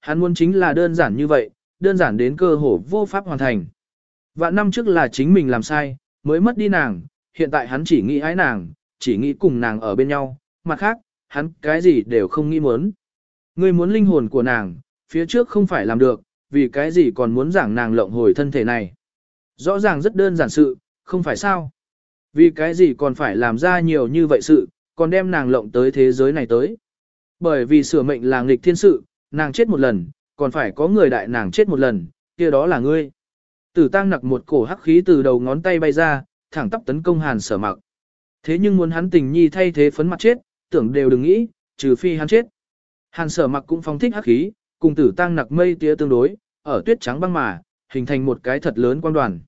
Hắn muốn chính là đơn giản như vậy, đơn giản đến cơ hồ vô pháp hoàn thành. Vạn năm trước là chính mình làm sai, mới mất đi nàng, hiện tại hắn chỉ nghĩ ái nàng, chỉ nghĩ cùng nàng ở bên nhau, mặt khác, hắn cái gì đều không nghĩ muốn. Ngươi muốn linh hồn của nàng, phía trước không phải làm được, vì cái gì còn muốn giảng nàng lộng hồi thân thể này. Rõ ràng rất đơn giản sự, không phải sao. Vì cái gì còn phải làm ra nhiều như vậy sự, còn đem nàng lộng tới thế giới này tới. Bởi vì sửa mệnh là nghịch thiên sự, nàng chết một lần, còn phải có người đại nàng chết một lần, kia đó là ngươi. Tử tăng nặc một cổ hắc khí từ đầu ngón tay bay ra, thẳng tắp tấn công hàn sở mặc. Thế nhưng muốn hắn tình nhi thay thế phấn mặt chết, tưởng đều đừng nghĩ, trừ phi hắn chết. Hàn sở mặc cũng phong thích hắc khí, cùng tử tăng nặc mây tía tương đối, ở tuyết trắng băng mà, hình thành một cái thật lớn quan đoàn.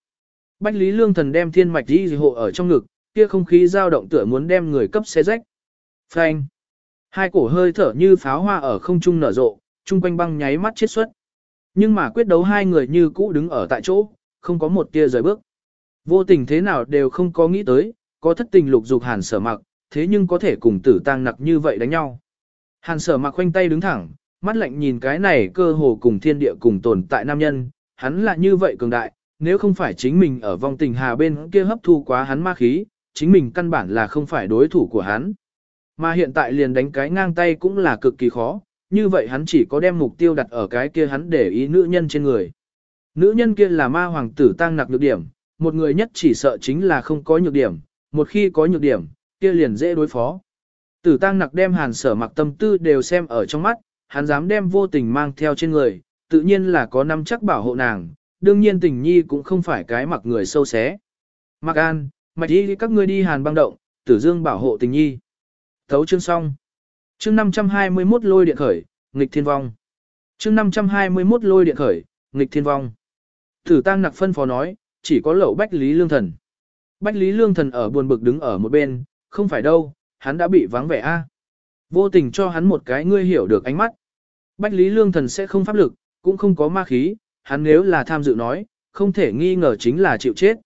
Bách Lý Lương Thần đem thiên mạch đi hộ ở trong ngực, kia không khí dao động tựa muốn đem người cấp xe rách. Phanh. Hai cổ hơi thở như pháo hoa ở không trung nở rộ, chung quanh băng nháy mắt chết xuất. Nhưng mà quyết đấu hai người như cũ đứng ở tại chỗ, không có một tia rời bước. Vô tình thế nào đều không có nghĩ tới, có thất tình lục dục hàn sở mặc, thế nhưng có thể cùng tử tang nặc như vậy đánh nhau. Hàn sở mặc khoanh tay đứng thẳng, mắt lạnh nhìn cái này cơ hồ cùng thiên địa cùng tồn tại nam nhân, hắn là như vậy cường đại, nếu không phải chính mình ở vòng tình hà bên kia hấp thu quá hắn ma khí, chính mình căn bản là không phải đối thủ của hắn. Mà hiện tại liền đánh cái ngang tay cũng là cực kỳ khó, như vậy hắn chỉ có đem mục tiêu đặt ở cái kia hắn để ý nữ nhân trên người. Nữ nhân kia là ma hoàng tử tăng nặc nhược điểm, một người nhất chỉ sợ chính là không có nhược điểm, một khi có nhược điểm, kia liền dễ đối phó. Tử tăng nặc đem hàn sở mặc tâm tư đều xem ở trong mắt, hắn dám đem vô tình mang theo trên người, tự nhiên là có năm chắc bảo hộ nàng, đương nhiên tình nhi cũng không phải cái mặc người sâu xé. Mặc an, mạch đi các ngươi đi hàn băng động, tử dương bảo hộ tình nhi. Thấu chương xong. Chương 521 lôi điện khởi, nghịch thiên vong. Chương 521 lôi điện khởi, nghịch thiên vong. thử tăng nặc phân phó nói, chỉ có lậu Bách Lý Lương Thần. Bách Lý Lương Thần ở buồn bực đứng ở một bên, không phải đâu, hắn đã bị vắng vẻ a. À. Vô tình cho hắn một cái ngươi hiểu được ánh mắt. Bách Lý Lương Thần sẽ không pháp lực, cũng không có ma khí, hắn nếu là tham dự nói, không thể nghi ngờ chính là chịu chết.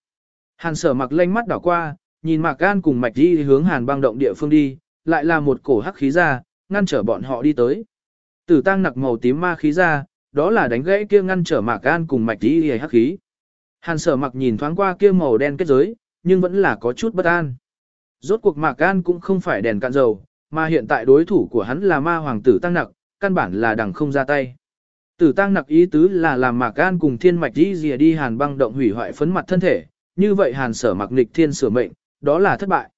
Hàn sở mặc lanh mắt đảo qua, nhìn Mạc Gan cùng Mạch Di hướng Hàn băng động địa phương đi, lại là một cổ hắc khí ra, ngăn trở bọn họ đi tới. Tử tăng nặc màu tím ma khí ra, đó là đánh gãy kia ngăn trở Mạc Gan cùng Mạch Di hắc khí. Hàn sở mặc nhìn thoáng qua kia màu đen kết giới, nhưng vẫn là có chút bất an. Rốt cuộc Mạc Gan cũng không phải đèn cạn dầu, mà hiện tại đối thủ của hắn là ma hoàng tử tăng nặc, căn bản là đằng không ra tay. Tử tăng nặc ý tứ là làm Mạc Gan cùng thiên mạch đi dìa đi hàn băng động hủy hoại phấn mặt thân thể, như vậy hàn sở mặc nịch thiên sửa mệnh, đó là thất bại.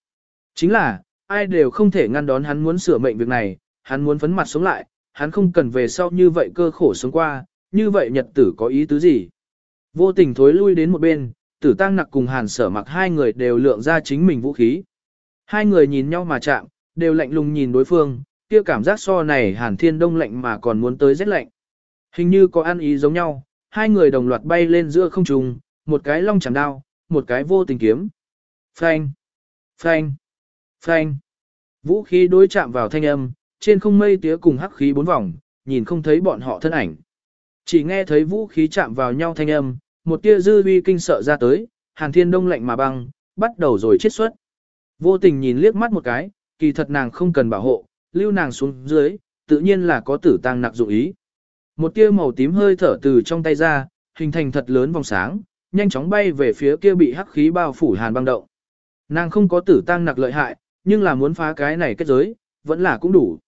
Chính là, ai đều không thể ngăn đón hắn muốn sửa mệnh việc này, hắn muốn phấn mặt sống lại, hắn không cần về sau như vậy cơ khổ sống qua, như vậy nhật tử có ý tứ gì. Vô tình thối lui đến một bên, tử tăng nặc cùng hàn sở mặc hai người đều lượng ra chính mình vũ khí. Hai người nhìn nhau mà chạm, đều lạnh lùng nhìn đối phương, kia cảm giác so này hàn thiên đông lạnh mà còn muốn tới rét lạnh. Hình như có ăn ý giống nhau, hai người đồng loạt bay lên giữa không trung, một cái long chảm đao, một cái vô tình kiếm. Phanh, phanh, phanh. Vũ khí đối chạm vào thanh âm, trên không mây tía cùng hắc khí bốn vòng, nhìn không thấy bọn họ thân ảnh. Chỉ nghe thấy vũ khí chạm vào nhau thanh âm, một tia dư uy kinh sợ ra tới, hàn thiên đông lạnh mà băng, bắt đầu rồi chết xuất. Vô tình nhìn liếc mắt một cái, kỳ thật nàng không cần bảo hộ, lưu nàng xuống dưới, tự nhiên là có tử tăng nặc dụng ý. Một tia màu tím hơi thở từ trong tay ra, hình thành thật lớn vòng sáng, nhanh chóng bay về phía kia bị hắc khí bao phủ hàn băng động. Nàng không có tử tăng nặc lợi hại, nhưng là muốn phá cái này kết giới, vẫn là cũng đủ.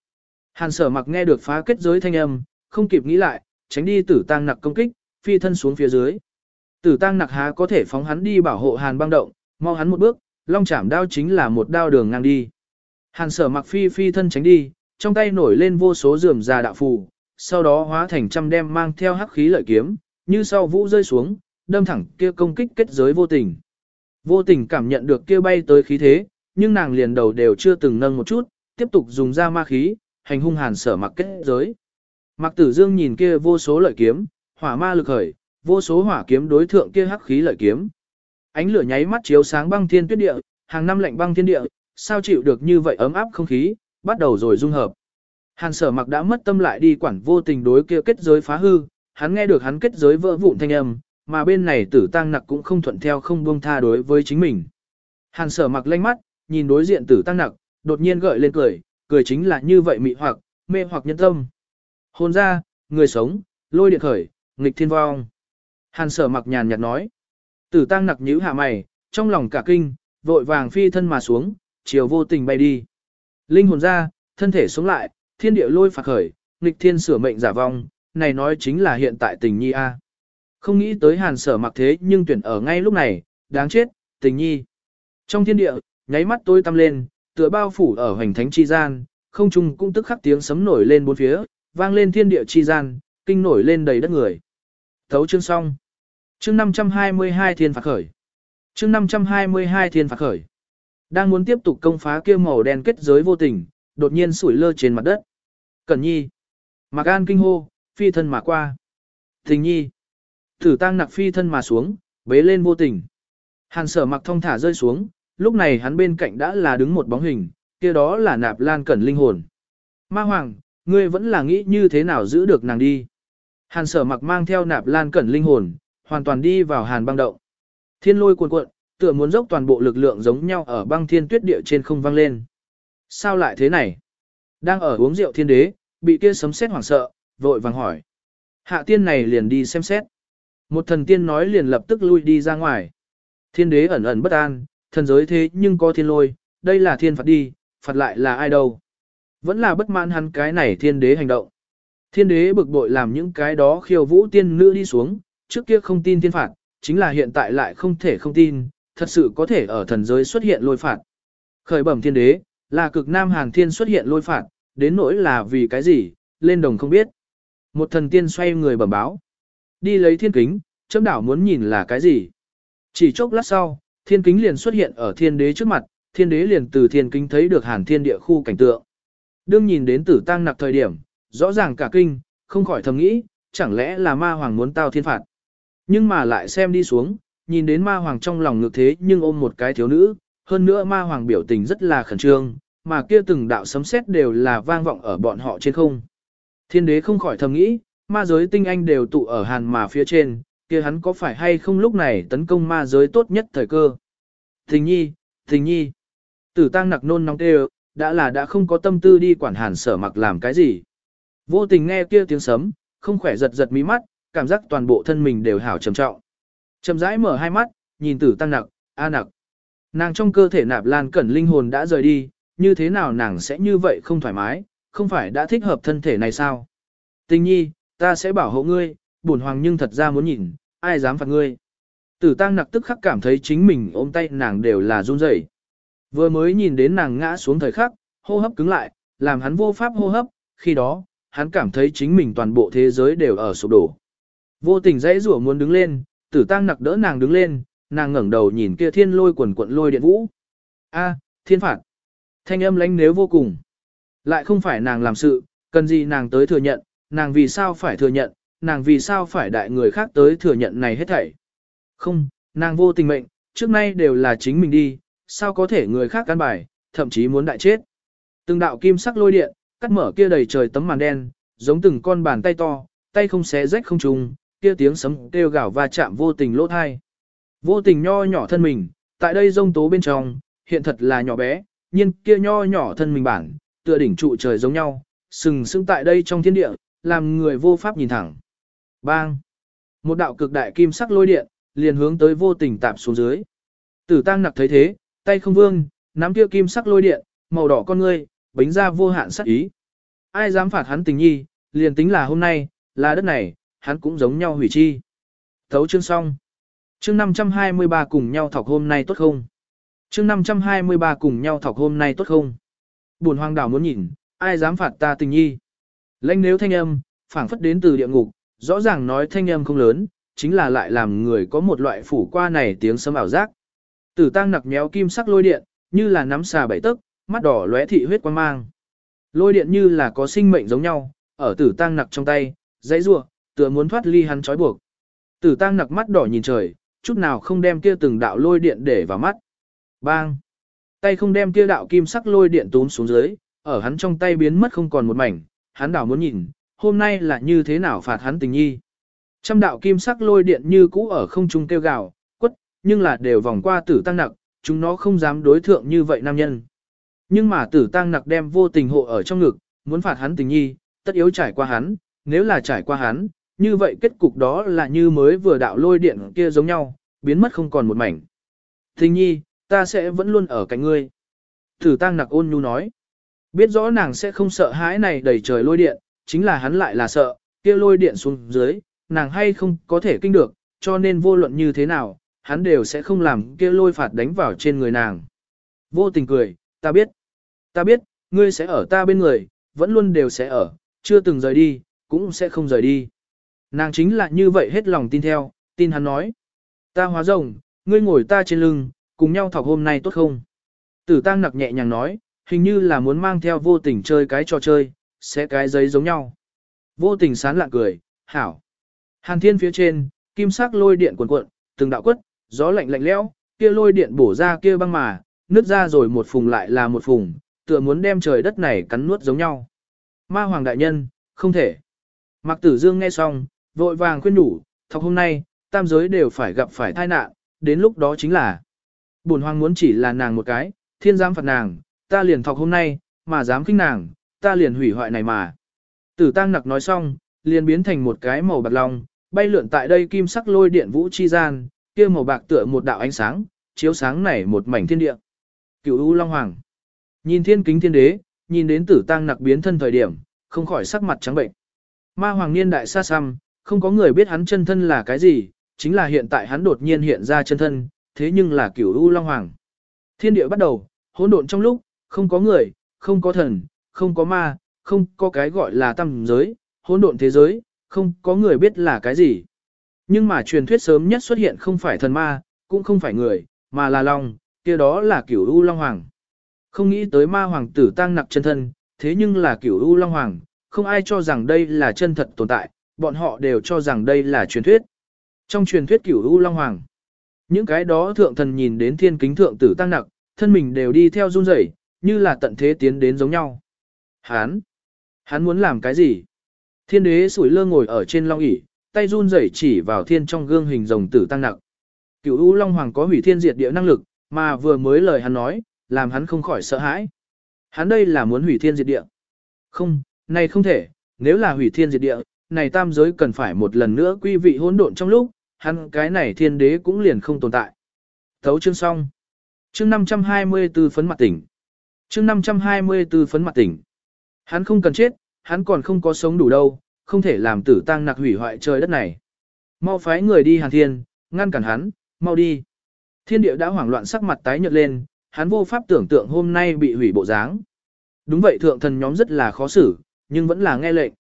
Hàn sở mặc nghe được phá kết giới thanh âm, không kịp nghĩ lại, tránh đi tử tăng nặc công kích, phi thân xuống phía dưới. Tử tăng nặc há có thể phóng hắn đi bảo hộ hàn băng động, mau hắn một bước, long chảm đao chính là một đao đường ngang đi. Hàn sở mặc phi phi thân tránh đi, trong tay nổi lên vô số rườm già đạo phù, sau đó hóa thành trăm đem mang theo hắc khí lợi kiếm, như sau vũ rơi xuống, đâm thẳng kia công kích kết giới vô tình. Vô tình cảm nhận được kia bay tới khí thế, nhưng nàng liền đầu đều chưa từng nâng một chút, tiếp tục dùng ra ma khí, hành hung hàn sở mặc kết giới. Mặc tử dương nhìn kia vô số lợi kiếm, hỏa ma lực khởi, vô số hỏa kiếm đối thượng kia hắc khí lợi kiếm. Ánh lửa nháy mắt chiếu sáng băng thiên tuyết địa, hàng năm lạnh băng thiên địa, sao chịu được như vậy ấm áp không khí, bắt đầu rồi dung hợp. Hàn sở mặc đã mất tâm lại đi quản vô tình đối kia kết giới phá hư, hắn nghe được hắn kết giới vỡ vụn thanh âm, mà bên này tử tăng nặc cũng không thuận theo không buông tha đối với chính mình. Hàn sở mặc lanh mắt, nhìn đối diện tử tăng nặc, đột nhiên gợi lên cười, cười chính là như vậy mị hoặc, mê hoặc nhân tâm. Hồn ra, người sống, lôi điện khởi, nghịch thiên vong. Hàn sở mặc nhàn nhạt nói. Tử tăng nặc nhíu hạ mày, trong lòng cả kinh, vội vàng phi thân mà xuống, chiều vô tình bay đi. Linh hồn ra, thân thể sống lại, thiên địa lôi phạt khởi, nghịch thiên sửa mệnh giả vong, này nói chính là hiện tại tình nhi A. Không nghĩ tới hàn sở mặc thế nhưng tuyển ở ngay lúc này, đáng chết, tình nhi. Trong thiên địa, nháy mắt tôi tăm lên, tựa bao phủ ở hoành thánh chi gian, không trung cũng tức khắc tiếng sấm nổi lên bốn phía, vang lên thiên địa chi gian, kinh nổi lên đầy đất người. Thấu chương xong. Chương 522 thiên phạt khởi. Chương 522 thiên phạt khởi. Đang muốn tiếp tục công phá kia màu đen kết giới vô tình, đột nhiên sủi lơ trên mặt đất. Cẩn nhi. Mạc An kinh hô, phi thân mà qua. Tình nhi. Thử tăng nặc phi thân mà xuống, bế lên vô tình. Hàn sở mặc thông thả rơi xuống, lúc này hắn bên cạnh đã là đứng một bóng hình, kia đó là nạp lan cẩn linh hồn. Ma Hoàng, ngươi vẫn là nghĩ như thế nào giữ được nàng đi. Hàn sở mặc mang theo nạp lan cẩn linh hồn, hoàn toàn đi vào hàn băng động. Thiên lôi cuồn cuộn, tựa muốn dốc toàn bộ lực lượng giống nhau ở băng thiên tuyết địa trên không vang lên. Sao lại thế này? Đang ở uống rượu thiên đế, bị kia sấm sét hoảng sợ, vội vàng hỏi. Hạ tiên này liền đi xem xét. Một thần tiên nói liền lập tức lui đi ra ngoài. Thiên đế ẩn ẩn bất an, thần giới thế nhưng có thiên lôi, đây là thiên phạt đi, phạt lại là ai đâu. Vẫn là bất mãn hắn cái này thiên đế hành động. Thiên đế bực bội làm những cái đó khiêu vũ tiên nữ đi xuống, trước kia không tin thiên phạt, chính là hiện tại lại không thể không tin, thật sự có thể ở thần giới xuất hiện lôi phạt. Khởi bẩm thiên đế, là cực nam hàng thiên xuất hiện lôi phạt, đến nỗi là vì cái gì, lên đồng không biết. Một thần tiên xoay người bẩm báo. Đi lấy thiên kính, chấm đảo muốn nhìn là cái gì. Chỉ chốc lát sau, thiên kính liền xuất hiện ở thiên đế trước mặt, thiên đế liền từ thiên kính thấy được hàn thiên địa khu cảnh tượng. Đương nhìn đến tử tăng nặc thời điểm, rõ ràng cả kinh, không khỏi thầm nghĩ, chẳng lẽ là ma hoàng muốn tao thiên phạt. Nhưng mà lại xem đi xuống, nhìn đến ma hoàng trong lòng ngược thế nhưng ôm một cái thiếu nữ, hơn nữa ma hoàng biểu tình rất là khẩn trương, mà kia từng đạo sấm sét đều là vang vọng ở bọn họ trên không. Thiên đế không khỏi thầm nghĩ, ma giới tinh anh đều tụ ở hàn mà phía trên, kia hắn có phải hay không lúc này tấn công ma giới tốt nhất thời cơ. Tình nhi, tình nhi, tử tăng nặc nôn nóng tê đã là đã không có tâm tư đi quản hàn sở mặc làm cái gì. Vô tình nghe kia tiếng sấm, không khỏe giật giật mí mắt, cảm giác toàn bộ thân mình đều hảo trầm trọng. Trầm rãi mở hai mắt, nhìn tử tăng nặc, a nặc. Nàng trong cơ thể nạp lan cẩn linh hồn đã rời đi, như thế nào nàng sẽ như vậy không thoải mái, không phải đã thích hợp thân thể này sao? Tình nhi, ta sẽ bảo hộ ngươi, bổn hoàng nhưng thật ra muốn nhìn, ai dám phạt ngươi. Tử tăng nặc tức khắc cảm thấy chính mình ôm tay nàng đều là run rẩy. Vừa mới nhìn đến nàng ngã xuống thời khắc, hô hấp cứng lại, làm hắn vô pháp hô hấp, khi đó, hắn cảm thấy chính mình toàn bộ thế giới đều ở sụp đổ. Vô tình dãy rủa muốn đứng lên, tử tăng nặc đỡ nàng đứng lên, nàng ngẩng đầu nhìn kia thiên lôi quần quận lôi điện vũ. A, thiên phạt. Thanh âm lánh nếu vô cùng. Lại không phải nàng làm sự, cần gì nàng tới thừa nhận, nàng vì sao phải thừa nhận, nàng vì sao phải đại người khác tới thừa nhận này hết thảy. Không, nàng vô tình mệnh, trước nay đều là chính mình đi, sao có thể người khác cán bài, thậm chí muốn đại chết. Từng đạo kim sắc lôi điện, cắt mở kia đầy trời tấm màn đen, giống từng con bàn tay to, tay không xé rách không trùng, kia tiếng sấm kêu gào va chạm vô tình lỗ thai. Vô tình nho nhỏ thân mình, tại đây rông tố bên trong, hiện thật là nhỏ bé, nhưng kia nho nhỏ thân mình bản, tựa đỉnh trụ trời giống nhau, sừng sững tại đây trong thiên địa, làm người vô pháp nhìn thẳng. Bang! Một đạo cực đại kim sắc lôi điện, liền hướng tới vô tình tạp xuống dưới. Tử tăng nặc thấy thế, tay không vương, nắm kia kim sắc lôi điện, màu đỏ con ngươi, bánh ra vô hạn sắc ý. Ai dám phạt hắn tình nhi, liền tính là hôm nay, là đất này, hắn cũng giống nhau hủy chi. Thấu chương xong. Chương 523 cùng nhau thọc hôm nay tốt không? Chương 523 cùng nhau thọc hôm nay tốt không? Buồn hoang đảo muốn nhìn, ai dám phạt ta tình nhi? Lãnh nếu thanh âm, phảng phất đến từ địa ngục, rõ ràng nói thanh âm không lớn, chính là lại làm người có một loại phủ qua này tiếng sấm ảo giác. Tử tăng nặc méo kim sắc lôi điện, như là nắm xà bảy tức, mắt đỏ lóe thị huyết quan mang. Lôi điện như là có sinh mệnh giống nhau, ở tử tăng nặc trong tay, dãy rua, tựa muốn thoát ly hắn trói buộc. Tử tăng nặc mắt đỏ nhìn trời, chút nào không đem kia từng đạo lôi điện để vào mắt. Bang! Tay không đem kia đạo kim sắc lôi điện túm xuống dưới, ở hắn trong tay biến mất không còn một mảnh, hắn đảo muốn nhìn, hôm nay là như thế nào phạt hắn tình nhi. Trăm đạo kim sắc lôi điện như cũ ở không trung kêu gào, quất, nhưng là đều vòng qua tử tăng nặc, chúng nó không dám đối thượng như vậy nam nhân. Nhưng mà tử tăng nặc đem vô tình hộ ở trong ngực, muốn phạt hắn tình nhi, tất yếu trải qua hắn, nếu là trải qua hắn, như vậy kết cục đó là như mới vừa đạo lôi điện kia giống nhau, biến mất không còn một mảnh. Tình nhi, ta sẽ vẫn luôn ở cạnh ngươi. Tử tăng nặc ôn nhu nói. Biết rõ nàng sẽ không sợ hãi này đầy trời lôi điện, chính là hắn lại là sợ, kia lôi điện xuống dưới, nàng hay không có thể kinh được, cho nên vô luận như thế nào, hắn đều sẽ không làm kia lôi phạt đánh vào trên người nàng. Vô tình cười, ta biết, ta biết, ngươi sẽ ở ta bên người, vẫn luôn đều sẽ ở, chưa từng rời đi, cũng sẽ không rời đi. Nàng chính là như vậy hết lòng tin theo, tin hắn nói. Ta hóa rồng, ngươi ngồi ta trên lưng, cùng nhau thọc hôm nay tốt không? Tử tăng nặc nhẹ nhàng nói, hình như là muốn mang theo vô tình chơi cái trò chơi, sẽ cái giấy giống nhau. Vô tình sán lạ cười, hảo. Hàn thiên phía trên, kim sắc lôi điện cuộn cuộn, từng đạo quất, gió lạnh lạnh lẽo, kia lôi điện bổ ra kia băng mà, nứt ra rồi một phùng lại là một phùng, tựa muốn đem trời đất này cắn nuốt giống nhau. Ma hoàng đại nhân, không thể. Mạc Tử Dương nghe xong, vội vàng khuyên đủ, thọc hôm nay, tam giới đều phải gặp phải tai nạn, đến lúc đó chính là. Bổn hoàng muốn chỉ là nàng một cái, thiên giám phạt nàng, ta liền thọc hôm nay, mà dám khinh nàng, ta liền hủy hoại này mà. Tử tăng nặc nói xong, liền biến thành một cái màu bạc long, bay lượn tại đây kim sắc lôi điện vũ chi gian, kia màu bạc tựa một đạo ánh sáng, chiếu sáng này một mảnh thiên địa. Cửu U Long Hoàng. Nhìn thiên kính thiên đế, nhìn đến tử tăng nặc biến thân thời điểm, không khỏi sắc mặt trắng bệnh. Ma Hoàng niên đại xa xăm, không có người biết hắn chân thân là cái gì, chính là hiện tại hắn đột nhiên hiện ra chân thân, thế nhưng là Cửu U Long Hoàng. Thiên địa bắt đầu, hỗn độn trong lúc, không có người, không có thần, không có ma, không có cái gọi là tâm giới, hỗn độn thế giới, không có người biết là cái gì. Nhưng mà truyền thuyết sớm nhất xuất hiện không phải thần ma, cũng không phải người, mà là long, kia đó là cửu u long hoàng. Không nghĩ tới ma hoàng tử tăng nặc chân thân, thế nhưng là cửu u long hoàng, không ai cho rằng đây là chân thật tồn tại, bọn họ đều cho rằng đây là truyền thuyết. Trong truyền thuyết cửu u long hoàng, những cái đó thượng thần nhìn đến thiên kính thượng tử tăng nặc, thân mình đều đi theo run rẩy, như là tận thế tiến đến giống nhau. Hán, hắn muốn làm cái gì? Thiên đế sủi lơ ngồi ở trên long ỷ, tay run rẩy chỉ vào thiên trong gương hình rồng tử tăng nặng. Cửu U Long Hoàng có hủy thiên diệt địa năng lực, mà vừa mới lời hắn nói, làm hắn không khỏi sợ hãi. Hắn đây là muốn hủy thiên diệt địa. Không, này không thể, nếu là hủy thiên diệt địa, này tam giới cần phải một lần nữa quy vị hỗn độn trong lúc, hắn cái này thiên đế cũng liền không tồn tại. Thấu chương xong. Chương 524 phấn mặt tỉnh. Chương 524 phấn mặt tỉnh. Hắn không cần chết, hắn còn không có sống đủ đâu, không thể làm tử tăng nặc hủy hoại trời đất này. Mau phái người đi hàn thiên, ngăn cản hắn, mau đi. Thiên địa đã hoảng loạn sắc mặt tái nhợt lên, hắn vô pháp tưởng tượng hôm nay bị hủy bộ dáng. Đúng vậy thượng thần nhóm rất là khó xử, nhưng vẫn là nghe lệnh.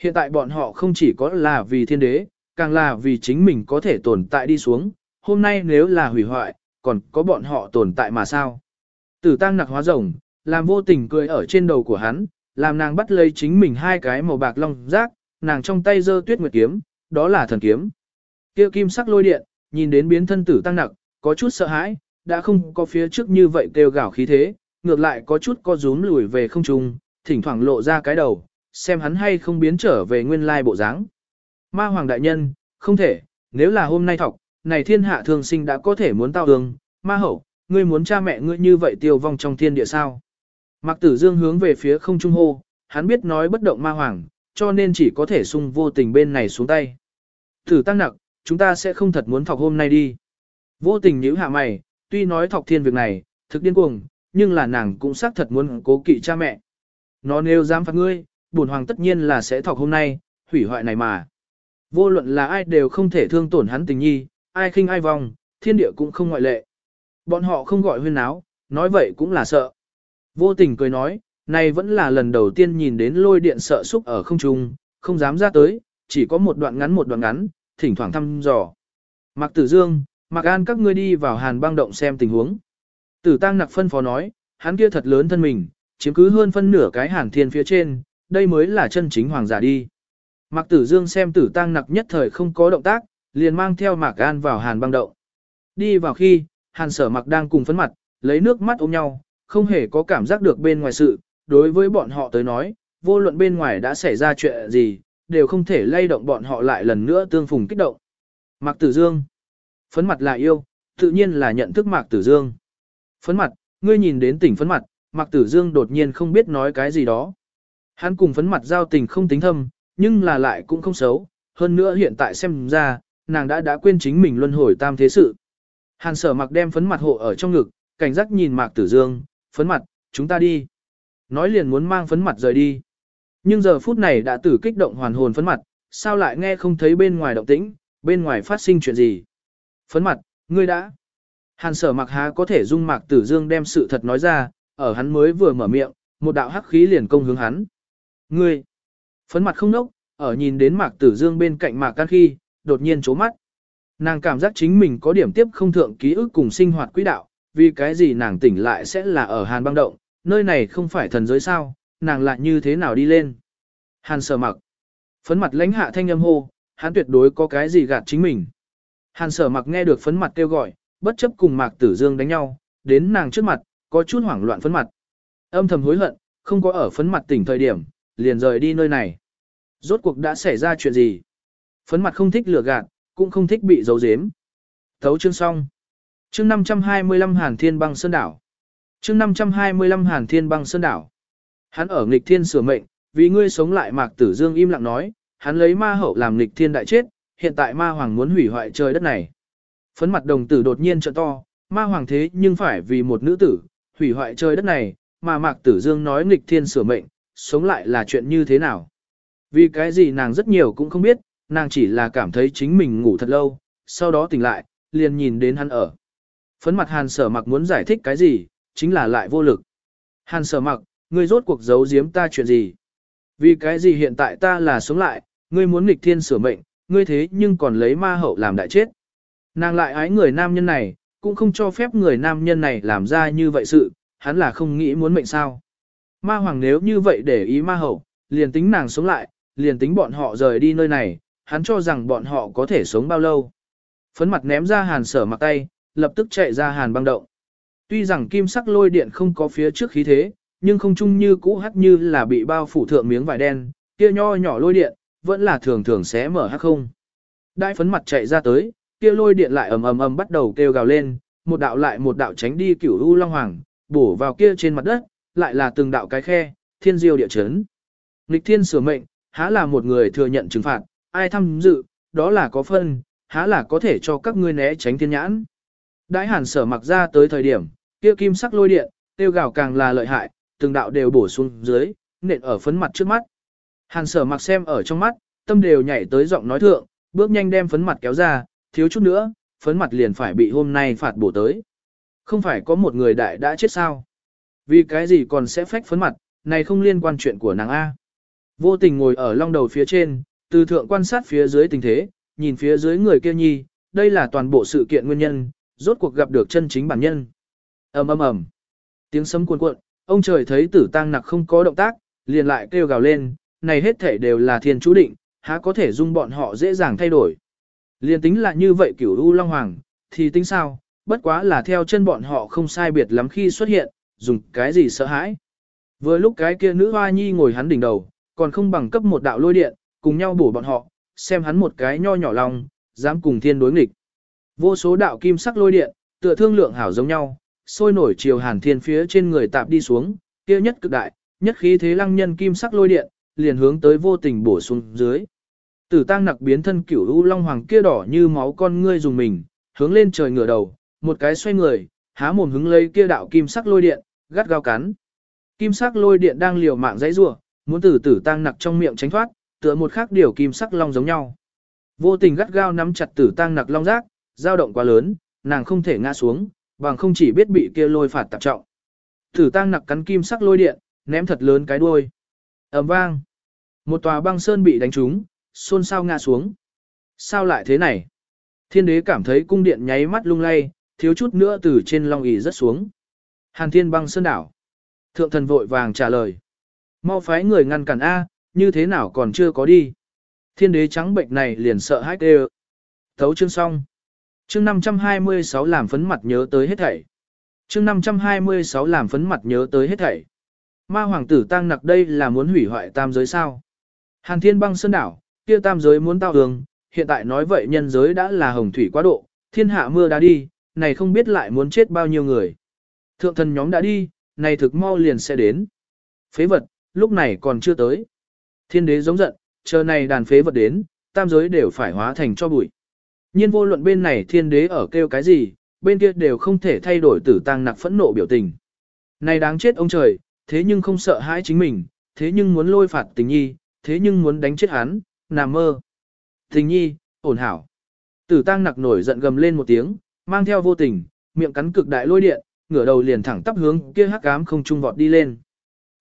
Hiện tại bọn họ không chỉ có là vì thiên đế, càng là vì chính mình có thể tồn tại đi xuống, hôm nay nếu là hủy hoại, còn có bọn họ tồn tại mà sao. Tử tăng nặc hóa rồng, làm vô tình cười ở trên đầu của hắn, làm nàng bắt lấy chính mình hai cái màu bạc long rác, nàng trong tay giơ tuyết nguyệt kiếm, đó là thần kiếm. Kia kim sắc lôi điện, nhìn đến biến thân tử tăng nặc, có chút sợ hãi, đã không có phía trước như vậy kêu gào khí thế, ngược lại có chút co rúm lùi về không trung, thỉnh thoảng lộ ra cái đầu, xem hắn hay không biến trở về nguyên lai bộ dáng. Ma hoàng đại nhân, không thể, nếu là hôm nay thọc, này thiên hạ thường sinh đã có thể muốn tao đường, ma hậu, ngươi muốn cha mẹ ngươi như vậy tiêu vong trong thiên địa sao. Mạc tử dương hướng về phía không trung hô, hắn biết nói bất động ma hoàng, cho nên chỉ có thể sung vô tình bên này xuống tay. Tử tăng nặc, chúng ta sẽ không thật muốn thọc hôm nay đi. Vô tình nhíu hạ mày, tuy nói thọc thiên việc này, thực điên cuồng, nhưng là nàng cũng xác thật muốn cố kỵ cha mẹ. Nó nếu dám phạt ngươi, bổn hoàng tất nhiên là sẽ thọc hôm nay, hủy hoại này mà. Vô luận là ai đều không thể thương tổn hắn tình nhi, ai khinh ai vong, thiên địa cũng không ngoại lệ. Bọn họ không gọi huyên áo, nói vậy cũng là sợ. Vô tình cười nói, này vẫn là lần đầu tiên nhìn đến lôi điện sợ xúc ở không trung, không dám ra tới, chỉ có một đoạn ngắn một đoạn ngắn, thỉnh thoảng thăm dò. Mạc Tử Dương, Mạc An các ngươi đi vào hàn băng động xem tình huống. Tử Tăng Nặc phân phó nói, hắn kia thật lớn thân mình, chiếm cứ hơn phân nửa cái hàn thiên phía trên, đây mới là chân chính hoàng giả đi. Mạc Tử Dương xem Tử Tăng Nặc nhất thời không có động tác, liền mang theo Mạc An vào hàn băng động. Đi vào khi, hàn sở mặc đang cùng phấn mặt, lấy nước mắt ôm nhau, không hề có cảm giác được bên ngoài sự, đối với bọn họ tới nói, vô luận bên ngoài đã xảy ra chuyện gì, đều không thể lay động bọn họ lại lần nữa tương phùng kích động. Mạc Tử Dương Phấn mặt là yêu, tự nhiên là nhận thức Mạc Tử Dương. Phấn mặt, ngươi nhìn đến tỉnh phấn mặt, Mạc Tử Dương đột nhiên không biết nói cái gì đó. Hắn cùng phấn mặt giao tình không tính thâm, nhưng là lại cũng không xấu, hơn nữa hiện tại xem ra, nàng đã đã quên chính mình luân hồi tam thế sự. Hàn sở mặc đem phấn mặt hộ ở trong ngực, cảnh giác nhìn mạc tử dương, phấn mặt, chúng ta đi. Nói liền muốn mang phấn mặt rời đi. Nhưng giờ phút này đã tử kích động hoàn hồn phấn mặt, sao lại nghe không thấy bên ngoài động tĩnh, bên ngoài phát sinh chuyện gì. Phấn mặt, ngươi đã. Hàn sở mặc há có thể dung mạc tử dương đem sự thật nói ra, ở hắn mới vừa mở miệng, một đạo hắc khí liền công hướng hắn. Ngươi, phấn mặt không nốc, ở nhìn đến mạc tử dương bên cạnh mạc can khi, đột nhiên chố mắt. Nàng cảm giác chính mình có điểm tiếp không thượng ký ức cùng sinh hoạt quỹ đạo, vì cái gì nàng tỉnh lại sẽ là ở Hàn băng động, nơi này không phải thần giới sao, nàng lại như thế nào đi lên. Hàn sở mặc, phấn mặt lãnh hạ thanh âm hô, hắn tuyệt đối có cái gì gạt chính mình. Hàn sở mặc nghe được phấn mặt kêu gọi, bất chấp cùng mạc tử dương đánh nhau, đến nàng trước mặt, có chút hoảng loạn phấn mặt. Âm thầm hối hận, không có ở phấn mặt tỉnh thời điểm, liền rời đi nơi này. Rốt cuộc đã xảy ra chuyện gì? Phấn mặt không thích lừa gạt, cũng không thích bị giấu giếm. Thấu chương xong. Chương 525 Hàn Thiên băng sơn đảo. Chương 525 Hàn Thiên băng sơn đảo. Hắn ở nghịch thiên sửa mệnh, vì ngươi sống lại Mạc Tử Dương im lặng nói, hắn lấy ma hậu làm nghịch thiên đại chết, hiện tại ma hoàng muốn hủy hoại trời đất này. Phấn mặt đồng tử đột nhiên trợ to, ma hoàng thế nhưng phải vì một nữ tử, hủy hoại trời đất này, mà Mạc Tử Dương nói nghịch thiên sửa mệnh, sống lại là chuyện như thế nào. Vì cái gì nàng rất nhiều cũng không biết, nàng chỉ là cảm thấy chính mình ngủ thật lâu, sau đó tỉnh lại, liền nhìn đến hắn ở. Phấn mặt hàn sở mặc muốn giải thích cái gì, chính là lại vô lực. Hàn sở mặc, ngươi rốt cuộc giấu giếm ta chuyện gì? Vì cái gì hiện tại ta là sống lại, ngươi muốn nghịch thiên sửa mệnh, ngươi thế nhưng còn lấy ma hậu làm đại chết. Nàng lại ái người nam nhân này, cũng không cho phép người nam nhân này làm ra như vậy sự, hắn là không nghĩ muốn mệnh sao. Ma hoàng nếu như vậy để ý ma hậu, liền tính nàng sống lại, liền tính bọn họ rời đi nơi này, hắn cho rằng bọn họ có thể sống bao lâu. Phấn mặt ném ra hàn sở mặc tay, lập tức chạy ra hàn băng động. Tuy rằng kim sắc lôi điện không có phía trước khí thế, nhưng không chung như cũ hắc như là bị bao phủ thượng miếng vải đen, kia nho nhỏ lôi điện, vẫn là thường thường sẽ mở hắc không. Đại phấn mặt chạy ra tới, kia lôi điện lại ầm ầm ầm bắt đầu kêu gào lên, một đạo lại một đạo tránh đi cửu u long hoàng, bổ vào kia trên mặt đất, lại là từng đạo cái khe, thiên diêu địa chấn. Nghịch thiên sửa mệnh, há là một người thừa nhận trừng phạt, ai tham dự, đó là có phân, há là có thể cho các ngươi né tránh thiên nhãn. Đại hàn sở mặc ra tới thời điểm, kia kim sắc lôi điện, tiêu gào càng là lợi hại, từng đạo đều bổ xuống dưới, nện ở phấn mặt trước mắt. Hàn sở mặc xem ở trong mắt, tâm đều nhảy tới giọng nói thượng, bước nhanh đem phấn mặt kéo ra, thiếu chút nữa, phấn mặt liền phải bị hôm nay phạt bổ tới. Không phải có một người đại đã chết sao? Vì cái gì còn sẽ phách phấn mặt, này không liên quan chuyện của nàng A. Vô tình ngồi ở long đầu phía trên, từ thượng quan sát phía dưới tình thế, nhìn phía dưới người kia nhi, đây là toàn bộ sự kiện nguyên nhân, rốt cuộc gặp được chân chính bản nhân. ầm ầm ầm, tiếng sấm cuồn cuộn, ông trời thấy tử tăng nặc không có động tác, liền lại kêu gào lên, này hết thể đều là thiên chú định, há có thể dung bọn họ dễ dàng thay đổi. Liền tính là như vậy cửu u long hoàng, thì tính sao, bất quá là theo chân bọn họ không sai biệt lắm khi xuất hiện, dùng cái gì sợ hãi. Vừa lúc cái kia nữ hoa nhi ngồi hắn đỉnh đầu, còn không bằng cấp một đạo lôi điện, cùng nhau bổ bọn họ, xem hắn một cái nho nhỏ lòng, dám cùng thiên đối nghịch. Vô số đạo kim sắc lôi điện, tựa thương lượng hảo giống nhau, sôi nổi chiều hàn thiên phía trên người tạp đi xuống, kia nhất cực đại, nhất khí thế lăng nhân kim sắc lôi điện, liền hướng tới vô tình bổ xuống dưới. Tử tăng nặc biến thân cửu u long hoàng kia đỏ như máu con ngươi dùng mình, hướng lên trời ngửa đầu, một cái xoay người, há mồm hứng lấy kia đạo kim sắc lôi điện, gắt gao cắn. Kim sắc lôi điện đang liều mạng dãy rủa, muốn tử tử tăng nặc trong miệng tránh thoát, tựa một khác điều kim sắc long giống nhau. Vô tình gắt gao nắm chặt tử tăng nặc long giác, dao động quá lớn, nàng không thể ngã xuống, bằng không chỉ biết bị kia lôi phạt tạp trọng. thử tăng nặc cắn kim sắc lôi điện, ném thật lớn cái đuôi. ầm vang. Một tòa băng sơn bị đánh trúng, xôn xao ngã xuống. Sao lại thế này? Thiên đế cảm thấy cung điện nháy mắt lung lay, thiếu chút nữa từ trên long ỷ rất xuống. Hàn thiên băng sơn đảo. Thượng thần vội vàng trả lời. Mau phái người ngăn cản A, như thế nào còn chưa có đi. Thiên đế trắng bệnh này liền sợ hãi tê Thấu chương xong. Chương 526 làm phấn mặt nhớ tới hết thảy. Chương 526 làm phấn mặt nhớ tới hết thảy. Ma hoàng tử tăng nặc đây là muốn hủy hoại tam giới sao. Hàn thiên băng sơn đảo, kia tam giới muốn tao hương, hiện tại nói vậy nhân giới đã là hồng thủy quá độ, thiên hạ mưa đã đi, này không biết lại muốn chết bao nhiêu người. Thượng thần nhóm đã đi, này thực mau liền sẽ đến. Phế vật, lúc này còn chưa tới. Thiên đế giống giận, chờ này đàn phế vật đến, tam giới đều phải hóa thành cho bụi. Nhiên vô luận bên này thiên đế ở kêu cái gì, bên kia đều không thể thay đổi tử tăng nặc phẫn nộ biểu tình. Này đáng chết ông trời, thế nhưng không sợ hãi chính mình, thế nhưng muốn lôi phạt tình nhi, thế nhưng muốn đánh chết hắn, nằm mơ. Tình nhi, ổn hảo. Tử tăng nặc nổi giận gầm lên một tiếng, mang theo vô tình, miệng cắn cực đại lôi điện, ngửa đầu liền thẳng tắp hướng kia hắc ám không trung vọt đi lên.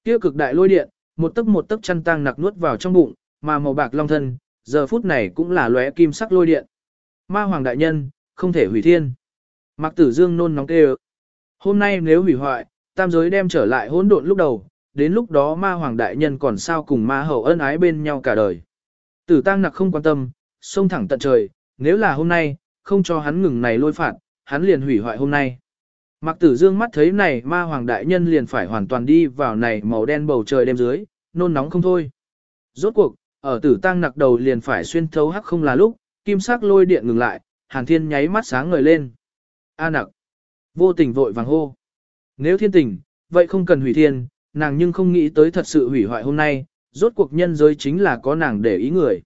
Kia cực đại lôi điện, một tấc một tấc chăn tăng nặc nuốt vào trong bụng, mà màu bạc long thân, giờ phút này cũng là lóe kim sắc lôi điện. Ma hoàng đại nhân, không thể hủy thiên. Mạc Tử Dương nôn nóng kêu. Hôm nay nếu hủy hoại, tam giới đem trở lại hỗn độn lúc đầu, đến lúc đó ma hoàng đại nhân còn sao cùng ma hậu ân ái bên nhau cả đời. Tử tăng nặc không quan tâm, xông thẳng tận trời, nếu là hôm nay, không cho hắn ngừng này lôi phạt, hắn liền hủy hoại hôm nay. Mạc Tử Dương mắt thấy này ma hoàng đại nhân liền phải hoàn toàn đi vào này màu đen bầu trời đêm dưới, nôn nóng không thôi. Rốt cuộc, ở tử tăng nặc đầu liền phải xuyên thấu hắc không là lúc, kim sắc lôi điện ngừng lại, Hàn Thiên nháy mắt sáng ngời lên. A nặc. Vô tình vội vàng hô. Nếu thiên tình, vậy không cần hủy thiên, nàng nhưng không nghĩ tới thật sự hủy hoại hôm nay, rốt cuộc nhân giới chính là có nàng để ý người.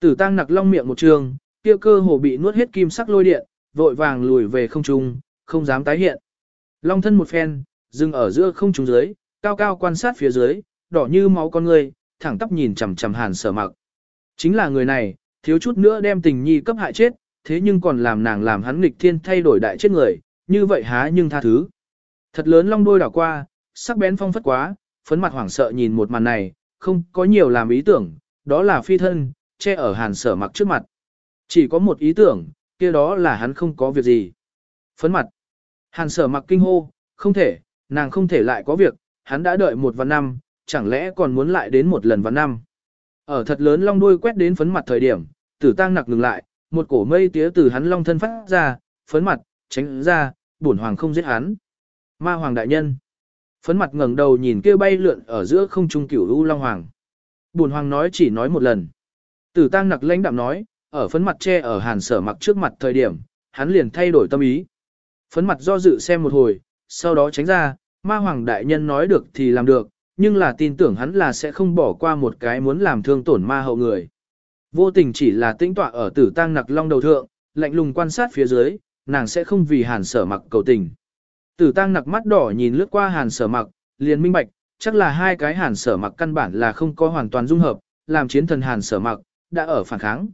Tử tăng nặc long miệng một trường, kia cơ hồ bị nuốt hết kim sắc lôi điện, vội vàng lùi về không trung, không dám tái hiện. Long thân một phen, dừng ở giữa không trung dưới, cao cao quan sát phía dưới, đỏ như máu con người, thẳng tắp nhìn chằm chằm hàn sở mặc. Chính là người này, thiếu chút nữa đem tình nhi cấp hại chết, thế nhưng còn làm nàng làm hắn nghịch thiên thay đổi đại chết người, như vậy há nhưng tha thứ. Thật lớn long đôi đảo qua, sắc bén phong phất quá, phấn mặt hoảng sợ nhìn một màn này, không có nhiều làm ý tưởng, đó là phi thân, che ở hàn sở mặc trước mặt. Chỉ có một ý tưởng, kia đó là hắn không có việc gì. Phấn mặt. Hàn sở mặc kinh hô, không thể, nàng không thể lại có việc, hắn đã đợi một vạn năm, chẳng lẽ còn muốn lại đến một lần vạn năm. Ở thật lớn long đuôi quét đến phấn mặt thời điểm, tử tăng nặc ngừng lại, một cổ mây tía từ hắn long thân phát ra, phấn mặt, tránh ra, bổn hoàng không giết hắn. Ma hoàng đại nhân. Phấn mặt ngẩng đầu nhìn kia bay lượn ở giữa không trung cửu u long hoàng. Bổn hoàng nói chỉ nói một lần. Tử tăng nặc lãnh đạm nói, ở phấn mặt che ở hàn sở mặc trước mặt thời điểm, hắn liền thay đổi tâm ý. Phấn mặt do dự xem một hồi, sau đó tránh ra, ma hoàng đại nhân nói được thì làm được, nhưng là tin tưởng hắn là sẽ không bỏ qua một cái muốn làm thương tổn ma hậu người. Vô tình chỉ là tĩnh tọa ở tử tang nặc long đầu thượng, lạnh lùng quan sát phía dưới, nàng sẽ không vì hàn sở mặc cầu tình. Tử tang nặc mắt đỏ nhìn lướt qua hàn sở mặc, liền minh bạch, chắc là hai cái hàn sở mặc căn bản là không có hoàn toàn dung hợp, làm chiến thần hàn sở mặc, đã ở phản kháng.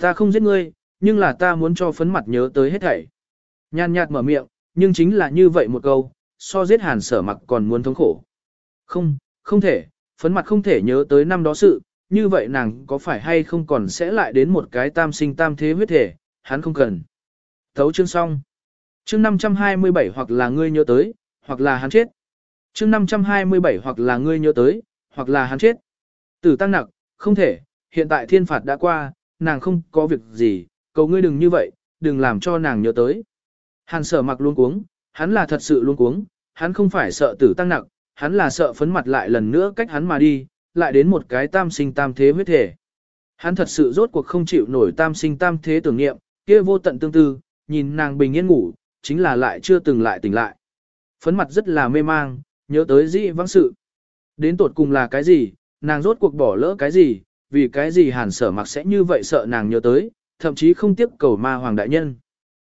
Ta không giết ngươi, nhưng là ta muốn cho phấn mặt nhớ tới hết thảy. Nhàn nhạt mở miệng, nhưng chính là như vậy một câu, so giết hàn sở mặc còn muốn thống khổ. Không, không thể, phấn mặt không thể nhớ tới năm đó sự, như vậy nàng có phải hay không còn sẽ lại đến một cái tam sinh tam thế huyết thể, hắn không cần. Thấu chương xong. Chương 527 hoặc là ngươi nhớ tới, hoặc là hắn chết. Chương 527 hoặc là ngươi nhớ tới, hoặc là hắn chết. Tử tăng nặc, không thể, hiện tại thiên phạt đã qua, nàng không có việc gì, cầu ngươi đừng như vậy, đừng làm cho nàng nhớ tới. Hàn sở mặc luôn cuống, hắn là thật sự luôn cuống, hắn không phải sợ tử tăng nặc, hắn là sợ phấn mặt lại lần nữa cách hắn mà đi, lại đến một cái tam sinh tam thế huyết thể. Hắn thật sự rốt cuộc không chịu nổi tam sinh tam thế tưởng niệm, kia vô tận tương tư, nhìn nàng bình yên ngủ, chính là lại chưa từng lại tỉnh lại. Phấn mặt rất là mê mang, nhớ tới dĩ vãng sự. Đến tột cùng là cái gì, nàng rốt cuộc bỏ lỡ cái gì, vì cái gì hàn sở mặc sẽ như vậy sợ nàng nhớ tới, thậm chí không tiếp cầu ma hoàng đại nhân.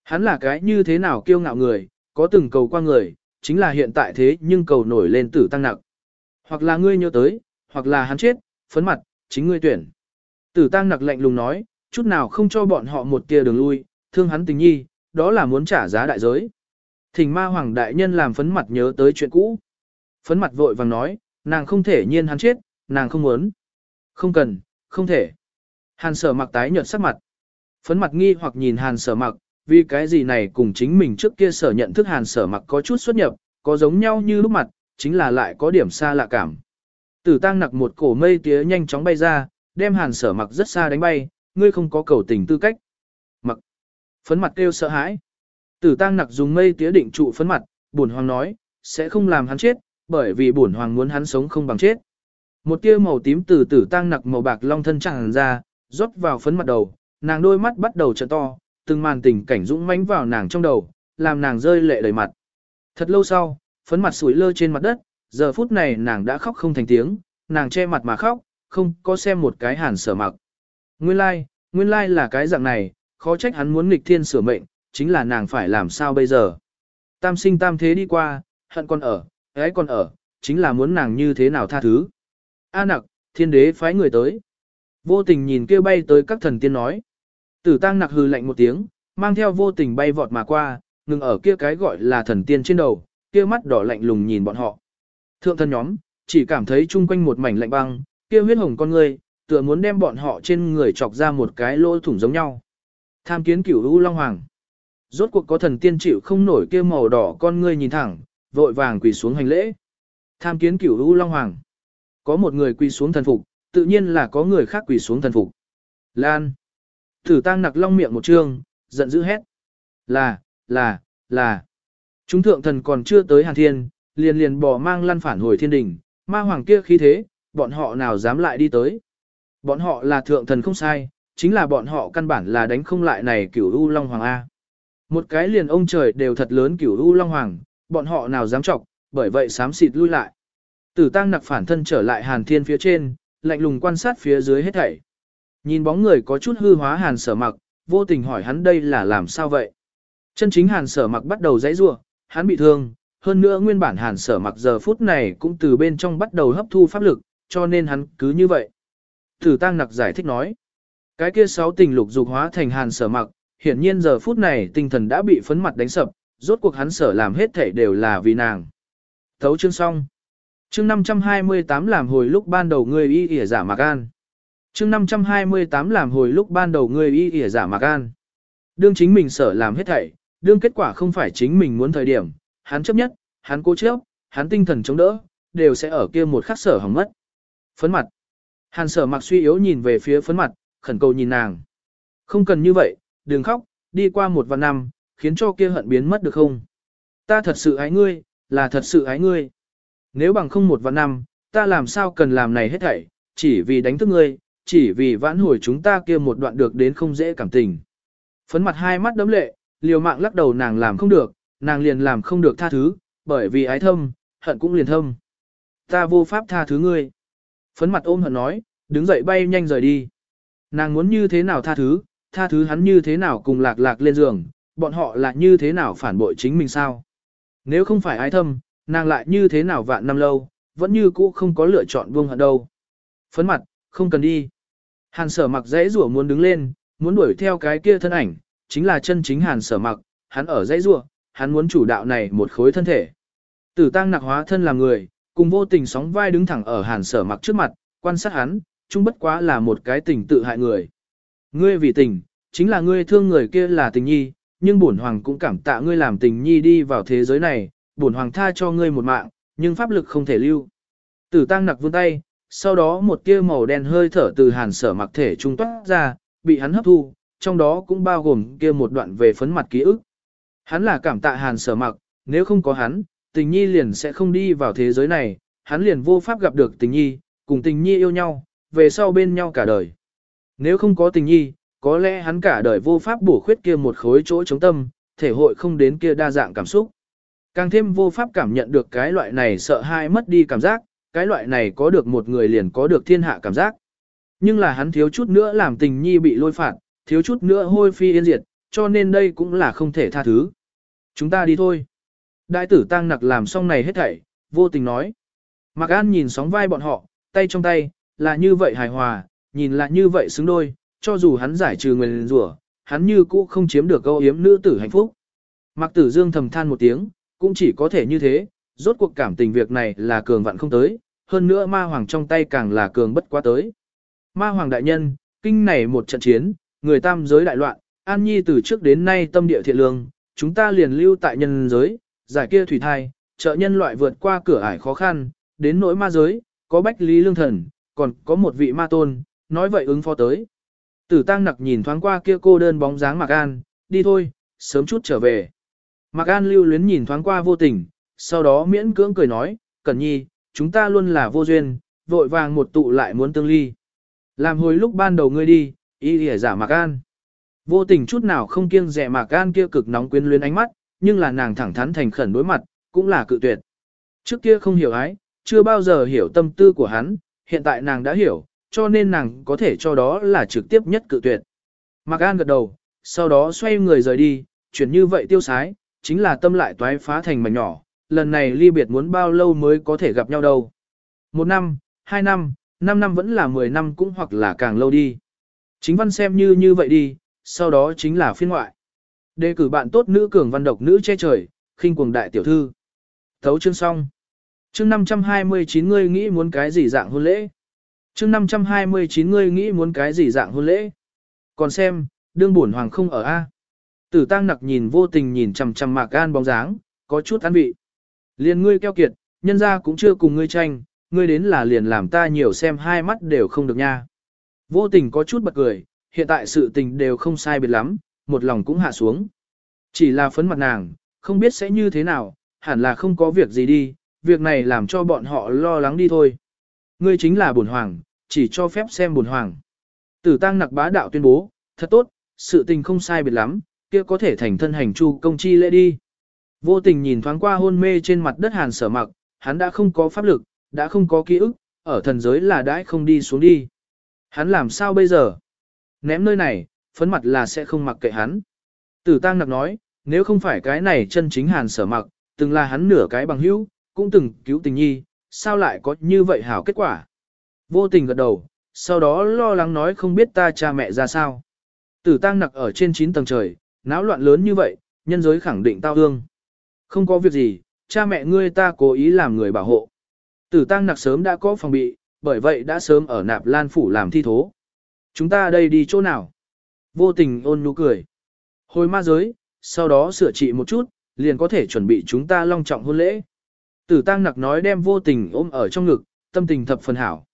Hắn là cái như thế nào kiêu ngạo người, có từng cầu qua người, chính là hiện tại thế nhưng cầu nổi lên tử tăng nặng. Hoặc là ngươi nhớ tới, hoặc là hắn chết, phấn mặt, chính ngươi tuyển. Tử tăng nặc lạnh lùng nói, chút nào không cho bọn họ một tia đường lui, thương hắn tình nhi, đó là muốn trả giá đại giới. Thỉnh ma hoàng đại nhân làm phấn mặt nhớ tới chuyện cũ. Phấn mặt vội vàng nói, nàng không thể nhiên hắn chết, nàng không muốn. Không cần, không thể. Hàn sở mặc tái nhợt sắc mặt. Phấn mặt nghi hoặc nhìn hàn sở mặc, vì cái gì này cùng chính mình trước kia sở nhận thức hàn sở mặc có chút xuất nhập, có giống nhau như lúc mặt, chính là lại có điểm xa lạ cảm. Tử tăng nặc một cổ mây tía nhanh chóng bay ra, đem hàn sở mặc rất xa đánh bay, ngươi không có cầu tình tư cách. Mặc. Phấn mặt kêu sợ hãi. Tử tăng nặc dùng mây tía định trụ phấn mặt, bổn hoàng nói, sẽ không làm hắn chết, bởi vì bổn hoàng muốn hắn sống không bằng chết. Một tia màu tím từ tử tăng nặc màu bạc long thân tràn ra, rót vào phấn mặt đầu, nàng đôi mắt bắt đầu trợ to, từng màn tình cảnh dũng mãnh vào nàng trong đầu, làm nàng rơi lệ đầy mặt. Thật lâu sau, phấn mặt sủi lơ trên mặt đất, giờ phút này nàng đã khóc không thành tiếng, nàng che mặt mà khóc, không có xem một cái hàn sở mặc. Nguyên lai, like, nguyên lai like là cái dạng này, khó trách hắn muốn nghịch thiên sửa mệnh, chính là nàng phải làm sao bây giờ. Tam sinh tam thế đi qua, hận còn ở, ấy còn ở, chính là muốn nàng như thế nào tha thứ. A nặc, thiên đế phái người tới. Vô tình nhìn kia bay tới các thần tiên nói. Tử tăng nặc hừ lạnh một tiếng, mang theo vô tình bay vọt mà qua, ngừng ở kia cái gọi là thần tiên trên đầu, kia mắt đỏ lạnh lùng nhìn bọn họ. Thượng thần nhóm, chỉ cảm thấy chung quanh một mảnh lạnh băng, kia huyết hồng con người, tựa muốn đem bọn họ trên người chọc ra một cái lỗ thủng giống nhau. Tham kiến cửu u long hoàng. Rốt cuộc có thần tiên chịu không nổi kia màu đỏ con ngươi nhìn thẳng, vội vàng quỳ xuống hành lễ. Tham kiến cửu u long hoàng. Có một người quỳ xuống thần phục, tự nhiên là có người khác quỳ xuống thần phục. Lan. Thử tăng nặc long miệng một trương, giận dữ hét. Là, là, là. Chúng thượng thần còn chưa tới hàn thiên, liền liền bỏ mang lăn phản hồi thiên đình, ma hoàng kia khí thế, bọn họ nào dám lại đi tới. Bọn họ là thượng thần không sai, chính là bọn họ căn bản là đánh không lại này cửu U Long Hoàng A. Một cái liền ông trời đều thật lớn cửu U Long Hoàng, bọn họ nào dám chọc, bởi vậy sám xịt lui lại. Tử tăng nặc phản thân trở lại hàn thiên phía trên, lạnh lùng quan sát phía dưới hết thảy. Nhìn bóng người có chút hư hóa hàn sở mặc, vô tình hỏi hắn đây là làm sao vậy. Chân chính hàn sở mặc bắt đầu dãy rua, hắn bị thương, hơn nữa nguyên bản hàn sở mặc giờ phút này cũng từ bên trong bắt đầu hấp thu pháp lực, cho nên hắn cứ như vậy. Tử tăng nặc giải thích nói, cái kia sáu tình lục dục hóa thành hàn sở mặc, hiển nhiên giờ phút này tinh thần đã bị phấn mặt đánh sập, rốt cuộc hắn sở làm hết thảy đều là vì nàng. Thấu chương xong. Chương 528 làm hồi lúc ban đầu ngươi y ỉa giả mạc an. Chương 528 làm hồi lúc ban đầu ngươi y ỉa giả mạc an. Đương chính mình sở làm hết thảy, đương kết quả không phải chính mình muốn thời điểm, hắn chấp nhất, hắn cố chấp, hắn tinh thần chống đỡ, đều sẽ ở kia một khắc sở hỏng mất. Phấn mặt. Hàn sở mặc suy yếu nhìn về phía phấn mặt, khẩn cầu nhìn nàng. Không cần như vậy, đừng khóc, đi qua một vạn năm, khiến cho kia hận biến mất được không? Ta thật sự ái ngươi, là thật sự ái ngươi. Nếu bằng không một vạn năm, ta làm sao cần làm này hết thảy, chỉ vì đánh thức ngươi, chỉ vì vãn hồi chúng ta kia một đoạn được đến không dễ cảm tình. Phấn mặt hai mắt đấm lệ, liều mạng lắc đầu nàng làm không được, nàng liền làm không được tha thứ, bởi vì ái thâm, hận cũng liền thâm. Ta vô pháp tha thứ ngươi. Phấn mặt ôm hận nói, đứng dậy bay nhanh rời đi. Nàng muốn như thế nào tha thứ, tha thứ hắn như thế nào cùng lạc lạc lên giường, bọn họ là như thế nào phản bội chính mình sao. Nếu không phải ái thâm, nàng lại như thế nào vạn năm lâu, vẫn như cũ không có lựa chọn buông hận đâu. Phấn mặt, không cần đi. Hàn sở mặc dãy rủa muốn đứng lên, muốn đuổi theo cái kia thân ảnh, chính là chân chính hàn sở mặc, hắn ở dãy rủa, hắn muốn chủ đạo này một khối thân thể. Tử tăng nặc hóa thân làm người, cùng vô tình sóng vai đứng thẳng ở hàn sở mặc trước mặt, quan sát hắn, chung bất quá là một cái tình tự hại người. Ngươi vì tình, chính là ngươi thương người kia là tình nhi, nhưng bổn hoàng cũng cảm tạ ngươi làm tình nhi đi vào thế giới này, bổn hoàng tha cho ngươi một mạng, nhưng pháp lực không thể lưu. Tử tăng nặc vươn tay, sau đó một tia màu đen hơi thở từ hàn sở mặc thể trung toát ra, bị hắn hấp thu, trong đó cũng bao gồm kia một đoạn về phấn mặt ký ức. Hắn là cảm tạ hàn sở mặc, nếu không có hắn, tình nhi liền sẽ không đi vào thế giới này, hắn liền vô pháp gặp được tình nhi, cùng tình nhi yêu nhau, về sau bên nhau cả đời. Nếu không có tình nhi, có lẽ hắn cả đời vô pháp bổ khuyết kia một khối chỗ chống tâm, thể hội không đến kia đa dạng cảm xúc. Càng thêm vô pháp cảm nhận được cái loại này sợ hãi mất đi cảm giác, cái loại này có được một người liền có được thiên hạ cảm giác. Nhưng là hắn thiếu chút nữa làm tình nhi bị lôi phạt, thiếu chút nữa hôi phi yên diệt, cho nên đây cũng là không thể tha thứ. Chúng ta đi thôi. Đại tử tăng nặc làm xong này hết thảy, vô tình nói. Mạc An nhìn sóng vai bọn họ, tay trong tay, là như vậy hài hòa, nhìn là như vậy xứng đôi, cho dù hắn giải trừ người rủa, hắn như cũ không chiếm được câu yếm nữ tử hạnh phúc. Mạc Tử Dương thầm than một tiếng, cũng chỉ có thể như thế, rốt cuộc cảm tình việc này là cường vặn không tới, hơn nữa ma hoàng trong tay càng là cường bất quá tới. Ma hoàng đại nhân, kinh này một trận chiến, người tam giới đại loạn, An Nhi từ trước đến nay tâm địa thiện lương, chúng ta liền lưu tại nhân giới, giải kia thủy thai, trợ nhân loại vượt qua cửa ải khó khăn, đến nỗi ma giới, có bách lý lương thần, còn có một vị ma tôn, nói vậy ứng phó tới. Tử tăng nặc nhìn thoáng qua kia cô đơn bóng dáng Mạc An, đi thôi, sớm chút trở về. Mạc An lưu luyến nhìn thoáng qua vô tình, sau đó miễn cưỡng cười nói, Cẩn Nhi, chúng ta luôn là vô duyên, vội vàng một tụ lại muốn tương ly. Làm hồi lúc ban đầu ngươi đi, y lìa giả Mạc An. Vô tình chút nào không kiêng dè mà gan kia cực nóng quyến luyến ánh mắt, nhưng là nàng thẳng thắn thành khẩn đối mặt, cũng là cự tuyệt. Trước kia không hiểu ái, chưa bao giờ hiểu tâm tư của hắn, hiện tại nàng đã hiểu, cho nên nàng có thể cho đó là trực tiếp nhất cự tuyệt. Mạc An gật đầu, sau đó xoay người rời đi, chuyển như vậy tiêu sái, chính là tâm lại toái phá thành mảnh nhỏ, lần này ly biệt muốn bao lâu mới có thể gặp nhau đâu. Một năm, hai năm, năm năm vẫn là mười năm cũng hoặc là càng lâu đi. Chính văn xem như như vậy đi, sau đó chính là phiên ngoại. Đề cử bạn tốt nữ cường văn độc nữ che trời, khinh cuồng đại tiểu thư. Thấu chương xong. Chương 529 ngươi nghĩ muốn cái gì dạng hôn lễ? Chương 529 ngươi nghĩ muốn cái gì dạng hôn lễ? Còn xem, đương bổn hoàng không ở A. Tử tăng nặc nhìn vô tình nhìn chằm chằm mạc gan bóng dáng, có chút ăn vị. Liền ngươi keo kiệt, nhân ra cũng chưa cùng ngươi tranh, ngươi đến là liền làm ta nhiều xem hai mắt đều không được nha. Vô tình có chút bật cười, hiện tại sự tình đều không sai biệt lắm, một lòng cũng hạ xuống. Chỉ là phấn mặt nàng, không biết sẽ như thế nào, hẳn là không có việc gì đi, việc này làm cho bọn họ lo lắng đi thôi. Ngươi chính là bổn hoàng, chỉ cho phép xem bổn hoàng. Tử tăng nặc bá đạo tuyên bố, thật tốt, sự tình không sai biệt lắm, kia có thể thành thân hành chu công chi lễ đi. Vô tình nhìn thoáng qua hôn mê trên mặt đất hàn sở mặc, hắn đã không có pháp lực, đã không có ký ức, ở thần giới là đãi không đi xuống đi. Hắn làm sao bây giờ? Ném nơi này, phấn mặt là sẽ không mặc kệ hắn. Tử tăng nặc nói, nếu không phải cái này chân chính hàn sở mặc, từng là hắn nửa cái bằng hữu, cũng từng cứu tình nhi, sao lại có như vậy hảo kết quả? Vô tình gật đầu, sau đó lo lắng nói không biết ta cha mẹ ra sao. Tử tăng nặc ở trên 9 tầng trời, náo loạn lớn như vậy, nhân giới khẳng định tao hương. Không có việc gì, cha mẹ ngươi ta cố ý làm người bảo hộ. Tử tăng nặc sớm đã có phòng bị, bởi vậy đã sớm ở nạp lan phủ làm thi thố. Chúng ta đây đi chỗ nào? Vô tình ôn nhu cười. Hồi ma giới, sau đó sửa trị một chút, liền có thể chuẩn bị chúng ta long trọng hôn lễ. Tử tăng nặc nói đem vô tình ôm ở trong ngực, tâm tình thập phần hảo.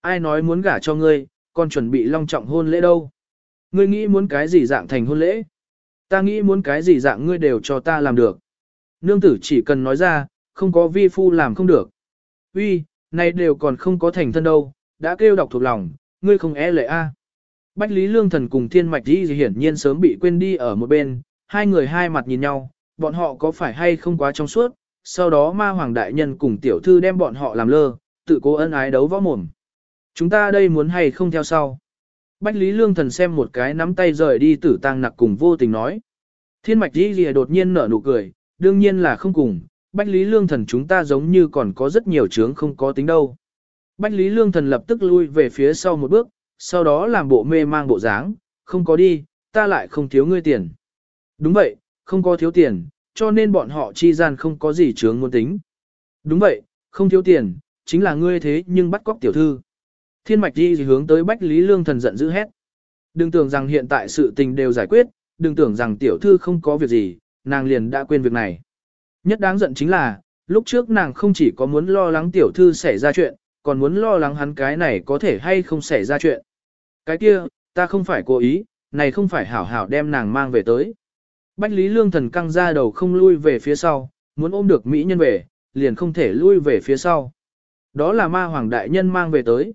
Ai nói muốn gả cho ngươi, còn chuẩn bị long trọng hôn lễ đâu? Ngươi nghĩ muốn cái gì dạng thành hôn lễ? Ta nghĩ muốn cái gì dạng ngươi đều cho ta làm được. Nương tử chỉ cần nói ra, không có vi phu làm không được. Uy, này đều còn không có thành thân đâu, đã kêu đọc thuộc lòng, ngươi không e lệ a. Bách Lý Lương Thần cùng Thiên Mạch Di hiển nhiên sớm bị quên đi ở một bên, hai người hai mặt nhìn nhau, bọn họ có phải hay không quá trong suốt, sau đó ma hoàng đại nhân cùng tiểu thư đem bọn họ làm lơ, tự cố ân ái đấu võ mồm. Chúng ta đây muốn hay không theo sau. Bách Lý Lương Thần xem một cái nắm tay rời đi tử tang nặc cùng vô tình nói. Thiên mạch Di lìa đột nhiên nở nụ cười, đương nhiên là không cùng, Bách Lý Lương Thần chúng ta giống như còn có rất nhiều chướng không có tính đâu. Bách Lý Lương Thần lập tức lui về phía sau một bước, sau đó làm bộ mê mang bộ dáng, không có đi, ta lại không thiếu ngươi tiền. Đúng vậy, không có thiếu tiền, cho nên bọn họ chi gian không có gì chướng muốn tính. Đúng vậy, không thiếu tiền, chính là ngươi thế nhưng bắt cóc tiểu thư. Thiên mạch đi hướng tới Bách Lý Lương Thần giận dữ hét. Đừng tưởng rằng hiện tại sự tình đều giải quyết, đừng tưởng rằng tiểu thư không có việc gì, nàng liền đã quên việc này. Nhất đáng giận chính là, lúc trước nàng không chỉ có muốn lo lắng tiểu thư xảy ra chuyện, còn muốn lo lắng hắn cái này có thể hay không xảy ra chuyện. Cái kia, ta không phải cố ý, này không phải hảo hảo đem nàng mang về tới. Bách Lý Lương Thần căng ra đầu không lui về phía sau, muốn ôm được Mỹ nhân về, liền không thể lui về phía sau. Đó là ma hoàng đại nhân mang về tới.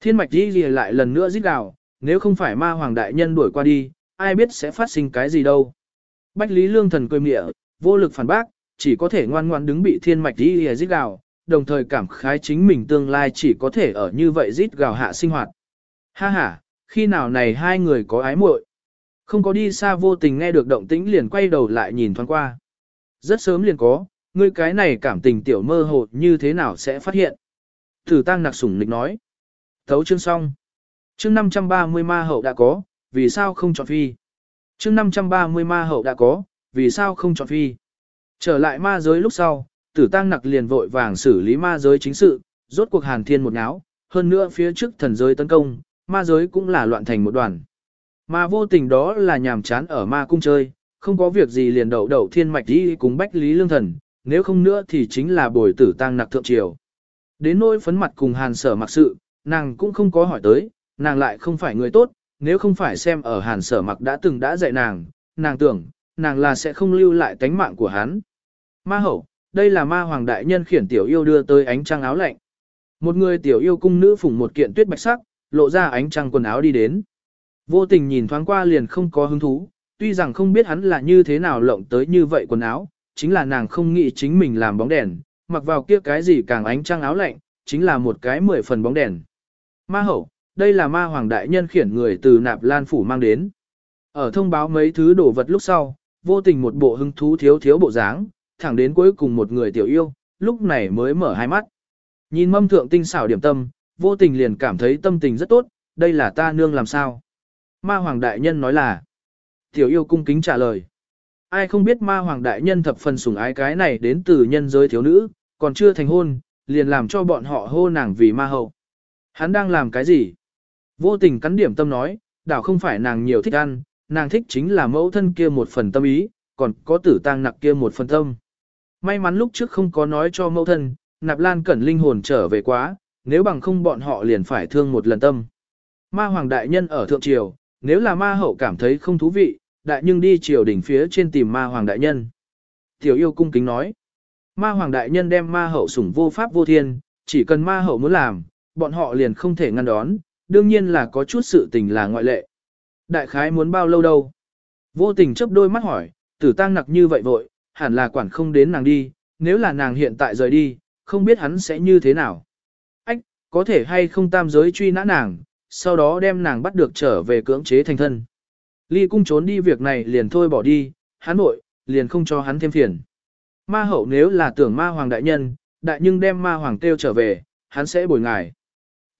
Thiên mạch đi lìa lại lần nữa giết gào, nếu không phải ma hoàng đại nhân đuổi qua đi, ai biết sẽ phát sinh cái gì đâu. Bách Lý Lương Thần cười mịa, vô lực phản bác, chỉ có thể ngoan ngoan đứng bị thiên mạch đi lìa giết gào, đồng thời cảm khái chính mình tương lai chỉ có thể ở như vậy giết gào hạ sinh hoạt. Ha ha, khi nào này hai người có ái muội? Không có đi xa vô tình nghe được động tĩnh liền quay đầu lại nhìn thoáng qua. Rất sớm liền có, ngươi cái này cảm tình tiểu mơ hồ như thế nào sẽ phát hiện. Thử tăng nặc sủng nịch nói. Thấu chương xong. Chương 530 ma hậu đã có, vì sao không chọn phi? Chương 530 ma hậu đã có, vì sao không chọn phi? Trở lại ma giới lúc sau, tử tăng nặc liền vội vàng xử lý ma giới chính sự, rốt cuộc hàn thiên một náo, hơn nữa phía trước thần giới tấn công, ma giới cũng là loạn thành một đoàn. Mà vô tình đó là nhàm chán ở ma cung chơi, không có việc gì liền đậu đậu thiên mạch đi cùng bách lý lương thần, nếu không nữa thì chính là bồi tử tăng nặc thượng triều. Đến nỗi phấn mặt cùng hàn sở mặc sự, nàng cũng không có hỏi tới, nàng lại không phải người tốt, nếu không phải xem ở hàn sở mặc đã từng đã dạy nàng, nàng tưởng, nàng là sẽ không lưu lại tánh mạng của hắn. Ma hậu, đây là ma hoàng đại nhân khiển tiểu yêu đưa tới ánh trăng áo lạnh. Một người tiểu yêu cung nữ phủng một kiện tuyết bạch sắc, lộ ra ánh trăng quần áo đi đến. Vô tình nhìn thoáng qua liền không có hứng thú, tuy rằng không biết hắn là như thế nào lộng tới như vậy quần áo, chính là nàng không nghĩ chính mình làm bóng đèn, mặc vào kia cái gì càng ánh trăng áo lạnh, chính là một cái mười phần bóng đèn. Ma hậu, đây là ma hoàng đại nhân khiển người từ nạp lan phủ mang đến. Ở thông báo mấy thứ đồ vật lúc sau, vô tình một bộ hứng thú thiếu thiếu bộ dáng, thẳng đến cuối cùng một người tiểu yêu, lúc này mới mở hai mắt. Nhìn mâm thượng tinh xảo điểm tâm, vô tình liền cảm thấy tâm tình rất tốt, đây là ta nương làm sao. Ma hoàng đại nhân nói là, tiểu yêu cung kính trả lời. Ai không biết ma hoàng đại nhân thập phần sủng ái cái này đến từ nhân giới thiếu nữ, còn chưa thành hôn, liền làm cho bọn họ hô nàng vì ma hậu. Hắn đang làm cái gì? Vô tình cắn điểm tâm nói, đảo không phải nàng nhiều thích ăn, nàng thích chính là mẫu thân kia một phần tâm ý, còn có tử tang nặc kia một phần tâm. May mắn lúc trước không có nói cho mẫu thân, nạp lan cẩn linh hồn trở về quá, nếu bằng không bọn họ liền phải thương một lần tâm. Ma hoàng đại nhân ở thượng triều, nếu là ma hậu cảm thấy không thú vị, đại nhưng đi triều đỉnh phía trên tìm ma hoàng đại nhân. Tiểu yêu cung kính nói, ma hoàng đại nhân đem ma hậu sủng vô pháp vô thiên, chỉ cần ma hậu muốn làm, bọn họ liền không thể ngăn đón, đương nhiên là có chút sự tình là ngoại lệ. Đại khái muốn bao lâu đâu? Vô tình chấp đôi mắt hỏi, tử tăng nặc như vậy vội, hẳn là quản không đến nàng đi, nếu là nàng hiện tại rời đi, không biết hắn sẽ như thế nào. Có thể hay không tam giới truy nã nàng, sau đó đem nàng bắt được trở về cưỡng chế thành thân. Ly cung trốn đi việc này liền thôi bỏ đi, hắn nội, liền không cho hắn thêm phiền. Ma hậu nếu là tưởng ma hoàng đại nhân, đại nhưng đem ma hoàng kêu trở về, hắn sẽ bồi ngài.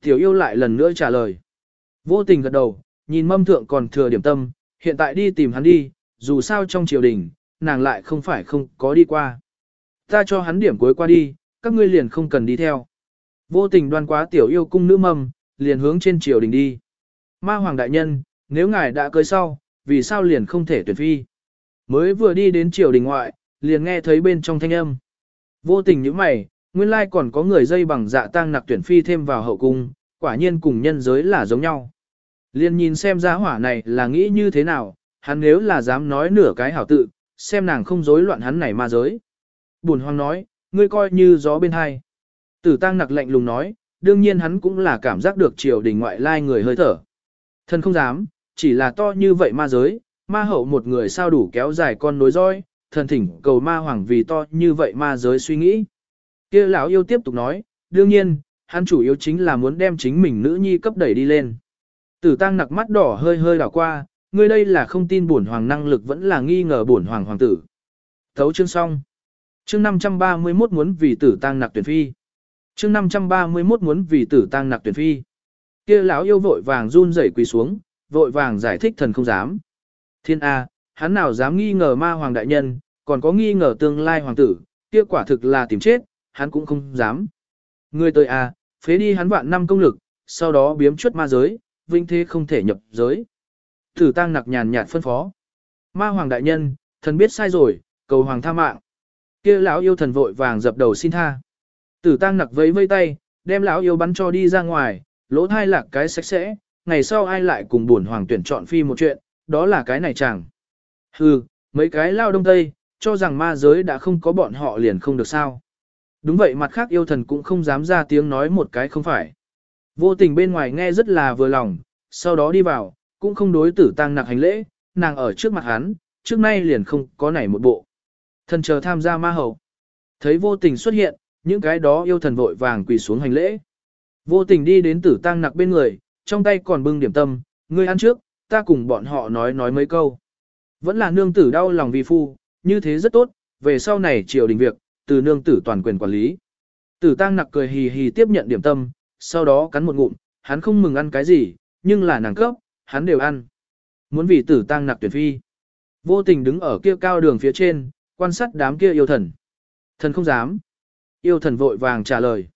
Tiểu yêu lại lần nữa trả lời. Vô tình gật đầu, nhìn mâm thượng còn thừa điểm tâm, hiện tại đi tìm hắn đi, dù sao trong triều đình, nàng lại không phải không có đi qua. Ta cho hắn điểm cuối qua đi, các ngươi liền không cần đi theo. Vô tình đoan quá tiểu yêu cung nữ mầm, liền hướng trên triều đình đi. Ma hoàng đại nhân, nếu ngài đã cưới sau, vì sao liền không thể tuyển phi? Mới vừa đi đến triều đình ngoại, liền nghe thấy bên trong thanh âm. Vô tình như mày, nguyên lai còn có người dây bằng dạ tang nặc tuyển phi thêm vào hậu cung, quả nhiên cùng nhân giới là giống nhau. Liền nhìn xem giá hỏa này là nghĩ như thế nào, hắn nếu là dám nói nửa cái hảo tự, xem nàng không rối loạn hắn này ma giới. Bùn hoang nói, ngươi coi như gió bên hai. Tử tăng nặc lạnh lùng nói, đương nhiên hắn cũng là cảm giác được triều đình ngoại lai người hơi thở. Thần không dám, chỉ là to như vậy ma giới, ma hậu một người sao đủ kéo dài con nối roi, thần thỉnh cầu ma hoàng vì to như vậy ma giới suy nghĩ. kia lão yêu tiếp tục nói, đương nhiên, hắn chủ yếu chính là muốn đem chính mình nữ nhi cấp đẩy đi lên. Tử tăng nặc mắt đỏ hơi hơi đảo qua, ngươi đây là không tin bổn hoàng năng lực vẫn là nghi ngờ bổn hoàng hoàng tử. Thấu chương xong. Chương 531 muốn vì tử tăng nặc tuyển phi. Chương 531 muốn vì tử tăng nặc tuyển phi. Kia lão yêu vội vàng run rẩy quỳ xuống, vội vàng giải thích thần không dám. Thiên A, hắn nào dám nghi ngờ ma hoàng đại nhân, còn có nghi ngờ tương lai hoàng tử, kia quả thực là tìm chết, hắn cũng không dám. Người tới A, phế đi hắn vạn năm công lực, sau đó biếm chuất ma giới, vinh thế không thể nhập giới. Tử tăng nặc nhàn nhạt phân phó. Ma hoàng đại nhân, thần biết sai rồi, cầu hoàng tha mạng. Kia lão yêu thần vội vàng dập đầu xin tha. Tử tăng nặc vẫy vây tay, đem lão yêu bắn cho đi ra ngoài, lỗ thai lạc cái sạch sẽ, ngày sau ai lại cùng buồn hoàng tuyển chọn phi một chuyện, đó là cái này chẳng. Hừ, mấy cái lao đông tây, cho rằng ma giới đã không có bọn họ liền không được sao. Đúng vậy mặt khác yêu thần cũng không dám ra tiếng nói một cái không phải. Vô tình bên ngoài nghe rất là vừa lòng, sau đó đi vào, cũng không đối tử tăng nặc hành lễ, nàng ở trước mặt hắn, trước nay liền không có nảy một bộ. Thần chờ tham gia ma hậu. Thấy vô tình xuất hiện, những cái đó yêu thần vội vàng quỳ xuống hành lễ. Vô tình đi đến tử tăng nặc bên người, trong tay còn bưng điểm tâm, ngươi ăn trước, ta cùng bọn họ nói nói mấy câu. Vẫn là nương tử đau lòng vi phu, như thế rất tốt, về sau này triều đình việc, từ nương tử toàn quyền quản lý. Tử tăng nặc cười hì hì tiếp nhận điểm tâm, sau đó cắn một ngụm, hắn không mừng ăn cái gì, nhưng là nàng cấp, hắn đều ăn. Muốn vì tử tăng nặc tuyển phi. Vô tình đứng ở kia cao đường phía trên, quan sát đám kia yêu thần. Thần không dám. Yêu thần vội vàng trả lời.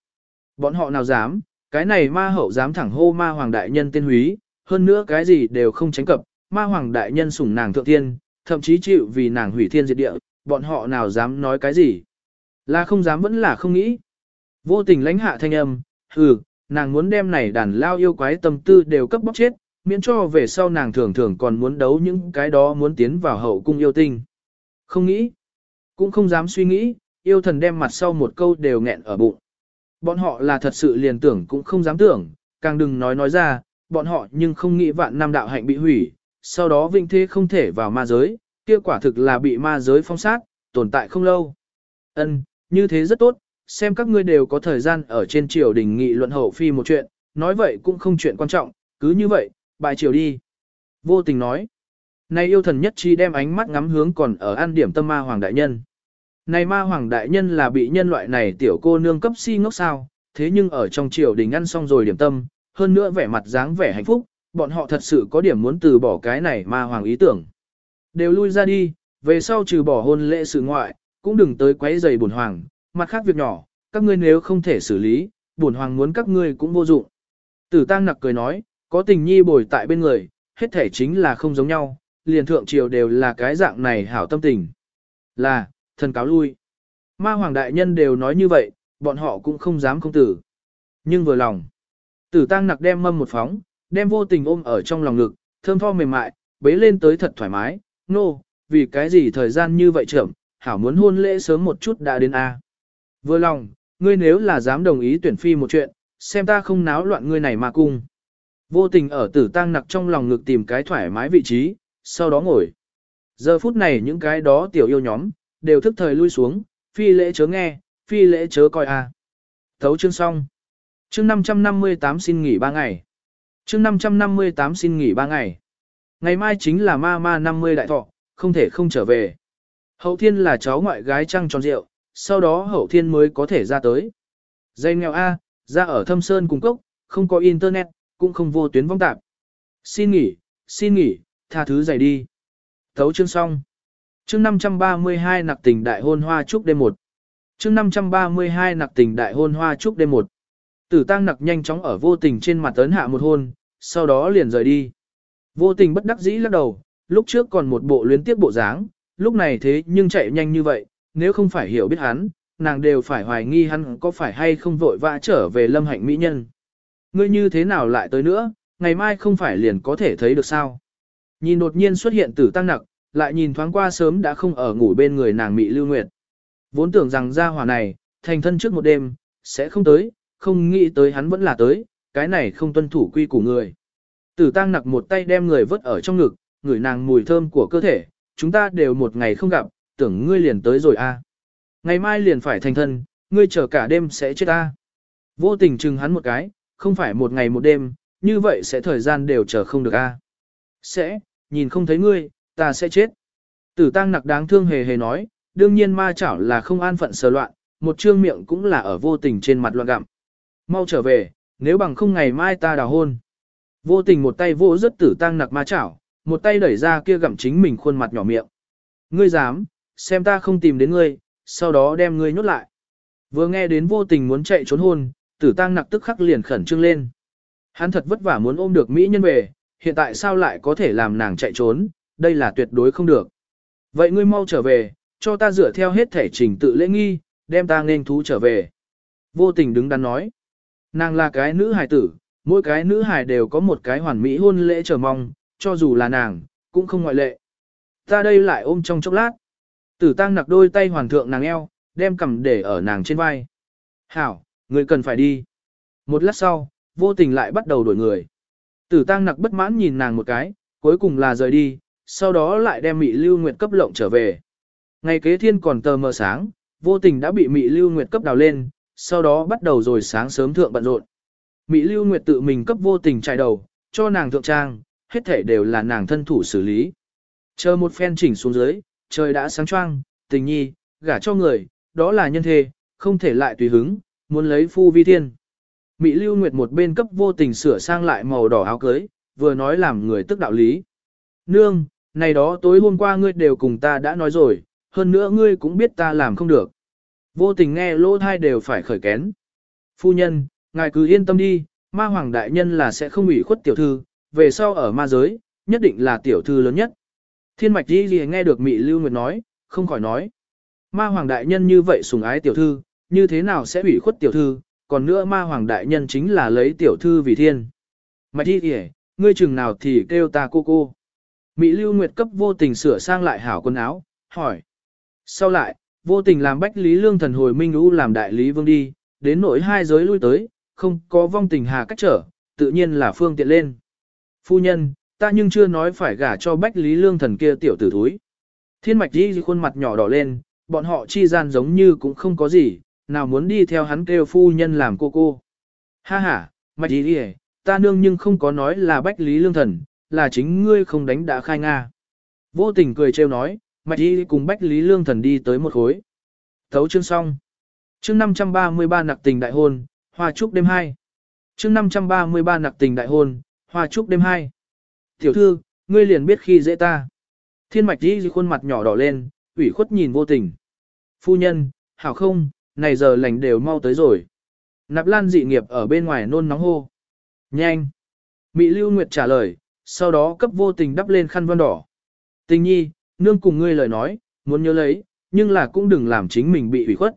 Bọn họ nào dám, cái này ma hậu dám thẳng hô ma hoàng đại nhân tên húy, hơn nữa cái gì đều không tránh cập, ma hoàng đại nhân sủng nàng thượng tiên, thậm chí chịu vì nàng hủy thiên diệt địa, bọn họ nào dám nói cái gì. Là không dám vẫn là không nghĩ. Vô tình lãnh hạ thanh âm, hừ, nàng muốn đem này đàn lao yêu quái tâm tư đều cấp bóc chết, miễn cho về sau nàng thường thường còn muốn đấu những cái đó muốn tiến vào hậu cung yêu tinh. Không nghĩ, cũng không dám suy nghĩ, yêu thần đem mặt sau một câu đều nghẹn ở bụng. Bọn họ là thật sự liền tưởng cũng không dám tưởng, càng đừng nói nói ra, bọn họ nhưng không nghĩ vạn năm đạo hạnh bị hủy, sau đó vinh thế không thể vào ma giới, kia quả thực là bị ma giới phong sát, tồn tại không lâu. Ân, như thế rất tốt, xem các ngươi đều có thời gian ở trên triều đình nghị luận hậu phi một chuyện, nói vậy cũng không chuyện quan trọng, cứ như vậy, bài chiều đi. Vô tình nói. nay yêu thần nhất chi đem ánh mắt ngắm hướng còn ở an điểm tâm ma hoàng đại nhân. Này ma hoàng đại nhân là bị nhân loại này tiểu cô nương cấp si ngốc sao, thế nhưng ở trong triều đình ăn xong rồi điểm tâm, hơn nữa vẻ mặt dáng vẻ hạnh phúc, bọn họ thật sự có điểm muốn từ bỏ cái này ma hoàng ý tưởng. Đều lui ra đi, về sau trừ bỏ hôn lễ sự ngoại, cũng đừng tới quấy giày bổn hoàng, mặt khác việc nhỏ, các ngươi nếu không thể xử lý, bổn hoàng muốn các ngươi cũng vô dụng. Tử tăng nặc cười nói, có tình nhi bồi tại bên người, hết thể chính là không giống nhau, liền thượng triều đều là cái dạng này hảo tâm tình. Là, thần cáo lui. Ma hoàng đại nhân đều nói như vậy, bọn họ cũng không dám không tử. Nhưng vừa lòng, tử tăng nặc đem mâm một phóng, đem vô tình ôm ở trong lòng ngực, thơm tho mềm mại, bế lên tới thật thoải mái, nô, no, vì cái gì thời gian như vậy trưởng, hảo muốn hôn lễ sớm một chút đã đến A. Vừa lòng, ngươi nếu là dám đồng ý tuyển phi một chuyện, xem ta không náo loạn ngươi này mà cung. Vô tình ở tử tăng nặc trong lòng ngực tìm cái thoải mái vị trí, sau đó ngồi. Giờ phút này những cái đó tiểu yêu nhóm, đều thức thời lui xuống, phi lễ chớ nghe, phi lễ chớ coi a. Thấu chương xong. Chương 558 xin nghỉ 3 ngày. Chương 558 xin nghỉ 3 ngày. Ngày mai chính là ma ma 50 đại thọ, không thể không trở về. Hậu thiên là cháu ngoại gái trăng tròn rượu, sau đó hậu thiên mới có thể ra tới. Dây nghèo A, ra ở thâm sơn cung cốc, không có internet, cũng không vô tuyến vong tạp. Xin nghỉ, xin nghỉ, tha thứ dày đi. Thấu chương xong. Chương 532 nặc tình đại hôn hoa trúc đêm 1. Chương 532 nặc tình đại hôn hoa trúc đêm 1. Tử tăng nặc nhanh chóng ở vô tình trên mặt ấn hạ một hôn, sau đó liền rời đi. Vô tình bất đắc dĩ lắc đầu, lúc trước còn một bộ luyến tiếp bộ dáng, lúc này thế nhưng chạy nhanh như vậy, nếu không phải hiểu biết hắn, nàng đều phải hoài nghi hắn có phải hay không vội vã trở về lâm hạnh mỹ nhân. Ngươi như thế nào lại tới nữa, ngày mai không phải liền có thể thấy được sao. Nhìn đột nhiên xuất hiện tử tăng nặc, lại nhìn thoáng qua sớm đã không ở ngủ bên người nàng Mị Lưu Nguyệt. Vốn tưởng rằng gia hỏa này, thành thân trước một đêm, sẽ không tới, không nghĩ tới hắn vẫn là tới, cái này không tuân thủ quy của người. Tử tăng nặc một tay đem người vớt ở trong ngực, ngửi nàng mùi thơm của cơ thể, chúng ta đều một ngày không gặp, tưởng ngươi liền tới rồi a. À. Ngày mai liền phải thành thân, ngươi chờ cả đêm sẽ chết a. Vô tình chừng hắn một cái, không phải một ngày một đêm, như vậy sẽ thời gian đều chờ không được a. Sẽ, nhìn không thấy ngươi, ta sẽ chết. Tử tăng nặc đáng thương hề hề nói, đương nhiên ma chảo là không an phận sờ loạn, một trương miệng cũng là ở vô tình trên mặt loạn gặm. Mau trở về, nếu bằng không ngày mai ta đào hôn. Vô tình một tay vô rất tử tăng nặc ma chảo, một tay đẩy ra kia gặm chính mình khuôn mặt nhỏ miệng. Ngươi dám, xem ta không tìm đến ngươi, sau đó đem ngươi nhốt lại. Vừa nghe đến vô tình muốn chạy trốn hôn, tử tăng nặc tức khắc liền khẩn trương lên. Hắn thật vất vả muốn ôm được Mỹ nhân về, hiện tại sao lại có thể làm nàng chạy trốn, đây là tuyệt đối không được. Vậy ngươi mau trở về, cho ta dựa theo hết thể trình tự lễ nghi, đem ta nên thú trở về. Vô tình đứng đắn nói. Nàng là cái nữ hài tử, mỗi cái nữ hài đều có một cái hoàn mỹ hôn lễ chờ mong, cho dù là nàng, cũng không ngoại lệ. Ta đây lại ôm trong chốc lát. Tử tăng nặc đôi tay hoàn thượng nàng eo, đem cầm để ở nàng trên vai. Hảo, người cần phải đi. Một lát sau, vô tình lại bắt đầu đổi người. Tử tăng nặc bất mãn nhìn nàng một cái, cuối cùng là rời đi, sau đó lại đem Mị Lưu Nguyệt cấp lộng trở về. Ngày kế thiên còn tờ mờ sáng, vô tình đã bị Mị Lưu Nguyệt cấp đào lên, sau đó bắt đầu rồi sáng sớm thượng bận rộn. Mị Lưu Nguyệt tự mình cấp vô tình trải đầu, cho nàng thượng trang, hết thể đều là nàng thân thủ xử lý. Chờ một phen chỉnh xuống dưới, trời đã sáng choang, tình nhi, gả cho người, đó là nhân thê, không thể lại tùy hứng, muốn lấy phu vi thiên. Mỹ Lưu Nguyệt một bên cấp vô tình sửa sang lại màu đỏ áo cưới, vừa nói làm người tức đạo lý. Nương, này đó tối hôm qua ngươi đều cùng ta đã nói rồi, hơn nữa ngươi cũng biết ta làm không được. Vô tình nghe lỗ thai đều phải khởi kén. Phu nhân, ngài cứ yên tâm đi, ma hoàng đại nhân là sẽ không ủy khuất tiểu thư, về sau ở ma giới, nhất định là tiểu thư lớn nhất. Thiên mạch đi gì nghe được Mị Lưu Nguyệt nói, không khỏi nói. Ma hoàng đại nhân như vậy sùng ái tiểu thư, như thế nào sẽ ủy khuất tiểu thư, còn nữa ma hoàng đại nhân chính là lấy tiểu thư vì thiên. Mạch đi gì, ngươi chừng nào thì kêu ta cô cô. Mỹ Lưu Nguyệt cấp vô tình sửa sang lại hảo quần áo, hỏi. Sau lại, vô tình làm bách lý lương thần hồi minh U làm đại lý vương đi, đến nỗi hai giới lui tới, không có vong tình hà cách trở, tự nhiên là phương tiện lên. Phu nhân, ta nhưng chưa nói phải gả cho bách lý lương thần kia tiểu tử thúi. Thiên mạch đi khuôn mặt nhỏ đỏ lên, bọn họ chi gian giống như cũng không có gì, nào muốn đi theo hắn kêu phu nhân làm cô cô. Ha ha, mạch đi đi ta nương nhưng không có nói là bách lý lương thần, là chính ngươi không đánh đã khai Nga. Vô tình cười trêu nói, mạch ý cùng bách lý lương thần đi tới một khối. Thấu chương xong. Chương 533 nặc tình đại hôn, hoa trúc đêm 2. Chương 533 nặc tình đại hôn, hoa trúc đêm 2. Tiểu thư, ngươi liền biết khi dễ ta. Thiên mạch đi khuôn mặt nhỏ đỏ lên, ủy khuất nhìn vô tình. Phu nhân, hảo không, này giờ lành đều mau tới rồi. Nạp lan dị nghiệp ở bên ngoài nôn nóng hô. Nhanh. mỹ lưu nguyệt trả lời, sau đó cấp vô tình đắp lên khăn văn đỏ. Tình nhi, nương cùng ngươi lời nói, muốn nhớ lấy, nhưng là cũng đừng làm chính mình bị ủy khuất.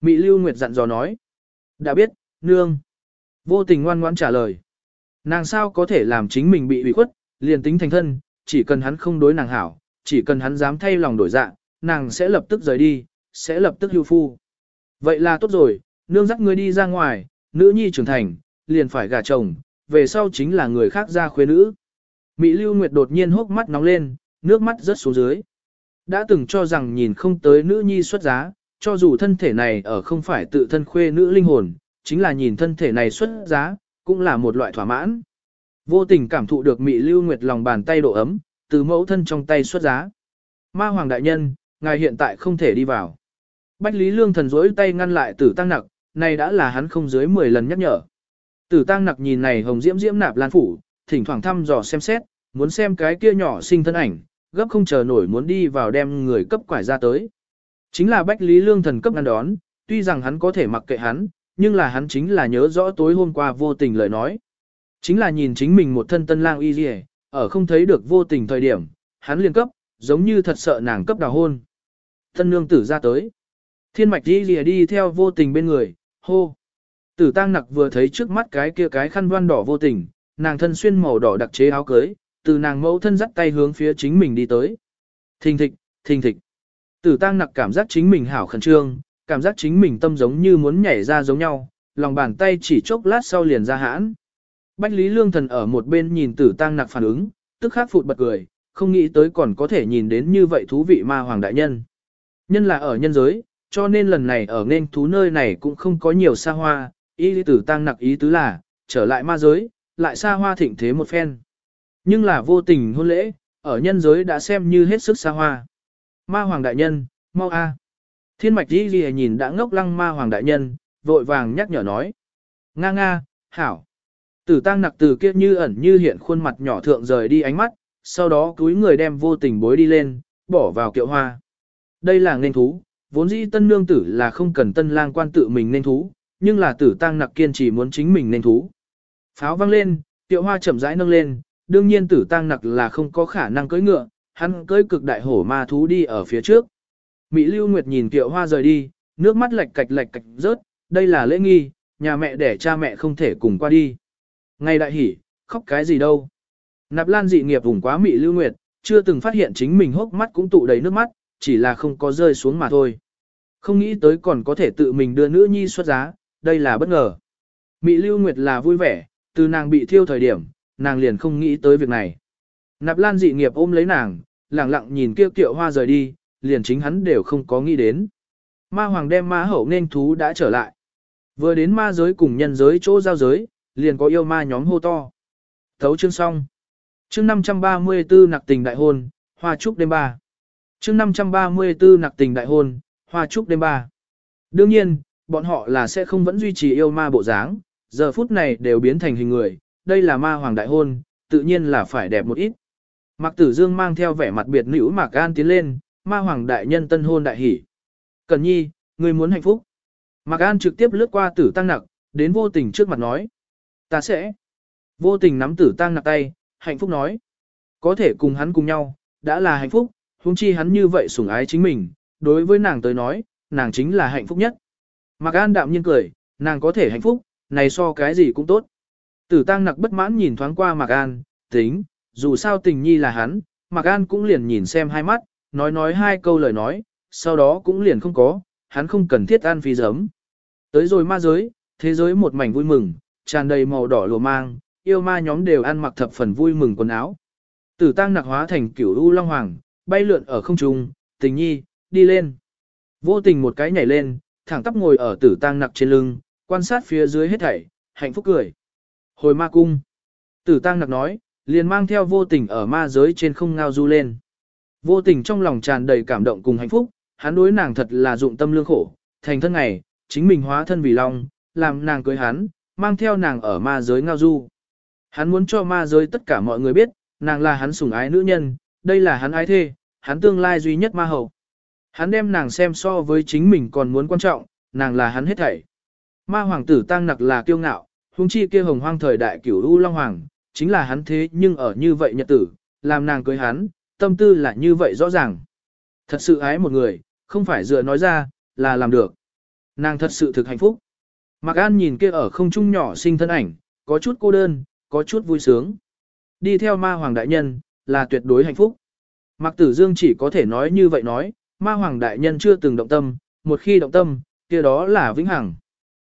Mị lưu nguyệt dặn dò nói. Đã biết, nương. Vô tình ngoan ngoãn trả lời. Nàng sao có thể làm chính mình bị ủy khuất, liền tính thành thân, chỉ cần hắn không đối nàng hảo, chỉ cần hắn dám thay lòng đổi dạ, nàng sẽ lập tức rời đi, sẽ lập tức hưu phu. Vậy là tốt rồi, nương dắt ngươi đi ra ngoài, nữ nhi trưởng thành, liền phải gả chồng, về sau chính là người khác ra khuê nữ. Mỹ Lưu Nguyệt đột nhiên hốc mắt nóng lên, nước mắt rớt xuống dưới. Đã từng cho rằng nhìn không tới nữ nhi xuất giá, cho dù thân thể này ở không phải tự thân khuê nữ linh hồn, chính là nhìn thân thể này xuất giá, cũng là một loại thỏa mãn. Vô tình cảm thụ được Mỹ Lưu Nguyệt lòng bàn tay độ ấm, từ mẫu thân trong tay xuất giá. Ma Hoàng Đại Nhân, ngài hiện tại không thể đi vào. Bách Lý Lương thần rỗi tay ngăn lại tử tăng nặc, này đã là hắn không dưới 10 lần nhắc nhở. Tử tăng nặc nhìn này hồng diễm diễm nạp lan phủ, thỉnh thoảng thăm dò xem xét, muốn xem cái kia nhỏ sinh thân ảnh, gấp không chờ nổi muốn đi vào đem người cấp quải ra tới. Chính là Bách Lý Lương thần cấp ngăn đón, tuy rằng hắn có thể mặc kệ hắn, nhưng là hắn chính là nhớ rõ tối hôm qua vô tình lời nói. Chính là nhìn chính mình một thân tân lang y dì ở không thấy được vô tình thời điểm, hắn liền cấp, giống như thật sợ nàng cấp đào hôn. thân nương tử ra tới. Thiên mạch y dì đi theo vô tình bên người, hô. Tử tăng nặc vừa thấy trước mắt cái kia cái khăn voan đỏ vô tình, nàng thân xuyên màu đỏ đặc chế áo cưới, từ nàng mẫu thân dắt tay hướng phía chính mình đi tới. Thình thịch, thình thịch. Tử tăng nặc cảm giác chính mình hảo khẩn trương, cảm giác chính mình tâm giống như muốn nhảy ra giống nhau, lòng bàn tay chỉ chốc lát sau liền ra hãn. Bách Lý Lương Thần ở một bên nhìn tử tăng nặc phản ứng, tức khắc phụt bật cười, không nghĩ tới còn có thể nhìn đến như vậy thú vị ma hoàng đại nhân. Nhân là ở nhân giới, cho nên lần này ở nên thú nơi này cũng không có nhiều xa hoa, ý tử tăng nặc ý tứ là, trở lại ma giới, lại xa hoa thịnh thế một phen. Nhưng là vô tình hôn lễ, ở nhân giới đã xem như hết sức xa hoa. Ma hoàng đại nhân, mau a. Thiên mạch đi ghi nhìn đã ngốc lăng ma hoàng đại nhân, vội vàng nhắc nhở nói. Nga nga, hảo. Tử tăng nặc từ kia như ẩn như hiện khuôn mặt nhỏ thượng rời đi ánh mắt, sau đó túi người đem vô tình bối đi lên, bỏ vào kiệu hoa. Đây là nên thú, vốn dĩ tân nương tử là không cần tân lang quan tự mình nên thú, nhưng là tử tăng nặc kiên trì muốn chính mình nên thú. Pháo vang lên, tiệu hoa chậm rãi nâng lên, đương nhiên tử tăng nặc là không có khả năng cưỡi ngựa, hắn cưỡi cực đại hổ ma thú đi ở phía trước. Mỹ Lưu Nguyệt nhìn tiệu hoa rời đi, nước mắt lệch cạch lệch cạch rớt, đây là lễ nghi, nhà mẹ để cha mẹ không thể cùng qua đi. Ngày đại hỉ, khóc cái gì đâu. Nạp lan dị nghiệp vùng quá Mỹ Lưu Nguyệt, chưa từng phát hiện chính mình hốc mắt cũng tụ đầy nước mắt, chỉ là không có rơi xuống mà thôi. Không nghĩ tới còn có thể tự mình đưa nữ nhi xuất giá, đây là bất ngờ. Mỹ Lưu Nguyệt là vui vẻ, từ nàng bị thiêu thời điểm, nàng liền không nghĩ tới việc này. Nạp Lan dị nghiệp ôm lấy nàng, lặng lặng nhìn kia kiệu hoa rời đi, liền chính hắn đều không có nghĩ đến. Ma hoàng đem ma hậu nên thú đã trở lại. Vừa đến ma giới cùng nhân giới chỗ giao giới, liền có yêu ma nhóm hô to. Thấu chương xong. Chương 534 nặc tình đại hôn, hoa trúc đêm ba. Chương 534 nặc tình đại hôn, hoa trúc đêm ba. Đương nhiên, bọn họ là sẽ không vẫn duy trì yêu ma bộ dáng, giờ phút này đều biến thành hình người, đây là ma hoàng đại hôn, tự nhiên là phải đẹp một ít. Mạc Tử Dương mang theo vẻ mặt biệt nữ Mạc An tiến lên, ma hoàng đại nhân tân hôn đại hỷ. Cần nhi, người muốn hạnh phúc. Mạc An trực tiếp lướt qua tử tăng nặc, đến vô tình trước mặt nói. Ta sẽ. Vô tình nắm tử tăng nặc tay, hạnh phúc nói. Có thể cùng hắn cùng nhau, đã là hạnh phúc, huống chi hắn như vậy sủng ái chính mình, đối với nàng tới nói, nàng chính là hạnh phúc nhất. Mạc An đạm nhiên cười, nàng có thể hạnh phúc, này so cái gì cũng tốt. Tử tăng nặc bất mãn nhìn thoáng qua Mạc An, tính, dù sao tình nhi là hắn, Mạc An cũng liền nhìn xem hai mắt, nói nói hai câu lời nói, sau đó cũng liền không có, hắn không cần thiết ăn phi giấm. Tới rồi ma giới, thế giới một mảnh vui mừng, tràn đầy màu đỏ lùa mang, yêu ma nhóm đều ăn mặc thập phần vui mừng quần áo. Tử tăng nặc hóa thành kiểu u long hoàng, bay lượn ở không trung, tình nhi, đi lên. Vô tình một cái nhảy lên, thẳng tắp ngồi ở tử tăng nặc trên lưng, quan sát phía dưới hết thảy, hạnh phúc cười. Hồi ma cung. Tử tăng nặc nói, liền mang theo vô tình ở ma giới trên không ngao du lên. Vô tình trong lòng tràn đầy cảm động cùng hạnh phúc, hắn đối nàng thật là dụng tâm lương khổ, thành thân này chính mình hóa thân vì long, làm nàng cưới hắn, mang theo nàng ở ma giới ngao du. Hắn muốn cho ma giới tất cả mọi người biết, nàng là hắn sủng ái nữ nhân, đây là hắn ái thê, hắn tương lai duy nhất ma hậu. Hắn đem nàng xem so với chính mình còn muốn quan trọng, nàng là hắn hết thảy. Ma hoàng tử tăng nặc là kiêu ngạo, huống chi kia hồng hoang thời đại cửu u long hoàng, chính là hắn thế nhưng ở như vậy nhật tử, làm nàng cưới hắn, tâm tư là như vậy rõ ràng. Thật sự ái một người, không phải dựa nói ra, là làm được. Nàng thật sự thực hạnh phúc. Mạc An nhìn kia ở không trung nhỏ sinh thân ảnh, có chút cô đơn, có chút vui sướng. Đi theo ma hoàng đại nhân, là tuyệt đối hạnh phúc. Mạc Tử Dương chỉ có thể nói như vậy nói, ma hoàng đại nhân chưa từng động tâm, một khi động tâm, kia đó là vĩnh hằng.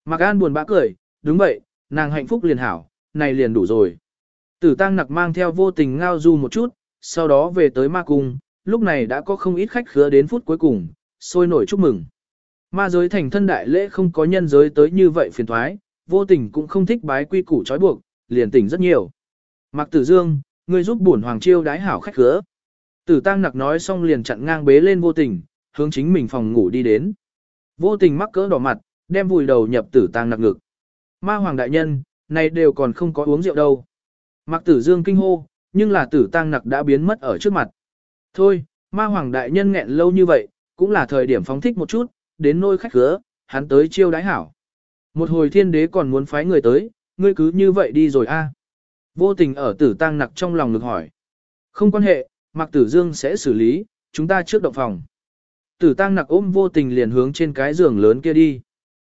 Mạc An buồn bã cười, đúng vậy, nàng hạnh phúc liền hảo, này liền đủ rồi. Tử tăng nặc mang theo vô tình ngao du một chút, sau đó về tới ma cung, lúc này đã có không ít khách khứa đến phút cuối cùng, sôi nổi chúc mừng. Ma giới thành thân đại lễ không có nhân giới tới như vậy phiền thoái, vô tình cũng không thích bái quy củ trói buộc, liền tỉnh rất nhiều. Mạc Tử Dương, ngươi giúp bổn hoàng chiêu đái hảo khách khứa. Tử Tăng nặc nói xong liền chặn ngang bế lên vô tình, hướng chính mình phòng ngủ đi đến. Vô tình mắc cỡ đỏ mặt, đem vùi đầu nhập Tử Tăng nặc ngực. Ma hoàng đại nhân, này đều còn không có uống rượu đâu. Mạc Tử Dương kinh hô, nhưng là Tử Tăng nặc đã biến mất ở trước mặt. Thôi, ma hoàng đại nhân nghẹn lâu như vậy, cũng là thời điểm phóng thích một chút, đến nôi khách khứa, hắn tới chiêu đái hảo. Một hồi thiên đế còn muốn phái người tới, ngươi cứ như vậy đi rồi a. Vô tình ở tử tăng nặc trong lòng ngực hỏi. Không quan hệ, Mạc Tử Dương sẽ xử lý, chúng ta trước động phòng. Tử tăng nặc ôm vô tình liền hướng trên cái giường lớn kia đi.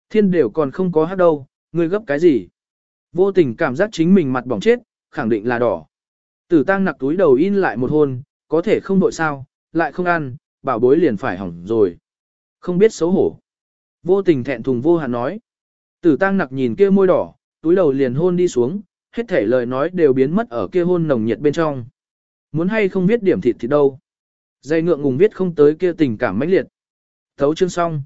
Thiên đều còn không có hát đâu, ngươi gấp cái gì? Vô tình cảm giác chính mình mặt bỏng chết, khẳng định là đỏ. Tử tăng nặc túi đầu in lại một hôn, có thể không đội sao, lại không ăn, bảo bối liền phải hỏng rồi. Không biết xấu hổ. Vô tình thẹn thùng vô hạn nói. Tử tăng nặc nhìn kia môi đỏ, túi đầu liền hôn đi xuống, hết thể lời nói đều biến mất ở kia hôn nồng nhiệt bên trong. Muốn hay không biết điểm thịt thì đâu. Dây ngượng ngùng viết không tới kia tình cảm mãnh liệt. Thấu chương xong.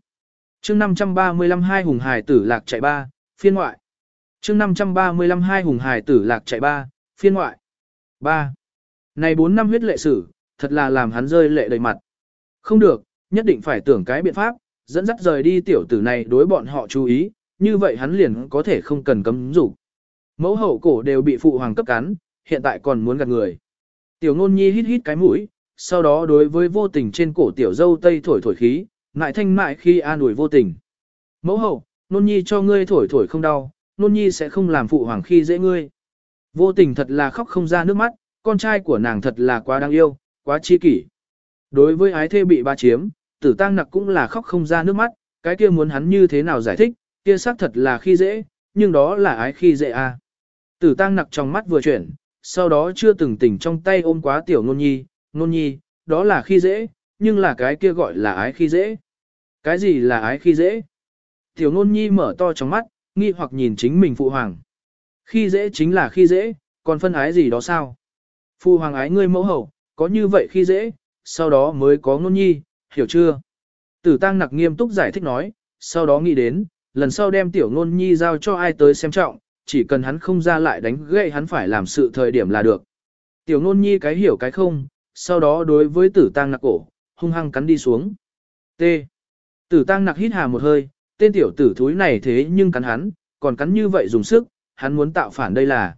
Chương 535 hai hùng hải tử lạc chạy ba, phiên ngoại. Chương 535 hai hùng hải tử lạc chạy ba, phiên ngoại. 3. Này 4 năm huyết lệ sử, thật là làm hắn rơi lệ đầy mặt. Không được, nhất định phải tưởng cái biện pháp, dẫn dắt rời đi tiểu tử này đối bọn họ chú ý, như vậy hắn liền có thể không cần cấm rủ. Mẫu hậu cổ đều bị phụ hoàng cấp cắn, hiện tại còn muốn gạt người. Tiểu ngôn nhi hít hít cái mũi, sau đó đối với vô tình trên cổ tiểu dâu tây thổi thổi khí, ngại thanh mại khi an ủi vô tình. Mẫu hậu, nôn nhi cho ngươi thổi thổi không đau, nôn nhi sẽ không làm phụ hoàng khi dễ ngươi. Vô tình thật là khóc không ra nước mắt, con trai của nàng thật là quá đáng yêu, quá chi kỷ. Đối với ái thê bị ba chiếm, tử tăng nặc cũng là khóc không ra nước mắt, cái kia muốn hắn như thế nào giải thích, kia xác thật là khi dễ, nhưng đó là ái khi dễ a. À. Tử tăng nặc trong mắt vừa chuyển, sau đó chưa từng tỉnh trong tay ôm quá tiểu nôn nhi, nôn nhi, đó là khi dễ, nhưng là cái kia gọi là ái khi dễ. Cái gì là ái khi dễ? Tiểu nôn nhi mở to trong mắt, nghi hoặc nhìn chính mình phụ hoàng. Khi dễ chính là khi dễ, còn phân ái gì đó sao? Phụ hoàng ái ngươi mẫu hậu, có như vậy khi dễ, sau đó mới có nôn nhi, hiểu chưa? Tử tăng nặc nghiêm túc giải thích nói, sau đó nghĩ đến, lần sau đem tiểu nôn nhi giao cho ai tới xem trọng, chỉ cần hắn không ra lại đánh gậy hắn phải làm sự thời điểm là được. Tiểu nôn nhi cái hiểu cái không, sau đó đối với tử tăng nặc cổ, hung hăng cắn đi xuống. T. Tử tăng nặc hít hà một hơi, tên tiểu tử thúi này thế nhưng cắn hắn, còn cắn như vậy dùng sức, hắn muốn tạo phản đây là.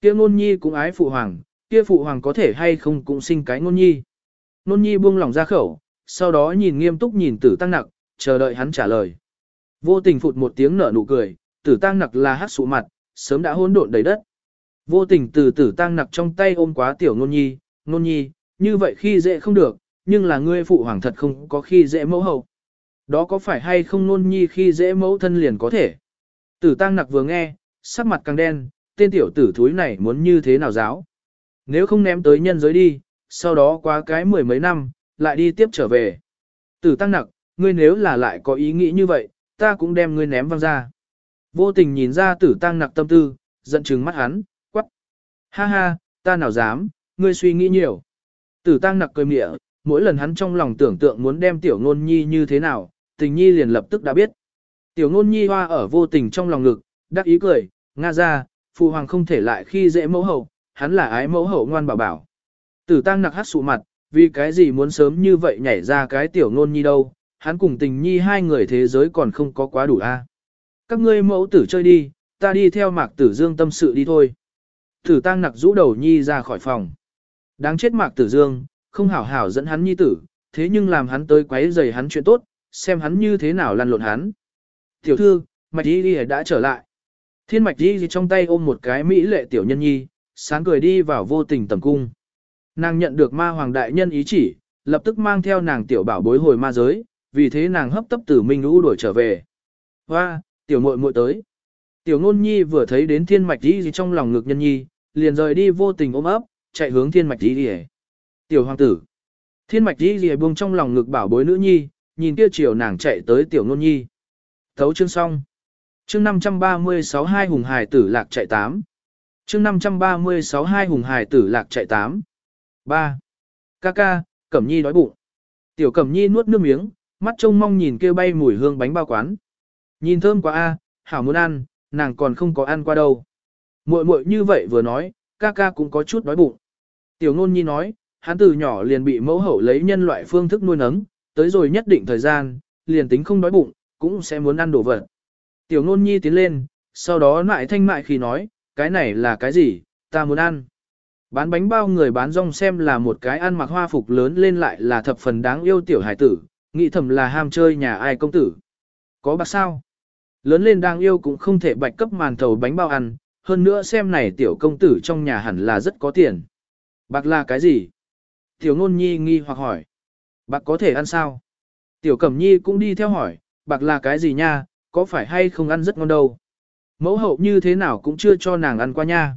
Kia ngôn nhi cũng ái phụ hoàng, kia phụ hoàng có thể hay không cũng sinh cái ngôn nhi. Ngôn nhi buông lòng ra khẩu, sau đó nhìn nghiêm túc nhìn tử tăng nặc, chờ đợi hắn trả lời. Vô tình phụt một tiếng nở nụ cười, tử tăng nặc là hát sụ mặt, sớm đã hỗn độn đầy đất. Vô tình từ tử tăng nặc trong tay ôm quá tiểu ngôn nhi, Ngôn nhi, như vậy khi dễ không được, nhưng là ngươi phụ hoàng thật không có khi dễ mẫu hậu. Đó có phải hay không nôn nhi khi dễ mẫu thân liền có thể. Tử tăng nặc vừa nghe, sắc mặt càng đen, tên tiểu tử thúi này muốn như thế nào giáo. Nếu không ném tới nhân giới đi, sau đó qua cái mười mấy năm, lại đi tiếp trở về. Tử tăng nặc, ngươi nếu là lại có ý nghĩ như vậy, ta cũng đem ngươi ném văng ra. Vô tình nhìn ra tử tăng nặc tâm tư, giận chứng mắt hắn, quắc. Ha ha, ta nào dám, ngươi suy nghĩ nhiều. Tử tăng nặc cười mỉa mỗi lần hắn trong lòng tưởng tượng muốn đem tiểu ngôn nhi như thế nào, tình nhi liền lập tức đã biết. Tiểu ngôn nhi hoa ở vô tình trong lòng ngực, đắc ý cười, nga ra, phụ hoàng không thể lại khi dễ mẫu hậu, hắn là ái mẫu hậu ngoan bảo bảo. Tử tăng nặc hát sụ mặt, vì cái gì muốn sớm như vậy nhảy ra cái tiểu ngôn nhi đâu, hắn cùng tình nhi hai người thế giới còn không có quá đủ a. Các ngươi mẫu tử chơi đi, ta đi theo mạc tử dương tâm sự đi thôi. Tử tăng nặc rũ đầu nhi ra khỏi phòng. Đáng chết mạc tử dương, không hảo hảo dẫn hắn nhi tử, thế nhưng làm hắn tới quấy rầy hắn chuyện tốt, xem hắn như thế nào lăn lộn hắn. Tiểu thư, mạch đi đi đã trở lại. Thiên mạch đi trong tay ôm một cái mỹ lệ tiểu nhân nhi, sáng cười đi vào vô tình tầm cung. Nàng nhận được ma hoàng đại nhân ý chỉ, lập tức mang theo nàng tiểu bảo bối hồi ma giới, vì thế nàng hấp tấp từ Minh Lũ đuổi trở về. Hoa, tiểu muội muội tới. Tiểu ngôn nhi vừa thấy đến thiên mạch đi trong lòng ngực nhân nhi, liền rời đi vô tình ôm ấp, chạy hướng thiên mạch đi đi Tiểu hoàng tử. Thiên mạch đi gì buông trong lòng ngực bảo bối nữ nhi, nhìn kia chiều nàng chạy tới tiểu Nôn nhi. Thấu chương xong. Chương 536 hai hùng hải tử lạc chạy tám. Chương 536 hai hùng hải tử lạc chạy tám. 3. Ca ca, Cẩm Nhi đói bụng. Tiểu Cẩm Nhi nuốt nước miếng, mắt trông mong nhìn kia bay mùi hương bánh bao quán. Nhìn thơm quá a, hảo muốn ăn, nàng còn không có ăn qua đâu. Muội muội như vậy vừa nói, ca ca cũng có chút đói bụng. Tiểu Nôn Nhi nói, hắn từ nhỏ liền bị mẫu hậu lấy nhân loại phương thức nuôi nấng, tới rồi nhất định thời gian, liền tính không đói bụng, cũng sẽ muốn ăn đồ vật. Tiểu Nôn Nhi tiến lên, sau đó lại thanh mại khi nói, cái này là cái gì, ta muốn ăn. Bán bánh bao người bán rong xem là một cái ăn mặc hoa phục lớn lên lại là thập phần đáng yêu tiểu hải tử, nghĩ thầm là ham chơi nhà ai công tử. Có bạc sao? Lớn lên đáng yêu cũng không thể bạch cấp màn thầu bánh bao ăn, hơn nữa xem này tiểu công tử trong nhà hẳn là rất có tiền. Bạc là cái gì? Tiểu ngôn nhi nghi hoặc hỏi. Bạc có thể ăn sao? Tiểu cẩm nhi cũng đi theo hỏi, bạc là cái gì nha, có phải hay không ăn rất ngon đâu? Mẫu hậu như thế nào cũng chưa cho nàng ăn qua nha.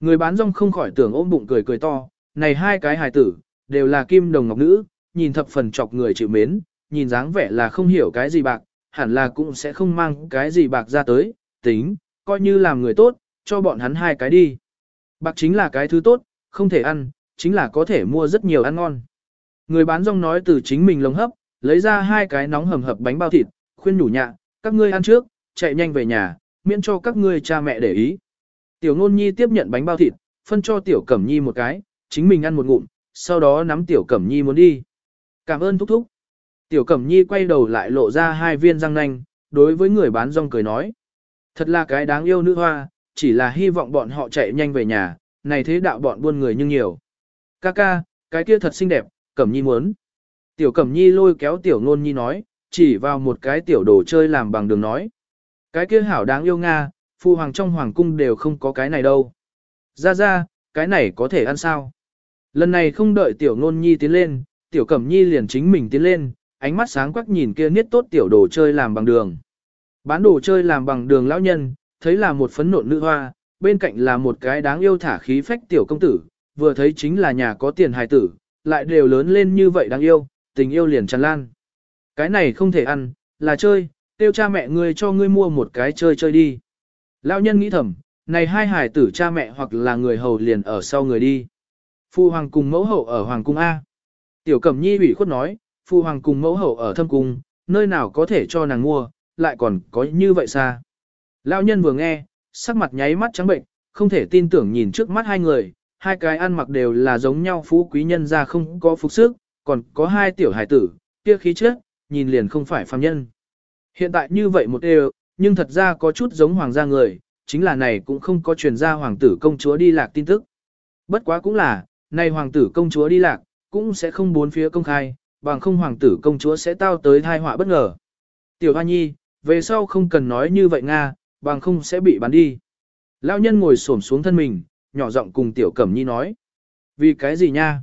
Người bán rong không khỏi tưởng ôm bụng cười cười to, này hai cái hài tử, đều là kim đồng ngọc nữ, nhìn thập phần chọc người chịu mến, nhìn dáng vẻ là không hiểu cái gì bạc, hẳn là cũng sẽ không mang cái gì bạc ra tới, tính, coi như làm người tốt, cho bọn hắn hai cái đi. Bạc chính là cái thứ tốt, không thể ăn, chính là có thể mua rất nhiều ăn ngon. Người bán rong nói từ chính mình lồng hấp, lấy ra hai cái nóng hầm hập bánh bao thịt, khuyên nhủ nhạ, các ngươi ăn trước, chạy nhanh về nhà, miễn cho các ngươi cha mẹ để ý. Tiểu ngôn nhi tiếp nhận bánh bao thịt, phân cho tiểu cẩm nhi một cái, chính mình ăn một ngụm, sau đó nắm tiểu cẩm nhi muốn đi. Cảm ơn thúc thúc. Tiểu cẩm nhi quay đầu lại lộ ra hai viên răng nanh, đối với người bán rong cười nói. Thật là cái đáng yêu nữ hoa, chỉ là hy vọng bọn họ chạy nhanh về nhà, này thế đạo bọn buôn người nhưng nhiều. Ca ca, cái kia thật xinh đẹp, cẩm nhi muốn. Tiểu cẩm nhi lôi kéo tiểu ngôn nhi nói, chỉ vào một cái tiểu đồ chơi làm bằng đường nói. Cái kia hảo đáng yêu Nga, Phu hoàng trong hoàng cung đều không có cái này đâu. Ra ra, cái này có thể ăn sao? Lần này không đợi tiểu ngôn nhi tiến lên, tiểu cẩm nhi liền chính mình tiến lên, ánh mắt sáng quắc nhìn kia niết tốt tiểu đồ chơi làm bằng đường. Bán đồ chơi làm bằng đường lão nhân, thấy là một phấn nộn nữ hoa, bên cạnh là một cái đáng yêu thả khí phách tiểu công tử, vừa thấy chính là nhà có tiền hài tử, lại đều lớn lên như vậy đáng yêu, tình yêu liền tràn lan. Cái này không thể ăn, là chơi, tiêu cha mẹ ngươi cho ngươi mua một cái chơi chơi đi. Lão nhân nghĩ thầm, này hai hài tử cha mẹ hoặc là người hầu liền ở sau người đi. Phu hoàng cùng mẫu hậu ở hoàng cung A. Tiểu cẩm nhi ủy khuất nói, phu hoàng cùng mẫu hậu ở thâm cung, nơi nào có thể cho nàng mua, lại còn có như vậy xa. Lão nhân vừa nghe, sắc mặt nháy mắt trắng bệnh, không thể tin tưởng nhìn trước mắt hai người, hai cái ăn mặc đều là giống nhau phú quý nhân ra không có phục sức, còn có hai tiểu hải tử, kia khí chất, nhìn liền không phải phàm nhân. Hiện tại như vậy một đều, nhưng thật ra có chút giống hoàng gia người, chính là này cũng không có truyền ra hoàng tử công chúa đi lạc tin tức. Bất quá cũng là, này hoàng tử công chúa đi lạc, cũng sẽ không bốn phía công khai, bằng không hoàng tử công chúa sẽ tao tới thai họa bất ngờ. Tiểu Hoa Nhi, về sau không cần nói như vậy Nga, bằng không sẽ bị bắn đi. Lão nhân ngồi xổm xuống thân mình, nhỏ giọng cùng Tiểu Cẩm Nhi nói. Vì cái gì nha?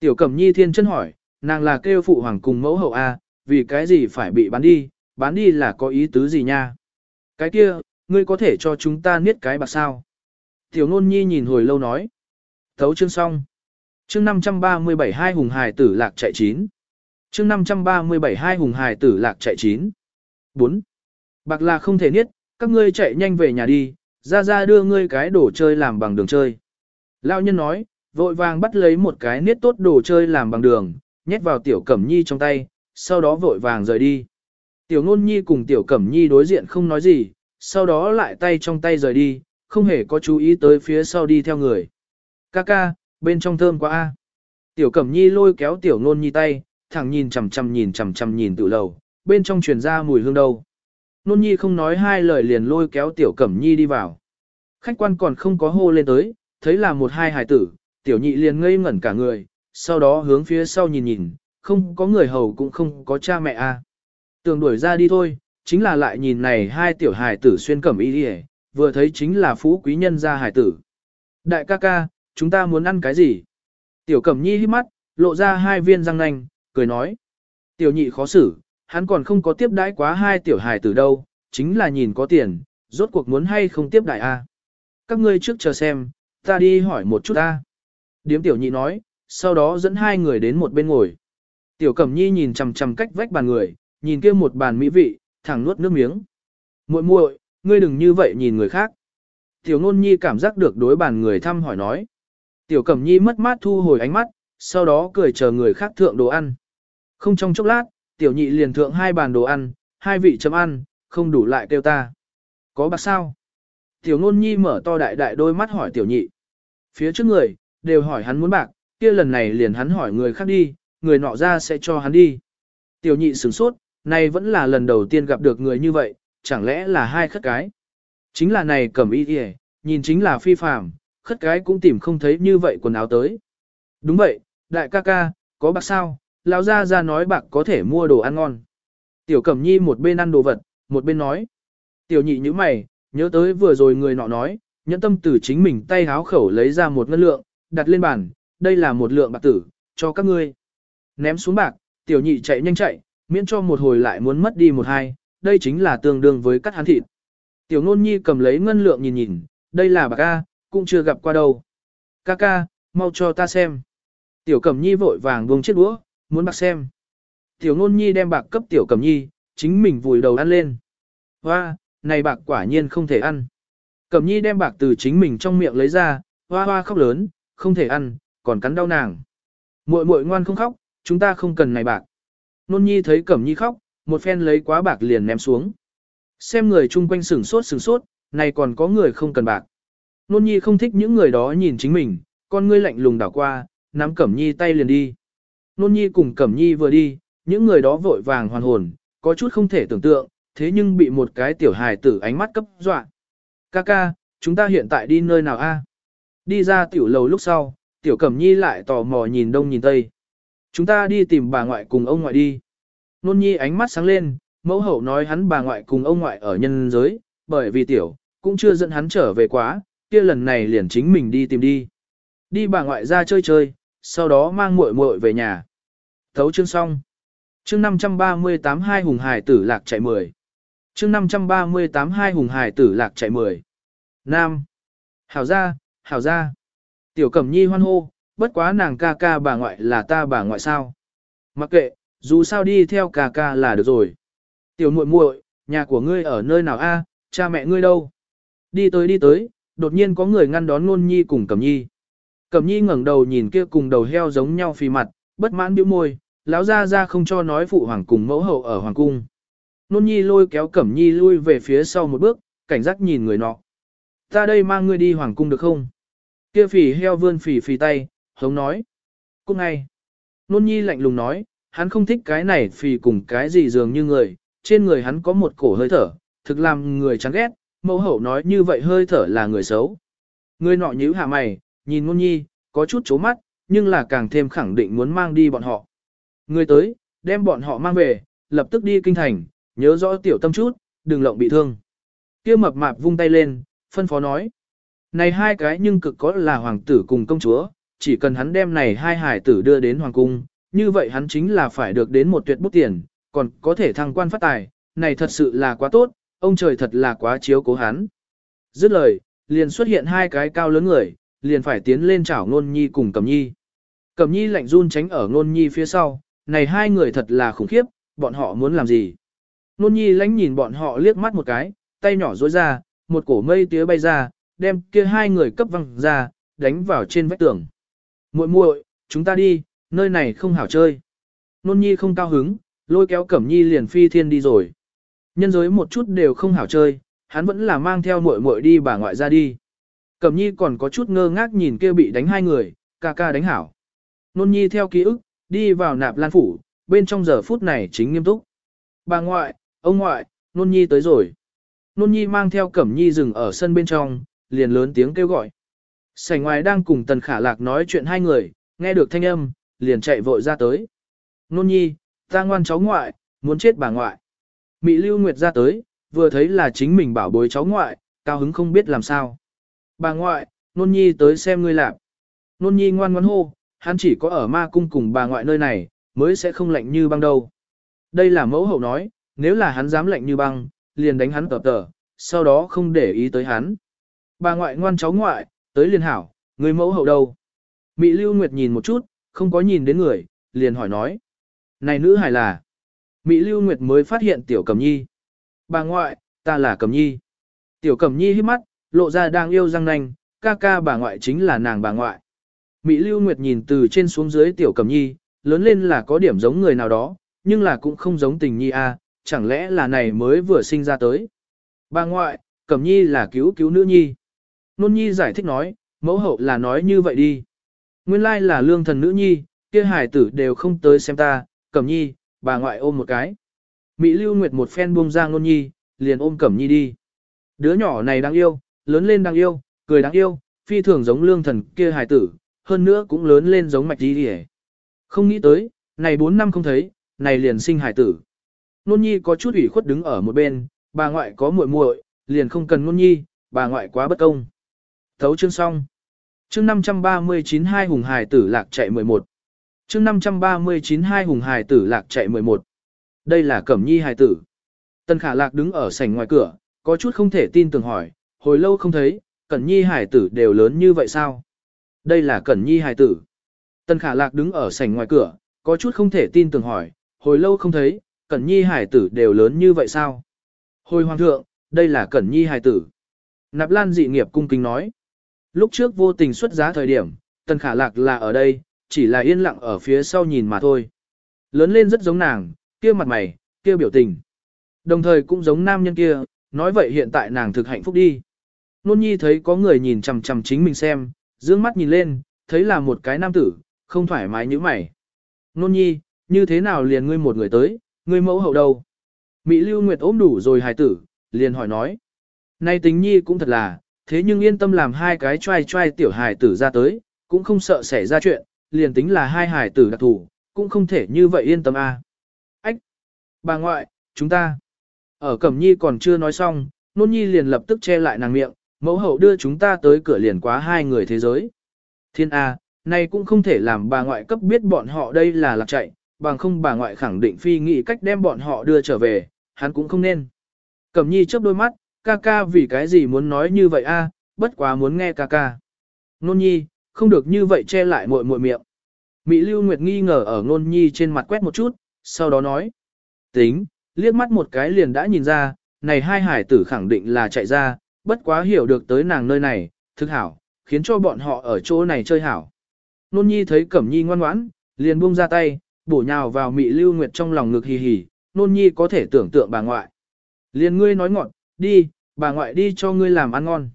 Tiểu Cẩm Nhi thiên chân hỏi, nàng là kêu phụ hoàng cùng mẫu hậu A, vì cái gì phải bị bán đi, bán đi là có ý tứ gì nha? Cái kia, ngươi có thể cho chúng ta niết cái bạc sao? Tiểu nôn nhi nhìn hồi lâu nói. Thấu chương xong. Chương 537 hai hùng hài tử lạc chạy chín. Chương 537 hai hùng hài tử lạc chạy chín. 4. Bạc là không thể niết, các ngươi chạy nhanh về nhà đi, ra ra đưa ngươi cái đồ chơi làm bằng đường chơi. Lão nhân nói, vội vàng bắt lấy một cái niết tốt đồ chơi làm bằng đường, nhét vào tiểu cẩm nhi trong tay, sau đó vội vàng rời đi. Tiểu Nôn Nhi cùng Tiểu Cẩm Nhi đối diện không nói gì, sau đó lại tay trong tay rời đi, không hề có chú ý tới phía sau đi theo người. Ca ca, bên trong thơm quá a. Tiểu Cẩm Nhi lôi kéo Tiểu Nôn Nhi tay, thẳng nhìn chằm chằm nhìn chằm chằm nhìn tự lầu, bên trong truyền ra mùi hương đâu. Nôn Nhi không nói hai lời liền lôi kéo Tiểu Cẩm Nhi đi vào. Khách quan còn không có hô lên tới, thấy là một hai hài tử, Tiểu Nhị liền ngây ngẩn cả người, sau đó hướng phía sau nhìn nhìn, không có người hầu cũng không có cha mẹ a. Tường đuổi ra đi thôi, chính là lại nhìn này hai tiểu hài tử xuyên cẩm y đi vừa thấy chính là phú quý nhân gia hài tử. Đại ca ca, chúng ta muốn ăn cái gì? Tiểu cẩm nhi hít mắt, lộ ra hai viên răng nanh, cười nói. Tiểu nhị khó xử, hắn còn không có tiếp đãi quá hai tiểu hài từ đâu, chính là nhìn có tiền, rốt cuộc muốn hay không tiếp đại a. Các ngươi trước chờ xem, ta đi hỏi một chút ta. Điếm tiểu nhị nói, sau đó dẫn hai người đến một bên ngồi. Tiểu Cẩm Nhi nhìn chằm chằm cách vách bàn người, nhìn kia một bàn mỹ vị, thẳng nuốt nước miếng. Muội muội, ngươi đừng như vậy nhìn người khác. Tiểu Nôn Nhi cảm giác được đối bàn người thăm hỏi nói. Tiểu Cẩm Nhi mất mát thu hồi ánh mắt, sau đó cười chờ người khác thượng đồ ăn. Không trong chốc lát, Tiểu Nhị liền thượng hai bàn đồ ăn, hai vị chấm ăn, không đủ lại kêu ta. Có bạc sao? Tiểu Nôn Nhi mở to đại đại đôi mắt hỏi Tiểu Nhị. Phía trước người, đều hỏi hắn muốn bạc, kia lần này liền hắn hỏi người khác đi, người nọ ra sẽ cho hắn đi. Tiểu nhị sửng sốt, này vẫn là lần đầu tiên gặp được người như vậy, chẳng lẽ là hai khất cái. Chính là này cầm y kìa, nhìn chính là phi phàm, khất cái cũng tìm không thấy như vậy quần áo tới. Đúng vậy, đại ca ca, có bạc sao, lão gia gia nói bạc có thể mua đồ ăn ngon. Tiểu cẩm nhi một bên ăn đồ vật, một bên nói. Tiểu nhị như mày, nhớ tới vừa rồi người nọ nói, nhẫn tâm từ chính mình tay háo khẩu lấy ra một ngân lượng, đặt lên bàn, đây là một lượng bạc tử, cho các ngươi. Ném xuống bạc, tiểu nhị chạy nhanh chạy, miễn cho một hồi lại muốn mất đi một hai, đây chính là tương đương với cắt hắn thịt. Tiểu nôn nhi cầm lấy ngân lượng nhìn nhìn, đây là bạc ca, cũng chưa gặp qua đâu. Ca ca, mau cho ta xem. Tiểu cẩm nhi vội vàng buông chiếc đũa, muốn bạc xem. Tiểu nôn nhi đem bạc cấp tiểu cẩm nhi, chính mình vùi đầu ăn lên. Hoa, này bạc quả nhiên không thể ăn. Cẩm nhi đem bạc từ chính mình trong miệng lấy ra, hoa hoa khóc lớn, không thể ăn, còn cắn đau nàng. Muội muội ngoan không khóc, chúng ta không cần này bạc. Nôn nhi thấy Cẩm nhi khóc, một phen lấy quá bạc liền ném xuống. Xem người chung quanh sửng sốt sửng sốt, này còn có người không cần bạc. Nôn nhi không thích những người đó nhìn chính mình, con ngươi lạnh lùng đảo qua, nắm Cẩm nhi tay liền đi. Nôn nhi cùng Cẩm nhi vừa đi, những người đó vội vàng hoàn hồn, có chút không thể tưởng tượng, thế nhưng bị một cái tiểu hài tử ánh mắt cấp dọa. Kaka, chúng ta hiện tại đi nơi nào a? Đi ra tiểu lầu lúc sau, tiểu cẩm nhi lại tò mò nhìn đông nhìn tây. Chúng ta đi tìm bà ngoại cùng ông ngoại đi. Nôn nhi ánh mắt sáng lên, mẫu hậu nói hắn bà ngoại cùng ông ngoại ở nhân giới, bởi vì tiểu, cũng chưa dẫn hắn trở về quá, kia lần này liền chính mình đi tìm đi. Đi bà ngoại ra chơi chơi, sau đó mang muội muội về nhà. Thấu chương xong. Chương 538 hai hùng hải tử lạc chạy 10. Chương 538 hai hùng hải tử lạc chạy 10. Nam. Hảo gia, hảo gia. Tiểu Cẩm Nhi hoan hô, bất quá nàng ca ca bà ngoại là ta bà ngoại sao. Mặc kệ, dù sao đi theo ca ca là được rồi. Tiểu muội muội, nhà của ngươi ở nơi nào a? cha mẹ ngươi đâu? Đi tới đi tới, đột nhiên có người ngăn đón Nôn Nhi cùng Cẩm Nhi. Cẩm Nhi ngẩng đầu nhìn kia cùng đầu heo giống nhau phì mặt, bất mãn bĩu môi, lão ra ra không cho nói phụ hoàng cùng mẫu hậu ở hoàng cung. Nôn Nhi lôi kéo Cẩm Nhi lui về phía sau một bước, cảnh giác nhìn người nọ. Ta đây mang ngươi đi hoàng cung được không? Kia phì heo vươn phì phì tay, hống nói. Cũng ngay. Nôn nhi lạnh lùng nói, hắn không thích cái này phì cùng cái gì dường như người, trên người hắn có một cổ hơi thở, thực làm người chán ghét, mẫu hậu nói như vậy hơi thở là người xấu. Người nọ nhíu hạ mày, nhìn nôn nhi, có chút chố mắt, nhưng là càng thêm khẳng định muốn mang đi bọn họ. Người tới, đem bọn họ mang về, lập tức đi kinh thành, nhớ rõ tiểu tâm chút, đừng lộng bị thương. Kia mập mạp vung tay lên, phân phó nói. Này hai cái nhưng cực có là hoàng tử cùng công chúa, chỉ cần hắn đem này hai hải tử đưa đến hoàng cung, như vậy hắn chính là phải được đến một tuyệt bút tiền, còn có thể thăng quan phát tài, này thật sự là quá tốt, ông trời thật là quá chiếu cố hắn. Dứt lời, liền xuất hiện hai cái cao lớn người, liền phải tiến lên chảo ngôn Nhi cùng Cẩm Nhi. Cẩm Nhi lạnh run tránh ở Nôn Nhi phía sau, này hai người thật là khủng khiếp, bọn họ muốn làm gì? Nôn Nhi lánh nhìn bọn họ liếc mắt một cái, tay nhỏ dối ra, một cổ mây tía bay ra, đem kia hai người cấp văng ra, đánh vào trên vách tường. Muội muội, chúng ta đi, nơi này không hảo chơi. Nôn nhi không cao hứng, lôi kéo cẩm nhi liền phi thiên đi rồi. Nhân giới một chút đều không hảo chơi, hắn vẫn là mang theo muội muội đi bà ngoại ra đi. Cẩm nhi còn có chút ngơ ngác nhìn kia bị đánh hai người, ca ca đánh hảo. Nôn nhi theo ký ức, đi vào nạp lan phủ, bên trong giờ phút này chính nghiêm túc. Bà ngoại, ông ngoại, nôn nhi tới rồi. Nôn nhi mang theo cẩm nhi dừng ở sân bên trong, liền lớn tiếng kêu gọi. Sảnh ngoài đang cùng tần khả lạc nói chuyện hai người, nghe được thanh âm, liền chạy vội ra tới. Nôn nhi, ta ngoan cháu ngoại, muốn chết bà ngoại. Mị lưu nguyệt ra tới, vừa thấy là chính mình bảo bối cháu ngoại, cao hứng không biết làm sao. Bà ngoại, nôn nhi tới xem ngươi làm. Nôn nhi ngoan ngoan hô, hắn chỉ có ở ma cung cùng bà ngoại nơi này, mới sẽ không lạnh như băng đâu. Đây là mẫu hậu nói, nếu là hắn dám lạnh như băng, liền đánh hắn tập tờ, sau đó không để ý tới hắn. Bà ngoại ngoan cháu ngoại, tới liền hảo, người mẫu hậu đâu? Mị Lưu Nguyệt nhìn một chút, không có nhìn đến người, liền hỏi nói. Này nữ hài là? Mị Lưu Nguyệt mới phát hiện Tiểu Cẩm Nhi. Bà ngoại, ta là Cẩm Nhi. Tiểu Cẩm Nhi hít mắt, lộ ra đang yêu răng nanh, ca ca bà ngoại chính là nàng bà ngoại. Mỹ Lưu Nguyệt nhìn từ trên xuống dưới Tiểu Cẩm Nhi, lớn lên là có điểm giống người nào đó, nhưng là cũng không giống tình nhi a, chẳng lẽ là này mới vừa sinh ra tới. Bà ngoại, Cẩm Nhi là cứu cứu nữ nhi. Nôn nhi giải thích nói, mẫu hậu là nói như vậy đi. Nguyên lai là lương thần nữ nhi, kia hải tử đều không tới xem ta, Cẩm Nhi, bà ngoại ôm một cái. Mỹ Lưu Nguyệt một phen buông ra nôn nhi, liền ôm Cẩm Nhi đi. Đứa nhỏ này đáng yêu, lớn lên đáng yêu, cười đáng yêu, phi thường giống lương thần kia hải tử, hơn nữa cũng lớn lên giống mạch đi đi Không nghĩ tới, này 4 năm không thấy, này liền sinh hải tử. Nôn nhi có chút ủy khuất đứng ở một bên, bà ngoại có muội muội, liền không cần nôn nhi, bà ngoại quá bất công. Thấu chương xong. Chương 539 hai hùng hải tử lạc chạy 11. Chương 539 hai hùng hải tử lạc chạy 11. Đây là Cẩm Nhi hải tử. Tân Khả Lạc đứng ở sảnh ngoài cửa, có chút không thể tin tưởng hỏi, hồi lâu không thấy, Cẩn Nhi hải tử đều lớn như vậy sao? Đây là Cẩn Nhi hải tử. Tân Khả Lạc đứng ở sảnh ngoài cửa, có chút không thể tin tưởng hỏi, hồi lâu không thấy, Cẩn Nhi hải tử đều lớn như vậy sao? Hồi hoàng thượng, đây là Cẩn Nhi hải tử. Nạp Lan dị nghiệp cung kính nói. Lúc trước vô tình xuất giá thời điểm, Tần Khả Lạc là ở đây, chỉ là yên lặng ở phía sau nhìn mà thôi. Lớn lên rất giống nàng, kia mặt mày, kia biểu tình. Đồng thời cũng giống nam nhân kia, nói vậy hiện tại nàng thực hạnh phúc đi. Nôn nhi thấy có người nhìn chằm chằm chính mình xem, dương mắt nhìn lên, thấy là một cái nam tử, không thoải mái như mày. Nôn nhi, như thế nào liền ngươi một người tới, ngươi mẫu hậu đâu? Mỹ Lưu Nguyệt ốm đủ rồi hài tử, liền hỏi nói. nay tính nhi cũng thật là, thế nhưng yên tâm làm hai cái trai trai tiểu hài tử ra tới, cũng không sợ xảy ra chuyện, liền tính là hai hài tử đặc thủ, cũng không thể như vậy yên tâm a. À. Ách! Bà ngoại, chúng ta. Ở Cẩm Nhi còn chưa nói xong, Nôn Nhi liền lập tức che lại nàng miệng, mẫu hậu đưa chúng ta tới cửa liền quá hai người thế giới. Thiên A, này cũng không thể làm bà ngoại cấp biết bọn họ đây là lạc chạy, bằng không bà ngoại khẳng định phi nghĩ cách đem bọn họ đưa trở về, hắn cũng không nên. Cẩm Nhi chớp đôi mắt, ca ca vì cái gì muốn nói như vậy a? bất quá muốn nghe ca ca. Nôn nhi, không được như vậy che lại muội muội miệng. Mỹ Lưu Nguyệt nghi ngờ ở Nôn nhi trên mặt quét một chút, sau đó nói. Tính, liếc mắt một cái liền đã nhìn ra, này hai hải tử khẳng định là chạy ra, bất quá hiểu được tới nàng nơi này, thực hảo, khiến cho bọn họ ở chỗ này chơi hảo. Nôn nhi thấy Cẩm Nhi ngoan ngoãn, liền buông ra tay, bổ nhào vào Mỹ Lưu Nguyệt trong lòng ngực hì hì, nôn nhi có thể tưởng tượng bà ngoại. Liền ngươi nói ngọn, Đi, bà ngoại đi cho ngươi làm ăn ngon.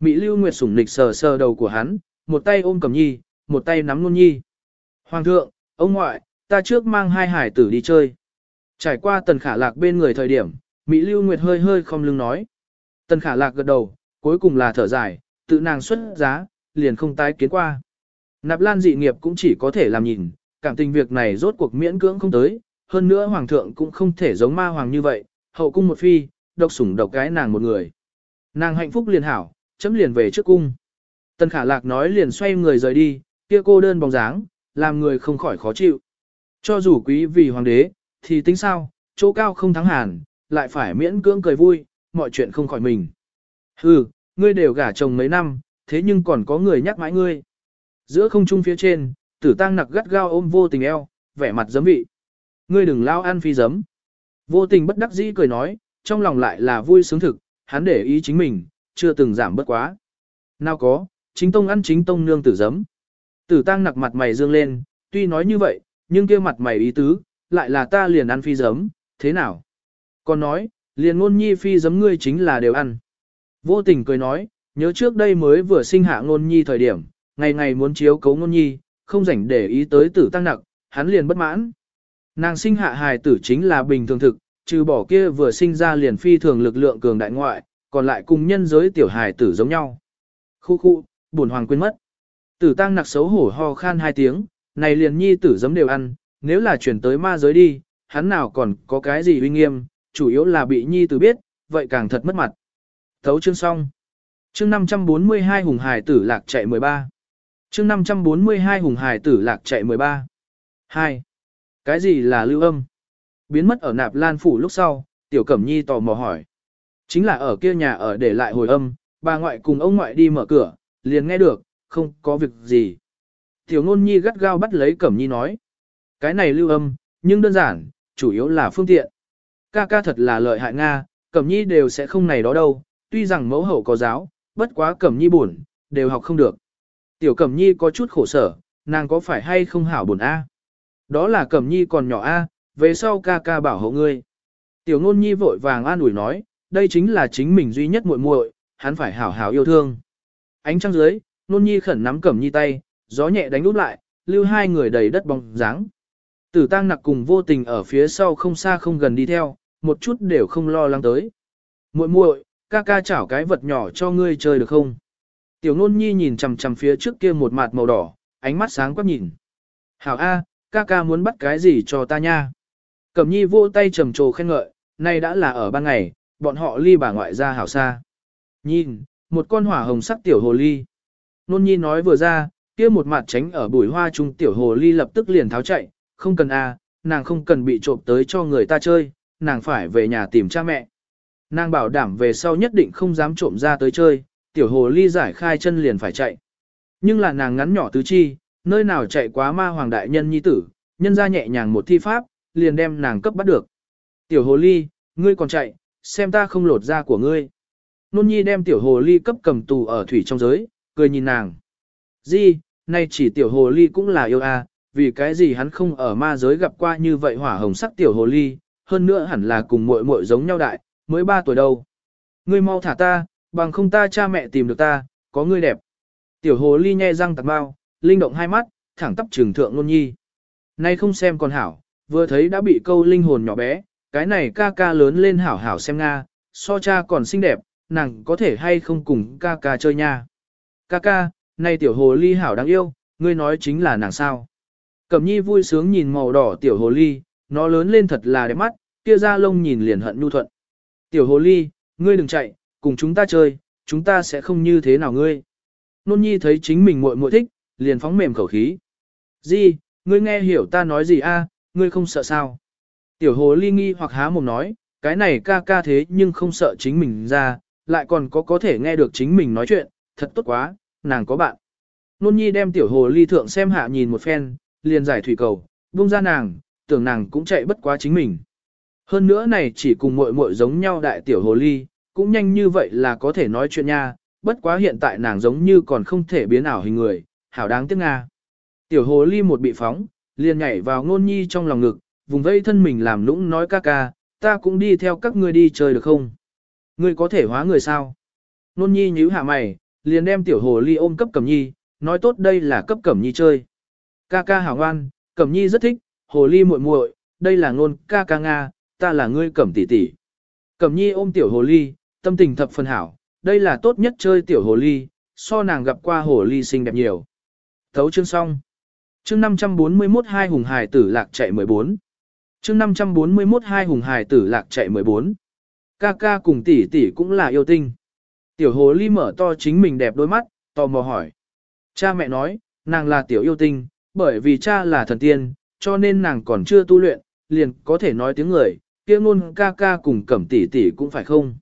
Mỹ Lưu Nguyệt sủng nịch sờ sờ đầu của hắn, một tay ôm cầm nhi, một tay nắm nôn nhi. Hoàng thượng, ông ngoại, ta trước mang hai hải tử đi chơi. Trải qua tần khả lạc bên người thời điểm, Mỹ Lưu Nguyệt hơi hơi không lưng nói. Tần khả lạc gật đầu, cuối cùng là thở dài, tự nàng xuất giá, liền không tái kiến qua. Nạp lan dị nghiệp cũng chỉ có thể làm nhìn, cảm tình việc này rốt cuộc miễn cưỡng không tới, hơn nữa hoàng thượng cũng không thể giống ma hoàng như vậy, hậu cung một phi, độc sủng độc cái nàng một người. Nàng hạnh phúc liền hảo, chấm liền về trước cung. Tần khả lạc nói liền xoay người rời đi, kia cô đơn bóng dáng, làm người không khỏi khó chịu. Cho dù quý vì hoàng đế, thì tính sao, chỗ cao không thắng hàn, lại phải miễn cưỡng cười vui, mọi chuyện không khỏi mình. Hừ, ngươi đều gả chồng mấy năm, thế nhưng còn có người nhắc mãi ngươi. Giữa không trung phía trên, tử tăng nặc gắt gao ôm vô tình eo, vẻ mặt giấm vị. Ngươi đừng lao ăn phi giấm. Vô tình bất đắc dĩ cười nói, trong lòng lại là vui sướng thực, hắn để ý chính mình, chưa từng giảm bất quá. Nào có, chính tông ăn chính tông nương tử giấm. Tử tăng nặc mặt mày dương lên, tuy nói như vậy, nhưng kia mặt mày ý tứ, lại là ta liền ăn phi giấm, thế nào? Còn nói, liền ngôn nhi phi giấm ngươi chính là đều ăn. Vô tình cười nói, nhớ trước đây mới vừa sinh hạ ngôn nhi thời điểm, ngày ngày muốn chiếu cấu ngôn nhi, không rảnh để ý tới tử tăng nặc, hắn liền bất mãn. Nàng sinh hạ hài tử chính là bình thường thực, trừ bỏ kia vừa sinh ra liền phi thường lực lượng cường đại ngoại, còn lại cùng nhân giới tiểu hài tử giống nhau. Khu khu, buồn hoàng quên mất. Tử tăng nặc xấu hổ ho khan hai tiếng, này liền nhi tử giấm đều ăn, nếu là chuyển tới ma giới đi, hắn nào còn có cái gì uy nghiêm, chủ yếu là bị nhi tử biết, vậy càng thật mất mặt. Thấu chương xong. Chương 542 Hùng Hải tử lạc chạy 13. Chương 542 Hùng Hải tử lạc chạy 13. 2. Cái gì là lưu âm? Biến mất ở nạp lan phủ lúc sau, tiểu cẩm nhi tò mò hỏi. Chính là ở kia nhà ở để lại hồi âm, bà ngoại cùng ông ngoại đi mở cửa, liền nghe được, không có việc gì. Tiểu ngôn nhi gắt gao bắt lấy cẩm nhi nói. Cái này lưu âm, nhưng đơn giản, chủ yếu là phương tiện. Ca ca thật là lợi hại Nga, cẩm nhi đều sẽ không này đó đâu, tuy rằng mẫu hậu có giáo, bất quá cẩm nhi buồn, đều học không được. Tiểu cẩm nhi có chút khổ sở, nàng có phải hay không hảo buồn A? Đó là cẩm nhi còn nhỏ A, về sau ca ca bảo hộ ngươi. Tiểu nôn nhi vội vàng an ủi nói, đây chính là chính mình duy nhất muội muội, hắn phải hảo hảo yêu thương. Ánh trăng dưới, nôn nhi khẩn nắm cẩm nhi tay, gió nhẹ đánh úp lại, lưu hai người đầy đất bóng dáng. Tử tăng nặc cùng vô tình ở phía sau không xa không gần đi theo, một chút đều không lo lắng tới. muội muội, ca ca chảo cái vật nhỏ cho ngươi chơi được không? Tiểu nôn nhi nhìn chằm chằm phía trước kia một mặt màu đỏ, ánh mắt sáng quắc nhìn. Hảo A, ca ca muốn bắt cái gì cho ta nha? Cẩm nhi vỗ tay trầm trồ khen ngợi, nay đã là ở ban ngày, bọn họ ly bà ngoại ra hảo xa. Nhìn, một con hỏa hồng sắc tiểu hồ ly. Nôn nhi nói vừa ra, kia một mặt tránh ở bụi hoa trung tiểu hồ ly lập tức liền tháo chạy, không cần a, nàng không cần bị trộm tới cho người ta chơi, nàng phải về nhà tìm cha mẹ. Nàng bảo đảm về sau nhất định không dám trộm ra tới chơi, tiểu hồ ly giải khai chân liền phải chạy. Nhưng là nàng ngắn nhỏ tứ chi, nơi nào chạy quá ma hoàng đại nhân nhi tử, nhân ra nhẹ nhàng một thi pháp, liền đem nàng cấp bắt được. Tiểu hồ ly, ngươi còn chạy, xem ta không lột da của ngươi. Nôn nhi đem tiểu hồ ly cấp cầm tù ở thủy trong giới, cười nhìn nàng. Di, nay chỉ tiểu hồ ly cũng là yêu a, vì cái gì hắn không ở ma giới gặp qua như vậy hỏa hồng sắc tiểu hồ ly, hơn nữa hẳn là cùng muội muội giống nhau đại, mới 3 tuổi đâu. Ngươi mau thả ta, bằng không ta cha mẹ tìm được ta, có ngươi đẹp. Tiểu hồ ly nhe răng tạc bao, linh động hai mắt, thẳng tắp trường thượng nôn nhi. Nay không xem còn hảo, vừa thấy đã bị câu linh hồn nhỏ bé, cái này ca ca lớn lên hảo hảo xem nga, so cha còn xinh đẹp, nàng có thể hay không cùng ca ca chơi nha. Ca ca, này tiểu hồ ly hảo đáng yêu, ngươi nói chính là nàng sao. Cẩm nhi vui sướng nhìn màu đỏ tiểu hồ ly, nó lớn lên thật là đẹp mắt, kia da lông nhìn liền hận nhu thuận. Tiểu hồ ly, ngươi đừng chạy, cùng chúng ta chơi, chúng ta sẽ không như thế nào ngươi. Nôn nhi thấy chính mình muội muội thích, liền phóng mềm khẩu khí. Di, ngươi nghe hiểu ta nói gì a? À, ngươi không sợ sao? Tiểu hồ ly nghi hoặc há mồm nói, cái này ca ca thế nhưng không sợ chính mình ra, lại còn có có thể nghe được chính mình nói chuyện, thật tốt quá, nàng có bạn. Nôn nhi đem tiểu hồ ly thượng xem hạ nhìn một phen, liền giải thủy cầu, buông ra nàng, tưởng nàng cũng chạy bất quá chính mình. Hơn nữa này chỉ cùng muội muội giống nhau đại tiểu hồ ly, cũng nhanh như vậy là có thể nói chuyện nha, bất quá hiện tại nàng giống như còn không thể biến ảo hình người, hảo đáng tiếc nga. Tiểu hồ ly một bị phóng, liền nhảy vào ngôn nhi trong lòng ngực, vùng vây thân mình làm lũng nói ca ca, ta cũng đi theo các ngươi đi chơi được không? Ngươi có thể hóa người sao? Nôn nhi nhíu hạ mày, liền đem tiểu hồ ly ôm cấp cẩm nhi, nói tốt đây là cấp cẩm nhi chơi. Ca ca hảo ngoan, cẩm nhi rất thích, hồ ly muội muội, đây là ngôn ca ca Nga, ta là ngươi cẩm tỷ tỷ. Cẩm nhi ôm tiểu hồ ly, tâm tình thập phần hảo, đây là tốt nhất chơi tiểu hồ ly, so nàng gặp qua hồ ly xinh đẹp nhiều. Thấu chương xong. Chương 541 hai hùng hải tử lạc chạy 14. Chương 541 hai hùng hải tử lạc chạy 14. Ca ca cùng tỷ tỷ cũng là yêu tinh. Tiểu hồ ly mở to chính mình đẹp đôi mắt, tò mò hỏi. Cha mẹ nói, nàng là tiểu yêu tinh, bởi vì cha là thần tiên, cho nên nàng còn chưa tu luyện, liền có thể nói tiếng người, kia ngôn ca ca cùng cẩm tỷ tỷ cũng phải không?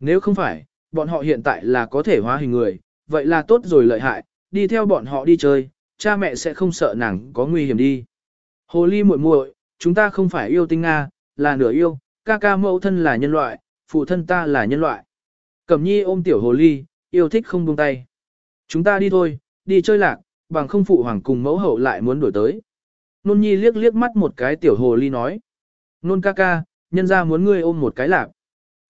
Nếu không phải, bọn họ hiện tại là có thể hóa hình người, vậy là tốt rồi lợi hại, đi theo bọn họ đi chơi, cha mẹ sẽ không sợ nàng có nguy hiểm đi. Hồ ly muội muội, chúng ta không phải yêu tinh Nga, là nửa yêu, ca ca mẫu thân là nhân loại, phụ thân ta là nhân loại. Cẩm nhi ôm tiểu hồ ly, yêu thích không buông tay. Chúng ta đi thôi, đi chơi lạc, bằng không phụ hoàng cùng mẫu hậu lại muốn đổi tới. Nôn nhi liếc liếc mắt một cái tiểu hồ ly nói. Nôn ca ca, nhân ra muốn ngươi ôm một cái lạc.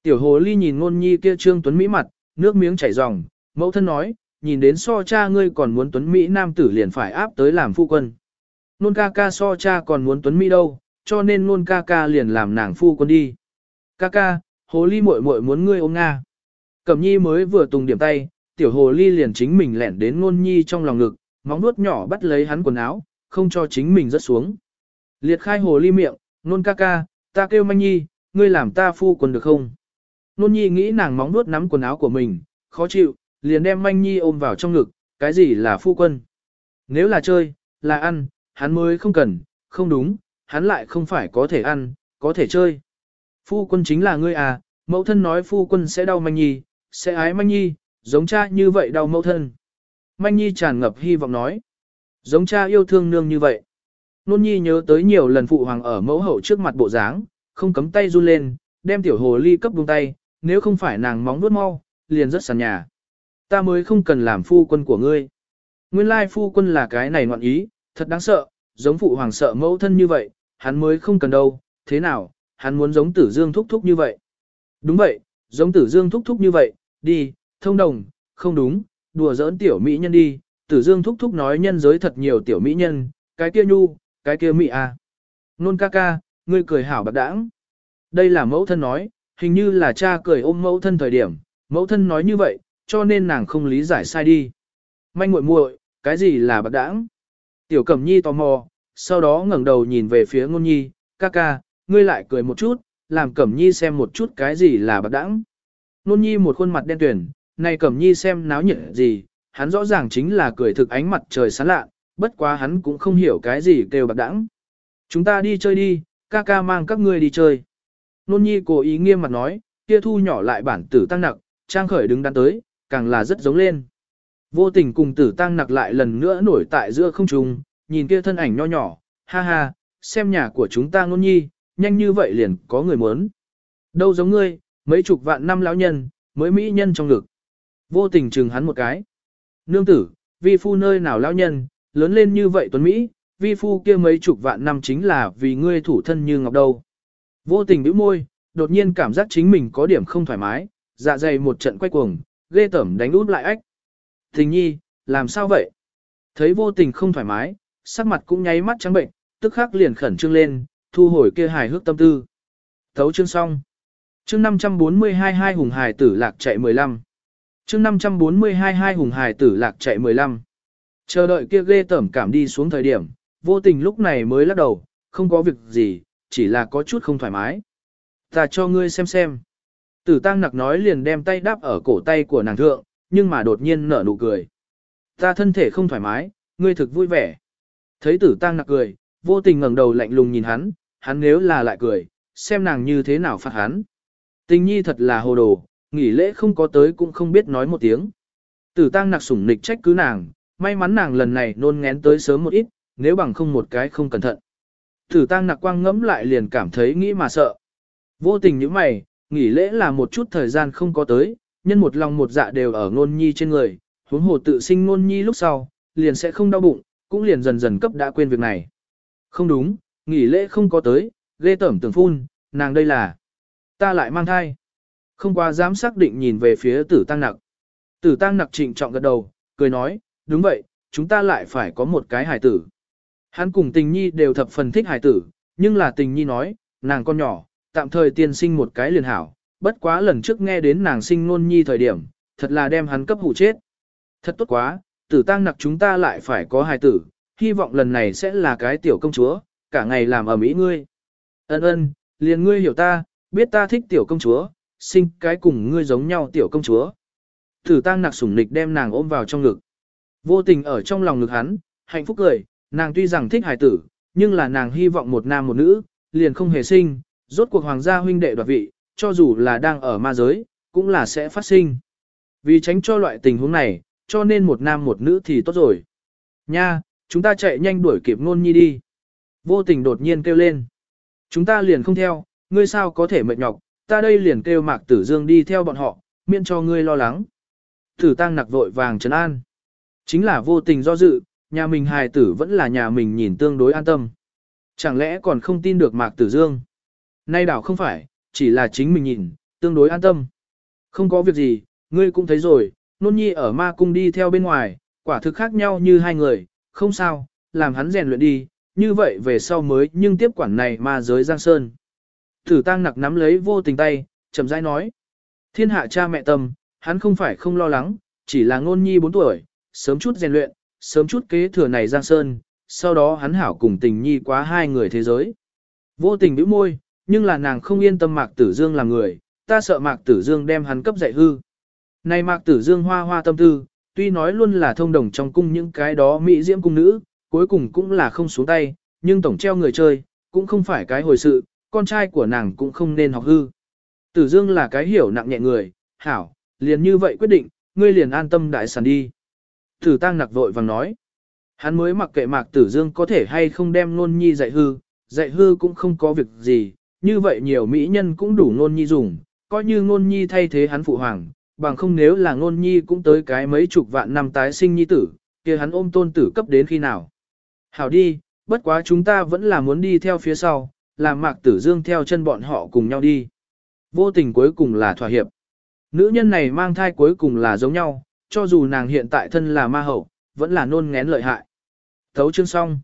Tiểu hồ ly nhìn nôn nhi kia trương tuấn mỹ mặt, nước miếng chảy ròng, mẫu thân nói, nhìn đến so cha ngươi còn muốn tuấn Mỹ nam tử liền phải áp tới làm phu quân. Nôn ca ca so cha còn muốn tuấn Mỹ đâu, cho nên nôn ca ca liền làm nàng phu quân đi. Ca ca, hồ ly muội muội muốn ngươi ôm Nga. Cẩm nhi mới vừa tùng điểm tay, tiểu hồ ly liền chính mình lẻn đến nôn nhi trong lòng ngực, móng nuốt nhỏ bắt lấy hắn quần áo, không cho chính mình rớt xuống. Liệt khai hồ ly miệng, nôn ca ca, ta kêu manh nhi, ngươi làm ta phu quân được không? Nôn nhi nghĩ nàng móng nuốt nắm quần áo của mình, khó chịu, liền đem manh nhi ôm vào trong ngực, cái gì là phu quân? Nếu là chơi, là ăn, hắn mới không cần, không đúng, hắn lại không phải có thể ăn, có thể chơi. Phu quân chính là ngươi à, mẫu thân nói phu quân sẽ đau manh nhi, sẽ ái manh nhi, giống cha như vậy đau mẫu thân. Manh nhi tràn ngập hy vọng nói, giống cha yêu thương nương như vậy. Nôn nhi nhớ tới nhiều lần phụ hoàng ở mẫu hậu trước mặt bộ dáng, không cấm tay run lên, đem tiểu hồ ly cấp buông tay, nếu không phải nàng móng nuốt mau, liền rất sàn nhà. Ta mới không cần làm phu quân của ngươi. Nguyên lai phu quân là cái này ngoạn ý, thật đáng sợ, giống phụ hoàng sợ mẫu thân như vậy, hắn mới không cần đâu, thế nào, hắn muốn giống tử dương thúc thúc như vậy. Đúng vậy, giống tử dương thúc thúc như vậy, đi, thông đồng, không đúng, đùa giỡn tiểu mỹ nhân đi, tử dương thúc thúc nói nhân giới thật nhiều tiểu mỹ nhân, cái kia nhu, cái kia mỹ à. Nôn ca ca, ngươi cười hảo bạc đãng. Đây là mẫu thân nói, hình như là cha cười ôm mẫu thân thời điểm, mẫu thân nói như vậy, cho nên nàng không lý giải sai đi. Manh muội muội, cái gì là bạc đãng? Tiểu Cẩm Nhi tò mò, sau đó ngẩng đầu nhìn về phía Ngôn Nhi, ca ca, ngươi lại cười một chút, làm Cẩm Nhi xem một chút cái gì là bạc đãng. Ngôn Nhi một khuôn mặt đen tuyển, này Cẩm Nhi xem náo nhiệt gì, hắn rõ ràng chính là cười thực ánh mặt trời sáng lạ, bất quá hắn cũng không hiểu cái gì kêu bạc đãng. Chúng ta đi chơi đi, ca ca mang các ngươi đi chơi. Nôn nhi cố ý nghiêm mặt nói, kia thu nhỏ lại bản tử tăng nặc, trang khởi đứng đắn tới, càng là rất giống lên. Vô tình cùng tử tăng nặc lại lần nữa nổi tại giữa không trung, nhìn kia thân ảnh nho nhỏ, ha ha, xem nhà của chúng ta nôn nhi, nhanh như vậy liền có người muốn. Đâu giống ngươi, mấy chục vạn năm lão nhân, mới mỹ nhân trong ngực. Vô tình chừng hắn một cái. Nương tử, vi phu nơi nào lão nhân, lớn lên như vậy tuấn Mỹ, vi phu kia mấy chục vạn năm chính là vì ngươi thủ thân như ngọc đâu. Vô tình bĩu môi, đột nhiên cảm giác chính mình có điểm không thoải mái, dạ dày một trận quay cuồng, ghê tẩm đánh út lại ách. Tình nhi, làm sao vậy? Thấy vô tình không thoải mái, sắc mặt cũng nháy mắt trắng bệnh, tức khắc liền khẩn trương lên, thu hồi kia hài hước tâm tư. Thấu chương xong. Chương 542 hai hùng hài tử lạc chạy 15. Chương 542 hai hùng hài tử lạc chạy 15. Chờ đợi kia ghê tẩm cảm đi xuống thời điểm, vô tình lúc này mới lắc đầu, không có việc gì, chỉ là có chút không thoải mái. Ta cho ngươi xem xem. Tử tăng nặc nói liền đem tay đáp ở cổ tay của nàng thượng, nhưng mà đột nhiên nở nụ cười. Ta thân thể không thoải mái, ngươi thực vui vẻ. Thấy tử tăng nặc cười, vô tình ngẩng đầu lạnh lùng nhìn hắn, hắn nếu là lại cười, xem nàng như thế nào phạt hắn. Tình nhi thật là hồ đồ, nghỉ lễ không có tới cũng không biết nói một tiếng. Tử tăng nặc sủng nịch trách cứ nàng, may mắn nàng lần này nôn ngén tới sớm một ít, nếu bằng không một cái không cẩn thận. Tử tăng nặc quang ngẫm lại liền cảm thấy nghĩ mà sợ. Vô tình như mày, nghỉ lễ là một chút thời gian không có tới, nhân một lòng một dạ đều ở ngôn nhi trên người, huống hồ tự sinh ngôn nhi lúc sau, liền sẽ không đau bụng, cũng liền dần dần cấp đã quên việc này. Không đúng, nghỉ lễ không có tới, ghê tẩm tưởng phun, nàng đây là, ta lại mang thai. Không qua dám xác định nhìn về phía tử tăng nặc. Tử tăng nặc trịnh trọng gật đầu, cười nói, đúng vậy, chúng ta lại phải có một cái hải tử. Hắn cùng tình nhi đều thập phần thích hải tử, nhưng là tình nhi nói, nàng con nhỏ, tạm thời tiên sinh một cái liền hảo, bất quá lần trước nghe đến nàng sinh nôn nhi thời điểm, thật là đem hắn cấp hủ chết. Thật tốt quá, tử tăng nặc chúng ta lại phải có hài tử, hy vọng lần này sẽ là cái tiểu công chúa, cả ngày làm ở mỹ ngươi. Ân ân, liền ngươi hiểu ta, biết ta thích tiểu công chúa, sinh cái cùng ngươi giống nhau tiểu công chúa. Tử tăng nặc sủng nịch đem nàng ôm vào trong ngực. Vô tình ở trong lòng ngực hắn, hạnh phúc cười, nàng tuy rằng thích hài tử, nhưng là nàng hy vọng một nam một nữ, liền không hề sinh, rốt cuộc hoàng gia huynh đệ đoạt vị, cho dù là đang ở ma giới, cũng là sẽ phát sinh. Vì tránh cho loại tình huống này, cho nên một nam một nữ thì tốt rồi. Nha, chúng ta chạy nhanh đuổi kịp ngôn nhi đi. Vô tình đột nhiên kêu lên. Chúng ta liền không theo, ngươi sao có thể mệt nhọc, ta đây liền kêu mạc tử dương đi theo bọn họ, miễn cho ngươi lo lắng. Tử tăng nặc vội vàng trấn an. Chính là vô tình do dự, nhà mình hài tử vẫn là nhà mình nhìn tương đối an tâm. Chẳng lẽ còn không tin được Mạc Tử Dương? Nay đảo không phải, chỉ là chính mình nhìn, tương đối an tâm. Không có việc gì, ngươi cũng thấy rồi, Nôn nhi ở ma cung đi theo bên ngoài, quả thực khác nhau như hai người, không sao, làm hắn rèn luyện đi, như vậy về sau mới nhưng tiếp quản này ma giới Giang Sơn. Thử tăng nặc nắm lấy vô tình tay, chậm rãi nói. Thiên hạ cha mẹ tâm, hắn không phải không lo lắng, chỉ là ngôn nhi 4 tuổi, sớm chút rèn luyện, sớm chút kế thừa này Giang Sơn, sau đó hắn hảo cùng tình nhi quá hai người thế giới. Vô tình bĩu môi, nhưng là nàng không yên tâm Mạc Tử Dương là người, ta sợ Mạc Tử Dương đem hắn cấp dạy hư. Này Mạc Tử Dương hoa hoa tâm tư, tuy nói luôn là thông đồng trong cung những cái đó mỹ diễm cung nữ, cuối cùng cũng là không xuống tay, nhưng tổng treo người chơi, cũng không phải cái hồi sự, con trai của nàng cũng không nên học hư. Tử Dương là cái hiểu nặng nhẹ người, hảo, liền như vậy quyết định, ngươi liền an tâm đại sản đi. Tử Tăng nặc vội vàng nói, hắn mới mặc kệ Mạc Tử Dương có thể hay không đem nôn nhi dạy hư, dạy hư cũng không có việc gì, như vậy nhiều mỹ nhân cũng đủ nôn nhi dùng, coi như nôn nhi thay thế hắn phụ hoàng, bằng không nếu là nôn nhi cũng tới cái mấy chục vạn năm tái sinh nhi tử, kia hắn ôm tôn tử cấp đến khi nào. Hảo đi, bất quá chúng ta vẫn là muốn đi theo phía sau, làm mạc tử dương theo chân bọn họ cùng nhau đi. Vô tình cuối cùng là thỏa hiệp. Nữ nhân này mang thai cuối cùng là giống nhau, cho dù nàng hiện tại thân là ma hậu, vẫn là nôn ngén lợi hại. Thấu chương xong.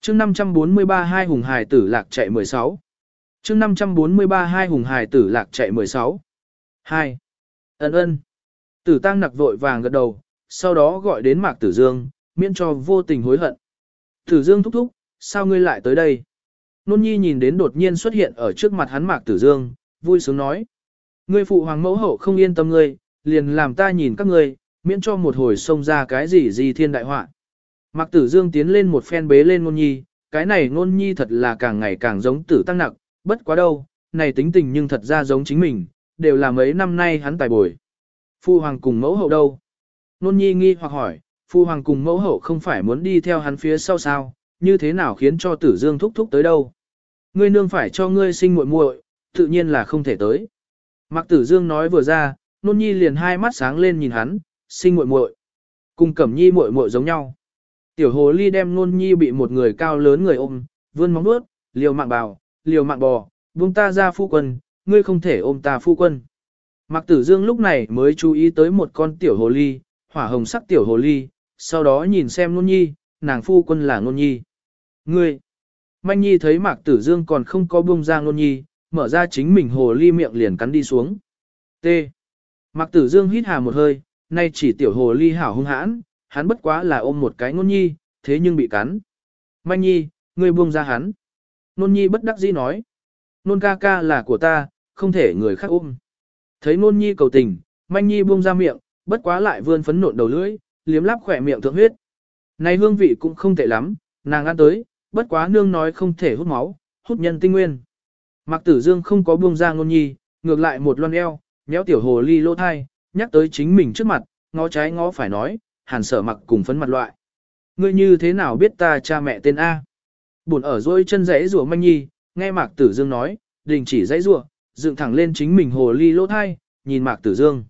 Chương 543 hai hùng hài tử lạc chạy 16. Chương 543 hai hùng hài tử lạc chạy 16. 2. Ấn ơn. Tử tăng nặc vội vàng gật đầu, sau đó gọi đến Mạc Tử Dương, miễn cho vô tình hối hận. Tử Dương thúc thúc, sao ngươi lại tới đây? Nôn nhi nhìn đến đột nhiên xuất hiện ở trước mặt hắn Mạc Tử Dương, vui sướng nói. Ngươi phụ hoàng mẫu hậu không yên tâm ngươi, liền làm ta nhìn các ngươi, miễn cho một hồi xông ra cái gì gì thiên đại họa. Mạc Tử Dương tiến lên một phen bế lên nôn nhi, cái này nôn nhi thật là càng ngày càng giống tử tăng nặc, bất quá đâu, này tính tình nhưng thật ra giống chính mình, đều là mấy năm nay hắn tài bồi. Phu hoàng cùng mẫu hậu đâu? Nôn nhi nghi hoặc hỏi, phu hoàng cùng mẫu hậu không phải muốn đi theo hắn phía sau sao, như thế nào khiến cho tử dương thúc thúc tới đâu? Ngươi nương phải cho ngươi sinh muội muội, tự nhiên là không thể tới. Mạc tử dương nói vừa ra, nôn nhi liền hai mắt sáng lên nhìn hắn, sinh muội muội, cùng cẩm nhi muội muội giống nhau. Tiểu hồ ly đem nôn nhi bị một người cao lớn người ôm, vươn móng vuốt, liều mạng bào, liều mạng bò, buông ta ra phu quân, ngươi không thể ôm ta phu quân. Mạc Tử Dương lúc này mới chú ý tới một con tiểu hồ ly, hỏa hồng sắc tiểu hồ ly, sau đó nhìn xem Nôn Nhi, nàng phu quân là Nôn Nhi. Ngươi! Manh Nhi thấy Mạc Tử Dương còn không có buông ra Nôn Nhi, mở ra chính mình hồ ly miệng liền cắn đi xuống. T. Mạc Tử Dương hít hà một hơi, nay chỉ tiểu hồ ly hảo hung hãn, hắn bất quá là ôm một cái Nôn Nhi, thế nhưng bị cắn. Manh Nhi, ngươi buông ra hắn. Nôn Nhi bất đắc dĩ nói. Nôn ca ca là của ta, không thể người khác ôm. Thấy nôn nhi cầu tình, manh nhi buông ra miệng, bất quá lại vươn phấn nộn đầu lưỡi, liếm láp khỏe miệng thượng huyết. Này hương vị cũng không tệ lắm, nàng ăn tới, bất quá nương nói không thể hút máu, hút nhân tinh nguyên. Mạc Tử Dương không có buông ra ngôn nhi, ngược lại một loan eo, méo tiểu hồ ly lô thai, nhắc tới chính mình trước mặt, ngó trái ngó phải nói, hàn sở mặc cùng phấn mặt loại. Ngươi như thế nào biết ta cha mẹ tên A? Buồn ở dôi chân rẽ rùa manh nhi, nghe Mạc Tử Dương nói, đình chỉ dãy rùa, dựng thẳng lên chính mình hồ ly lỗ thai, nhìn Mạc Tử Dương.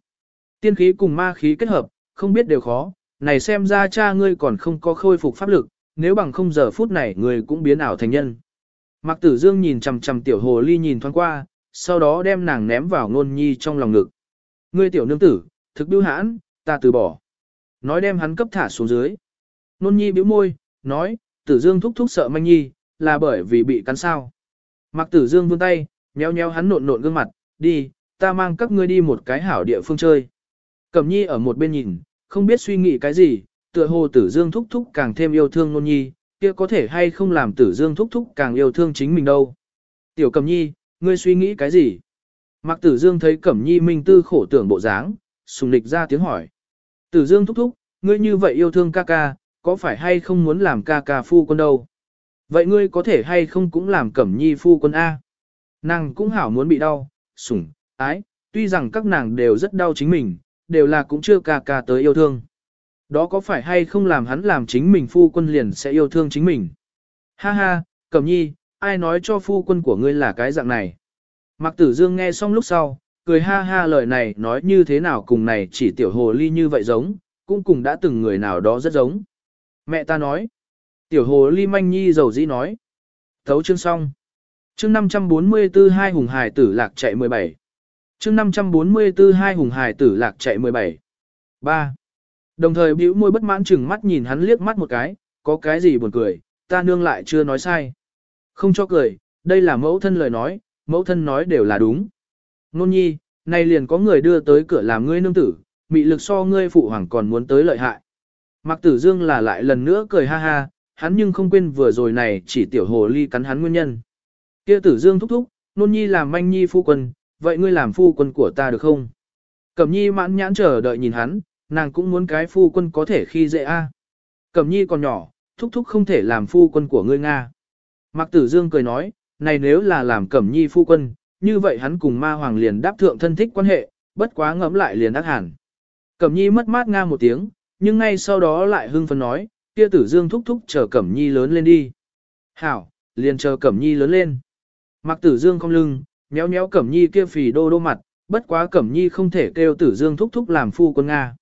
Tiên khí cùng ma khí kết hợp, không biết đều khó, này xem ra cha ngươi còn không có khôi phục pháp lực, nếu bằng không giờ phút này người cũng biến ảo thành nhân. Mạc Tử Dương nhìn chằm chằm tiểu hồ ly nhìn thoáng qua, sau đó đem nàng ném vào ngôn nhi trong lòng ngực. Ngươi tiểu nương tử, thực biêu hãn, ta từ bỏ. Nói đem hắn cấp thả xuống dưới. Nôn nhi bĩu môi, nói, Tử Dương thúc thúc sợ manh nhi, là bởi vì bị cắn sao. Mạc Tử Dương vươn tay, nheo nheo hắn nộn nộn gương mặt, đi, ta mang các ngươi đi một cái hảo địa phương chơi. Cẩm nhi ở một bên nhìn, không biết suy nghĩ cái gì, tựa hồ tử dương thúc thúc càng thêm yêu thương nôn nhi, kia có thể hay không làm tử dương thúc thúc càng yêu thương chính mình đâu. Tiểu cẩm nhi, ngươi suy nghĩ cái gì? Mạc tử dương thấy cẩm nhi minh tư khổ tưởng bộ dáng, sùng lịch ra tiếng hỏi. Tử dương thúc thúc, ngươi như vậy yêu thương ca ca, có phải hay không muốn làm ca ca phu quân đâu? Vậy ngươi có thể hay không cũng làm cẩm nhi phu quân A? Nàng cũng hảo muốn bị đau, sủng, ái, tuy rằng các nàng đều rất đau chính mình, đều là cũng chưa ca ca tới yêu thương. Đó có phải hay không làm hắn làm chính mình phu quân liền sẽ yêu thương chính mình? Ha ha, Cẩm Nhi, ai nói cho phu quân của ngươi là cái dạng này? Mạc Tử Dương nghe xong lúc sau, cười ha ha lời này nói như thế nào cùng này chỉ tiểu hồ ly như vậy giống, cũng cùng đã từng người nào đó rất giống. Mẹ ta nói, tiểu hồ ly manh nhi dầu dĩ nói. Thấu chương xong chương 544 hai hùng hải tử lạc chạy 17. chương 544 hai hùng hải tử lạc chạy 17. 3. Đồng thời bĩu môi bất mãn chừng mắt nhìn hắn liếc mắt một cái, có cái gì buồn cười, ta nương lại chưa nói sai. Không cho cười, đây là mẫu thân lời nói, mẫu thân nói đều là đúng. Nôn nhi, nay liền có người đưa tới cửa làm ngươi nương tử, mị lực so ngươi phụ hoàng còn muốn tới lợi hại. Mạc Tử Dương là lại lần nữa cười ha ha, hắn nhưng không quên vừa rồi này chỉ tiểu hồ ly cắn hắn nguyên nhân. Kia Tử Dương thúc thúc, nôn nhi làm manh nhi phu quân, vậy ngươi làm phu quân của ta được không? Cẩm nhi mãn nhãn chờ đợi nhìn hắn, nàng cũng muốn cái phu quân có thể khi dễ a. Cẩm nhi còn nhỏ, thúc thúc không thể làm phu quân của ngươi Nga. Mạc Tử Dương cười nói, này nếu là làm Cẩm nhi phu quân, như vậy hắn cùng ma hoàng liền đáp thượng thân thích quan hệ, bất quá ngẫm lại liền ác hẳn. Cẩm nhi mất mát Nga một tiếng, nhưng ngay sau đó lại hưng phấn nói, kia Tử Dương thúc thúc chờ Cẩm nhi lớn lên đi. Hảo, liền chờ Cẩm nhi lớn lên. Mạc Tử Dương không lưng, méo méo Cẩm nhi kia phì đô đô mặt, bất quá Cẩm Nhi không thể kêu Tử Dương thúc thúc làm phu quân Nga.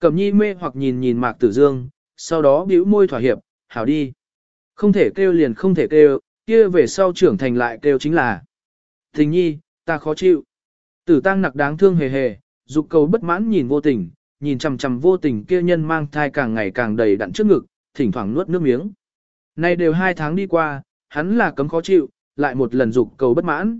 Cẩm Nhi mê hoặc nhìn nhìn Mạc Tử Dương, sau đó bĩu môi thỏa hiệp, hảo đi. Không thể kêu liền không thể kêu, kia về sau trưởng thành lại kêu chính là. Tình Nhi, ta khó chịu. Tử Tăng nặc đáng thương hề hề, dục cầu bất mãn nhìn vô tình, nhìn chằm chằm vô tình kia nhân mang thai càng ngày càng đầy đặn trước ngực, thỉnh thoảng nuốt nước miếng. Nay đều hai tháng đi qua, hắn là cấm khó chịu, lại một lần dục cầu bất mãn.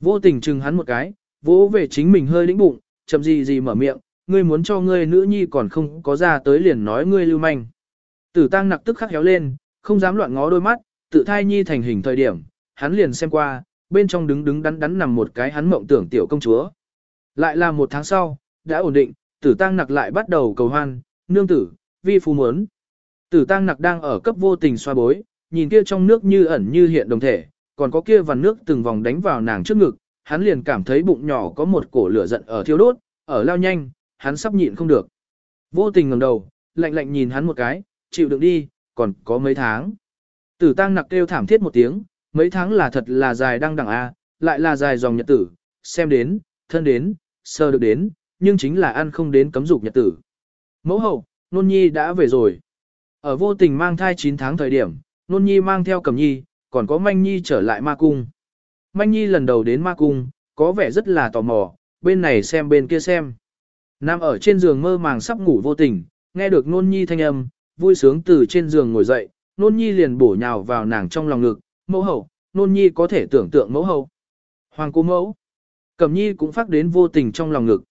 Vô tình chừng hắn một cái, Vỗ về chính mình hơi đĩnh bụng, chậm gì gì mở miệng, ngươi muốn cho ngươi nữ nhi còn không có ra tới liền nói ngươi lưu manh. Tử tăng nặc tức khắc héo lên, không dám loạn ngó đôi mắt, tự thai nhi thành hình thời điểm, hắn liền xem qua, bên trong đứng đứng đắn đắn nằm một cái hắn mộng tưởng tiểu công chúa. Lại là một tháng sau, đã ổn định, tử tăng nặc lại bắt đầu cầu hoan, nương tử, vi phu muốn. Tử tăng nặc đang ở cấp vô tình xoa bối, nhìn kia trong nước như ẩn như hiện đồng thể, còn có kia vằn nước từng vòng đánh vào nàng trước ngực, hắn liền cảm thấy bụng nhỏ có một cổ lửa giận ở thiêu đốt, ở lao nhanh, hắn sắp nhịn không được. Vô tình ngẩng đầu, lạnh lạnh nhìn hắn một cái, chịu đựng đi, còn có mấy tháng. Tử tăng nặc kêu thảm thiết một tiếng, mấy tháng là thật là dài đăng đẳng A, lại là dài dòng nhật tử, xem đến, thân đến, sơ được đến, nhưng chính là ăn không đến cấm dục nhật tử. Mẫu hậu, nôn nhi đã về rồi. Ở vô tình mang thai 9 tháng thời điểm, nôn nhi mang theo cầm nhi, còn có manh nhi trở lại ma cung. Manh Nhi lần đầu đến ma cung, có vẻ rất là tò mò, bên này xem bên kia xem. Nam ở trên giường mơ màng sắp ngủ vô tình, nghe được nôn nhi thanh âm, vui sướng từ trên giường ngồi dậy, nôn nhi liền bổ nhào vào nàng trong lòng ngực, mẫu hậu, nôn nhi có thể tưởng tượng mẫu hậu. Hoàng cô mẫu, cẩm nhi cũng phát đến vô tình trong lòng ngực.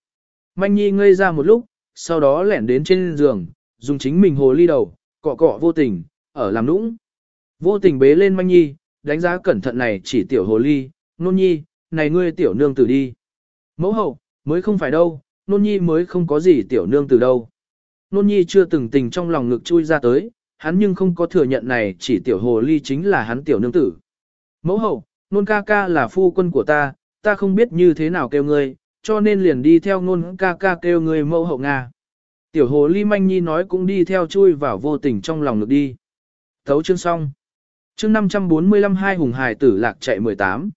Manh nhi ngây ra một lúc, sau đó lẻn đến trên giường, dùng chính mình hồ ly đầu, cọ cọ vô tình, ở làm nũng. Vô tình bế lên manh nhi, đánh giá cẩn thận này chỉ tiểu hồ ly, nôn nhi, này ngươi tiểu nương tử đi. Mẫu hậu, mới không phải đâu, nôn nhi mới không có gì tiểu nương từ đâu. Nôn nhi chưa từng tình trong lòng ngực chui ra tới, hắn nhưng không có thừa nhận này chỉ tiểu hồ ly chính là hắn tiểu nương tử. Mẫu hậu, nôn ca ca là phu quân của ta, ta không biết như thế nào kêu ngươi, cho nên liền đi theo nôn ca ca kêu ngươi mẫu hậu Nga. Tiểu hồ ly manh nhi nói cũng đi theo chui vào vô tình trong lòng ngực đi. Thấu chương xong. Chương 545 hai hùng hải tử lạc chạy 18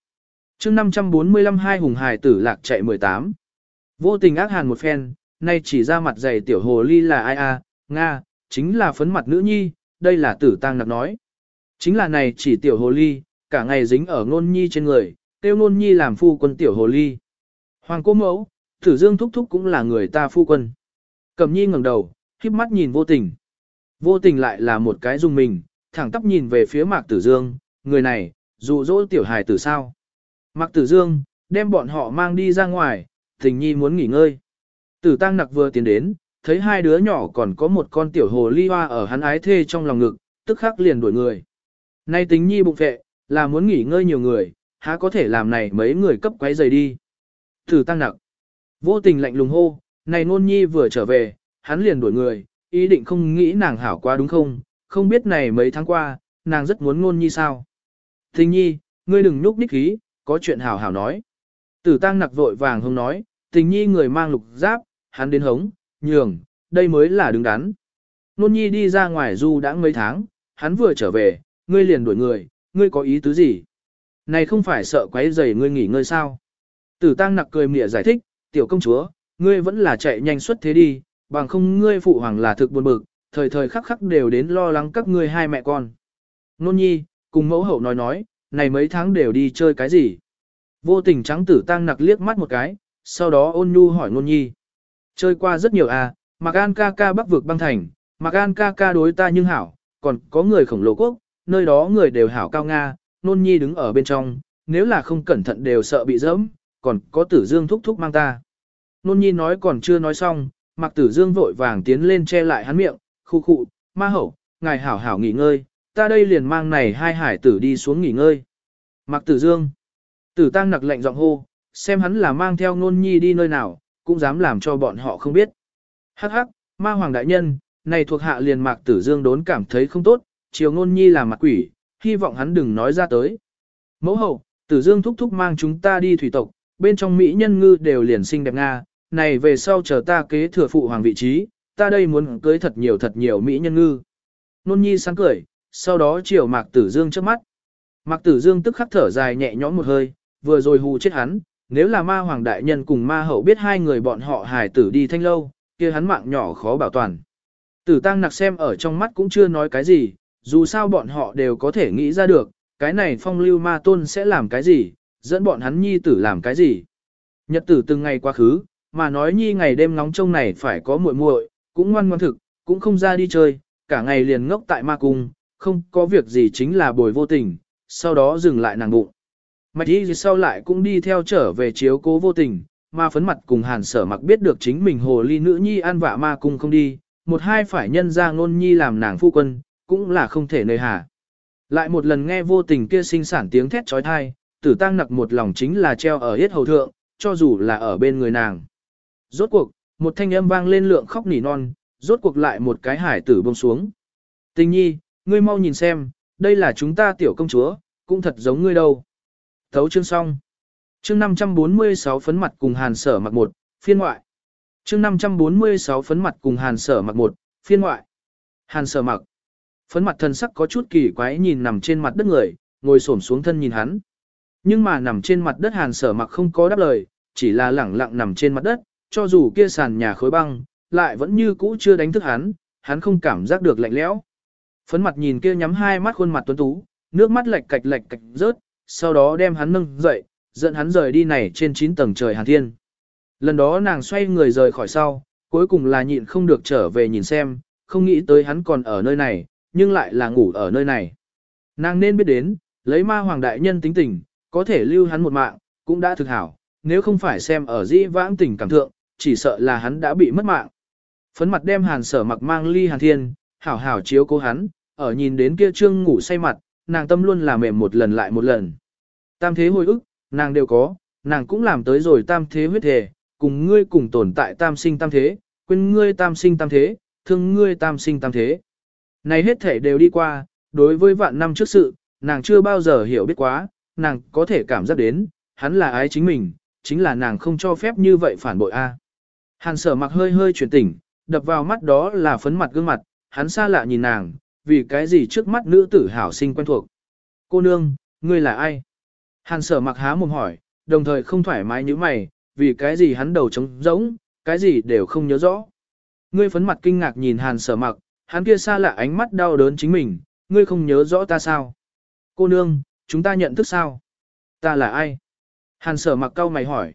chương 545 hai hùng hài tử lạc chạy 18. Vô tình ác hàn một phen, nay chỉ ra mặt dày tiểu hồ ly là ai a, Nga, chính là phấn mặt nữ nhi, đây là tử tăng nặc nói. Chính là này chỉ tiểu hồ ly, cả ngày dính ở ngôn nhi trên người, tiêu ngôn nhi làm phu quân tiểu hồ ly. Hoàng cô mẫu, tử dương thúc thúc cũng là người ta phu quân. cầm nhi ngẩng đầu, khiếp mắt nhìn vô tình. Vô tình lại là một cái dùng mình, thẳng tắp nhìn về phía mạc tử dương, người này, dụ dỗ tiểu hài tử sao. Mạc Tử Dương, đem bọn họ mang đi ra ngoài, tình nhi muốn nghỉ ngơi. Tử Tăng Nặc vừa tiến đến, thấy hai đứa nhỏ còn có một con tiểu hồ ly hoa ở hắn ái thê trong lòng ngực, tức khắc liền đuổi người. Nay tình nhi bụng vệ, là muốn nghỉ ngơi nhiều người, há có thể làm này mấy người cấp quấy rầy đi. Tử Tăng Nặc, vô tình lạnh lùng hô, này nôn nhi vừa trở về, hắn liền đuổi người, ý định không nghĩ nàng hảo quá đúng không, không biết này mấy tháng qua, nàng rất muốn nôn nhi sao. Tình nhi, ngươi đừng nhúc ních khí, có chuyện hảo hảo nói. Tử tăng nặc vội vàng hông nói, tình nhi người mang lục giáp, hắn đến hống, nhường, đây mới là đứng đắn. Nôn nhi đi ra ngoài du đã mấy tháng, hắn vừa trở về, ngươi liền đuổi người, ngươi có ý tứ gì? Này không phải sợ quấy rầy ngươi nghỉ ngơi sao? Tử tăng nặc cười mỉa giải thích, tiểu công chúa, ngươi vẫn là chạy nhanh suốt thế đi, bằng không ngươi phụ hoàng là thực buồn bực, thời thời khắc khắc đều đến lo lắng các ngươi hai mẹ con. Nôn nhi, cùng mẫu hậu nói nói, này mấy tháng đều đi chơi cái gì? Vô tình trắng tử tăng nặc liếc mắt một cái, sau đó ôn nhu hỏi ngôn nhi. Chơi qua rất nhiều à, Mạc An ca ca bắc vực băng thành, Mạc An ca ca đối ta nhưng hảo, còn có người khổng lồ quốc, nơi đó người đều hảo cao Nga, nôn nhi đứng ở bên trong, nếu là không cẩn thận đều sợ bị dẫm, còn có tử dương thúc thúc mang ta. Nôn nhi nói còn chưa nói xong, Mạc tử dương vội vàng tiến lên che lại hắn miệng, khu khụ, ma hậu, ngài hảo hảo nghỉ ngơi, ta đây liền mang này hai hải tử đi xuống nghỉ ngơi. Mạc tử dương, tử tăng nặc lệnh giọng hô, xem hắn là mang theo nôn nhi đi nơi nào, cũng dám làm cho bọn họ không biết. Hắc hắc, ma hoàng đại nhân, này thuộc hạ liền mạc tử dương đốn cảm thấy không tốt, chiều ngôn nhi là mặt quỷ, hy vọng hắn đừng nói ra tới. Mẫu hậu, tử dương thúc thúc mang chúng ta đi thủy tộc, bên trong Mỹ nhân ngư đều liền xinh đẹp Nga, này về sau chờ ta kế thừa phụ hoàng vị trí, ta đây muốn cưới thật nhiều thật nhiều Mỹ nhân ngư. Nôn nhi sáng cười, sau đó chiều mạc tử dương trước mắt. Mạc tử dương tức khắc thở dài nhẹ nhõm một hơi, vừa rồi hù chết hắn, nếu là ma hoàng đại nhân cùng ma hậu biết hai người bọn họ hài tử đi thanh lâu, kia hắn mạng nhỏ khó bảo toàn. Tử tăng nặc xem ở trong mắt cũng chưa nói cái gì, dù sao bọn họ đều có thể nghĩ ra được, cái này phong lưu ma tôn sẽ làm cái gì, dẫn bọn hắn nhi tử làm cái gì. Nhật tử từng ngày quá khứ, mà nói nhi ngày đêm ngóng trông này phải có muội muội, cũng ngoan ngoan thực, cũng không ra đi chơi, cả ngày liền ngốc tại ma cung, không có việc gì chính là bồi vô tình, sau đó dừng lại nàng bụng. Mạch y sau lại cũng đi theo trở về chiếu cố vô tình, mà phấn mặt cùng hàn sở mặc biết được chính mình hồ ly nữ nhi an vạ ma cung không đi, một hai phải nhân ra ngôn nhi làm nàng phu quân, cũng là không thể nơi hà. Lại một lần nghe vô tình kia sinh sản tiếng thét trói thai, tử tăng nặc một lòng chính là treo ở hết hầu thượng, cho dù là ở bên người nàng. Rốt cuộc, một thanh âm vang lên lượng khóc nỉ non, rốt cuộc lại một cái hải tử bông xuống. Tình nhi, ngươi mau nhìn xem, đây là chúng ta tiểu công chúa, cũng thật giống ngươi đâu. Thấu chương xong. Chương 546 phấn mặt cùng hàn sở mặc một, phiên ngoại. Chương 546 phấn mặt cùng hàn sở mặc một, phiên ngoại. Hàn sở mặc. Phấn mặt thần sắc có chút kỳ quái nhìn nằm trên mặt đất người, ngồi xổm xuống thân nhìn hắn. Nhưng mà nằm trên mặt đất hàn sở mặc không có đáp lời, chỉ là lẳng lặng nằm trên mặt đất, cho dù kia sàn nhà khối băng, lại vẫn như cũ chưa đánh thức hắn, hắn không cảm giác được lạnh lẽo. Phấn mặt nhìn kia nhắm hai mắt khuôn mặt tuấn tú, nước mắt lệch cạch lệch cạch rớt, sau đó đem hắn nâng dậy, dẫn hắn rời đi này trên 9 tầng trời hàn thiên. Lần đó nàng xoay người rời khỏi sau, cuối cùng là nhịn không được trở về nhìn xem, không nghĩ tới hắn còn ở nơi này, nhưng lại là ngủ ở nơi này. Nàng nên biết đến, lấy ma hoàng đại nhân tính tình, có thể lưu hắn một mạng, cũng đã thực hảo, nếu không phải xem ở dĩ vãng tình cảm thượng, chỉ sợ là hắn đã bị mất mạng. Phấn mặt đem hàn sở mặc mang ly hàn thiên, hảo hảo chiếu cố hắn, ở nhìn đến kia trương ngủ say mặt, nàng tâm luôn là mềm một lần lại một lần. Tam thế hồi ức, nàng đều có, nàng cũng làm tới rồi tam thế huyết thể, cùng ngươi cùng tồn tại tam sinh tam thế, quên ngươi tam sinh tam thế, thương ngươi tam sinh tam thế. Này hết thể đều đi qua, đối với vạn năm trước sự, nàng chưa bao giờ hiểu biết quá, nàng có thể cảm giác đến, hắn là ái chính mình, chính là nàng không cho phép như vậy phản bội a. Hàn sở mặc hơi hơi chuyển tỉnh, đập vào mắt đó là phấn mặt gương mặt, hắn xa lạ nhìn nàng, vì cái gì trước mắt nữ tử hảo sinh quen thuộc. Cô nương, ngươi là ai? Hàn sở mặc há mồm hỏi, đồng thời không thoải mái như mày, vì cái gì hắn đầu trống rỗng, cái gì đều không nhớ rõ. Ngươi phấn mặt kinh ngạc nhìn hàn sở mặc, hắn kia xa lạ ánh mắt đau đớn chính mình, ngươi không nhớ rõ ta sao? Cô nương, chúng ta nhận thức sao? Ta là ai? Hàn sở mặc cau mày hỏi.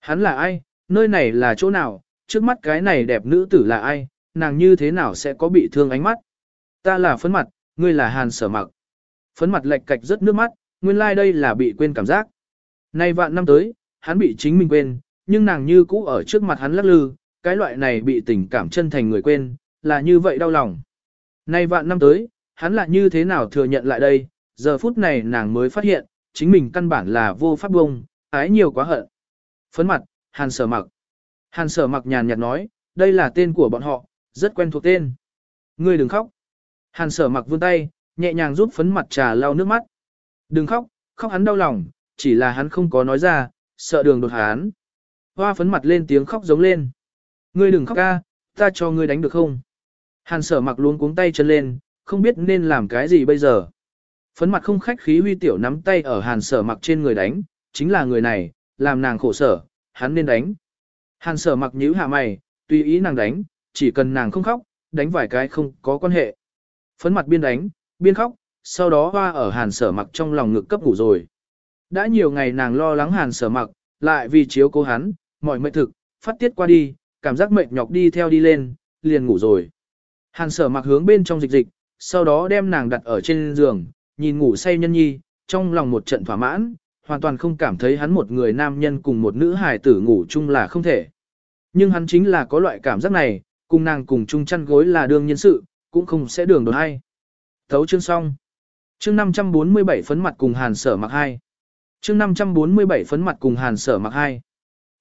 Hắn là ai? Nơi này là chỗ nào? Trước mắt cái này đẹp nữ tử là ai? Nàng như thế nào sẽ có bị thương ánh mắt? Ta là phấn mặt, ngươi là hàn sở mặc. Phấn mặt lệch cạch rất nước mắt, nguyên lai like đây là bị quên cảm giác. Nay vạn năm tới, hắn bị chính mình quên, nhưng nàng như cũ ở trước mặt hắn lắc lư, cái loại này bị tình cảm chân thành người quên, là như vậy đau lòng. Nay vạn năm tới, hắn lại như thế nào thừa nhận lại đây, giờ phút này nàng mới phát hiện, chính mình căn bản là vô pháp bông, ái nhiều quá hận. Phấn mặt, hàn sở mặc. Hàn sở mặc nhàn nhạt nói, đây là tên của bọn họ, rất quen thuộc tên. Ngươi đừng khóc. Hàn sở mặc vươn tay, nhẹ nhàng giúp phấn mặt trà lau nước mắt. Đừng khóc, khóc hắn đau lòng, chỉ là hắn không có nói ra, sợ đường đột hắn. Hoa phấn mặt lên tiếng khóc giống lên. Ngươi đừng khóc ca, ta cho ngươi đánh được không? Hàn sở mặc luôn cuống tay chân lên, không biết nên làm cái gì bây giờ. Phấn mặt không khách khí huy tiểu nắm tay ở hàn sở mặc trên người đánh, chính là người này, làm nàng khổ sở, hắn nên đánh. Hàn sở mặc nhíu hạ mày, tùy ý nàng đánh, chỉ cần nàng không khóc, đánh vài cái không có quan hệ. Phấn mặt biên đánh, biên khóc, sau đó hoa ở hàn sở mặc trong lòng ngực cấp ngủ rồi. Đã nhiều ngày nàng lo lắng hàn sở mặc, lại vì chiếu cố hắn, mọi mệnh thực, phát tiết qua đi, cảm giác mệt nhọc đi theo đi lên, liền ngủ rồi. Hàn sở mặc hướng bên trong dịch dịch, sau đó đem nàng đặt ở trên giường, nhìn ngủ say nhân nhi, trong lòng một trận thỏa mãn, hoàn toàn không cảm thấy hắn một người nam nhân cùng một nữ hài tử ngủ chung là không thể. Nhưng hắn chính là có loại cảm giác này, cùng nàng cùng chung chăn gối là đương nhân sự, cũng không sẽ đường đột hay. Thấu chương xong. Chương 547 phấn mặt cùng hàn sở mặc hai. Chương 547 phấn mặt cùng hàn sở mặc hai.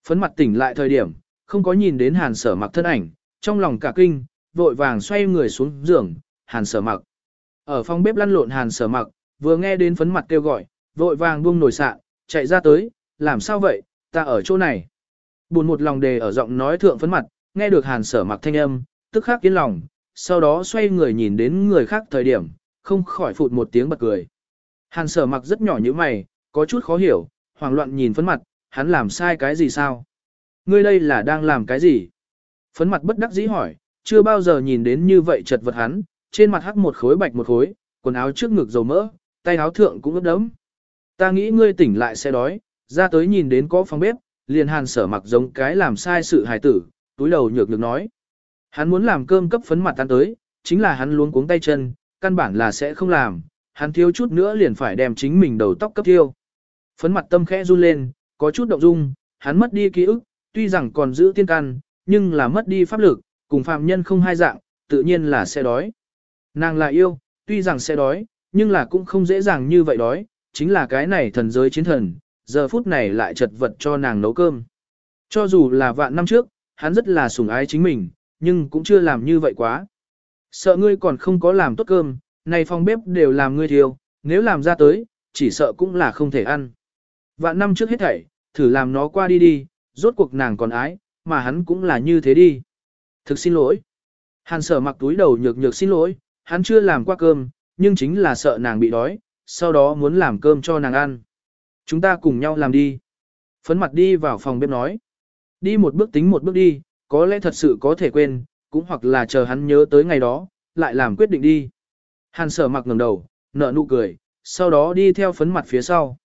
Phấn mặt tỉnh lại thời điểm, không có nhìn đến hàn sở mặc thân ảnh, trong lòng cả kinh, vội vàng xoay người xuống giường, hàn sở mặc. Ở phòng bếp lăn lộn hàn sở mặc, vừa nghe đến phấn mặt kêu gọi, vội vàng buông nồi sạn, chạy ra tới, làm sao vậy, ta ở chỗ này. Buồn một lòng đề ở giọng nói thượng phấn mặt, nghe được hàn sở mặc thanh âm, tức khắc yên lòng, sau đó xoay người nhìn đến người khác thời điểm, không khỏi phụt một tiếng bật cười. Hàn sở mặc rất nhỏ như mày, có chút khó hiểu, hoảng loạn nhìn phấn mặt, hắn làm sai cái gì sao? Ngươi đây là đang làm cái gì? Phấn mặt bất đắc dĩ hỏi, chưa bao giờ nhìn đến như vậy chật vật hắn, trên mặt hắc một khối bạch một khối, quần áo trước ngực dầu mỡ, tay áo thượng cũng ướt đẫm. Ta nghĩ ngươi tỉnh lại sẽ đói, ra tới nhìn đến có phòng bếp, liền hàn sở mặc giống cái làm sai sự hài tử, túi đầu nhược được nói. Hắn muốn làm cơm cấp phấn mặt tan tới, chính là hắn luống cuống tay chân, căn bản là sẽ không làm, hắn thiếu chút nữa liền phải đem chính mình đầu tóc cấp thiêu. Phấn mặt tâm khẽ run lên, có chút động dung, hắn mất đi ký ức, tuy rằng còn giữ tiên căn, nhưng là mất đi pháp lực, cùng phàm nhân không hai dạng, tự nhiên là sẽ đói. Nàng là yêu, tuy rằng sẽ đói, nhưng là cũng không dễ dàng như vậy đói, chính là cái này thần giới chiến thần, giờ phút này lại chật vật cho nàng nấu cơm. Cho dù là vạn năm trước, hắn rất là sủng ái chính mình, nhưng cũng chưa làm như vậy quá. Sợ ngươi còn không có làm tốt cơm, này phòng bếp đều làm ngươi thiêu, nếu làm ra tới, chỉ sợ cũng là không thể ăn. Vạn năm trước hết thảy, thử làm nó qua đi đi, rốt cuộc nàng còn ái, mà hắn cũng là như thế đi. Thực xin lỗi. Hàn sở mặc túi đầu nhược nhược xin lỗi, hắn chưa làm qua cơm, nhưng chính là sợ nàng bị đói, sau đó muốn làm cơm cho nàng ăn. Chúng ta cùng nhau làm đi. Phấn mặt đi vào phòng bếp nói. Đi một bước tính một bước đi, có lẽ thật sự có thể quên, cũng hoặc là chờ hắn nhớ tới ngày đó, lại làm quyết định đi. Hàn sở mặc ngẩng đầu, nở nụ cười, sau đó đi theo phấn mặt phía sau.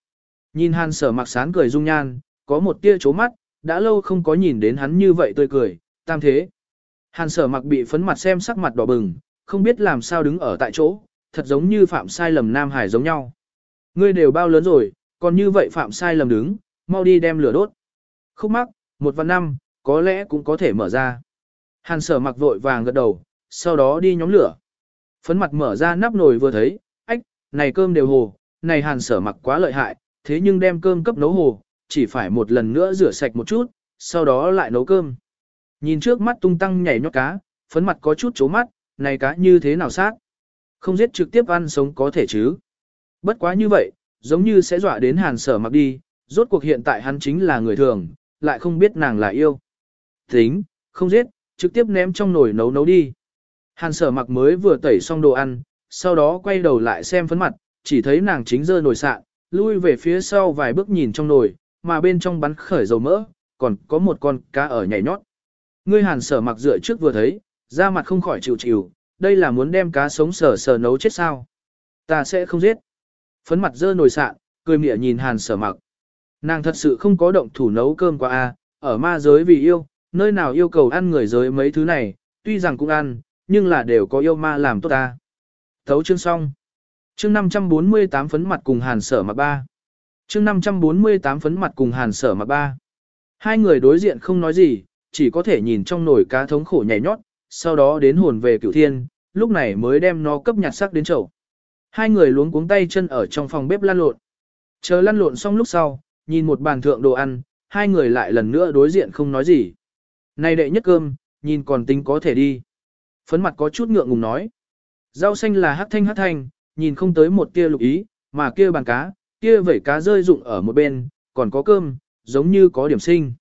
Nhìn hàn sở mặc sán cười dung nhan, có một tia chố mắt, đã lâu không có nhìn đến hắn như vậy tươi cười, tam thế. Hàn sở mặc bị phấn mặt xem sắc mặt đỏ bừng, không biết làm sao đứng ở tại chỗ, thật giống như phạm sai lầm Nam Hải giống nhau. Ngươi đều bao lớn rồi, còn như vậy phạm sai lầm đứng, mau đi đem lửa đốt. Khúc mắc, một vạn năm, có lẽ cũng có thể mở ra. Hàn sở mặc vội vàng gật đầu, sau đó đi nhóm lửa. Phấn mặt mở ra nắp nồi vừa thấy, ách, này cơm đều hồ, này hàn sở mặc quá lợi hại, thế nhưng đem cơm cấp nấu hồ, chỉ phải một lần nữa rửa sạch một chút, sau đó lại nấu cơm. Nhìn trước mắt tung tăng nhảy nhót cá, phấn mặt có chút chố mắt, này cá như thế nào sát. Không giết trực tiếp ăn sống có thể chứ. Bất quá như vậy, giống như sẽ dọa đến hàn sở mặc đi, rốt cuộc hiện tại hắn chính là người thường, lại không biết nàng là yêu. Tính, không giết, trực tiếp ném trong nồi nấu nấu đi. Hàn sở mặc mới vừa tẩy xong đồ ăn, sau đó quay đầu lại xem phấn mặt, chỉ thấy nàng chính dơ nồi sạn, lui về phía sau vài bước nhìn trong nồi, mà bên trong bắn khởi dầu mỡ, còn có một con cá ở nhảy nhót. Ngươi hàn sở mặc dựa trước vừa thấy, da mặt không khỏi chịu chịu, đây là muốn đem cá sống sờ sờ nấu chết sao. Ta sẽ không giết. Phấn mặt dơ nồi sạn, cười mỉa nhìn hàn sở mặc. Nàng thật sự không có động thủ nấu cơm qua a, ở ma giới vì yêu, nơi nào yêu cầu ăn người giới mấy thứ này, tuy rằng cũng ăn, nhưng là đều có yêu ma làm tốt ta. Thấu chương xong. Chương 548 phấn mặt cùng hàn sở mà ba. Chương 548 phấn mặt cùng hàn sở mà ba. Hai người đối diện không nói gì, chỉ có thể nhìn trong nồi cá thống khổ nhảy nhót, sau đó đến hồn về cửu thiên, lúc này mới đem nó cấp nhặt sắc đến chậu. Hai người luống cuống tay chân ở trong phòng bếp lăn lộn. Chờ lăn lộn xong lúc sau, nhìn một bàn thượng đồ ăn, hai người lại lần nữa đối diện không nói gì. Này đệ nhất cơm, nhìn còn tính có thể đi. Phấn mặt có chút ngượng ngùng nói. Rau xanh là hát thanh hát thanh, nhìn không tới một tia lục ý, mà kia bàn cá, kia vẩy cá rơi rụng ở một bên, còn có cơm, giống như có điểm sinh.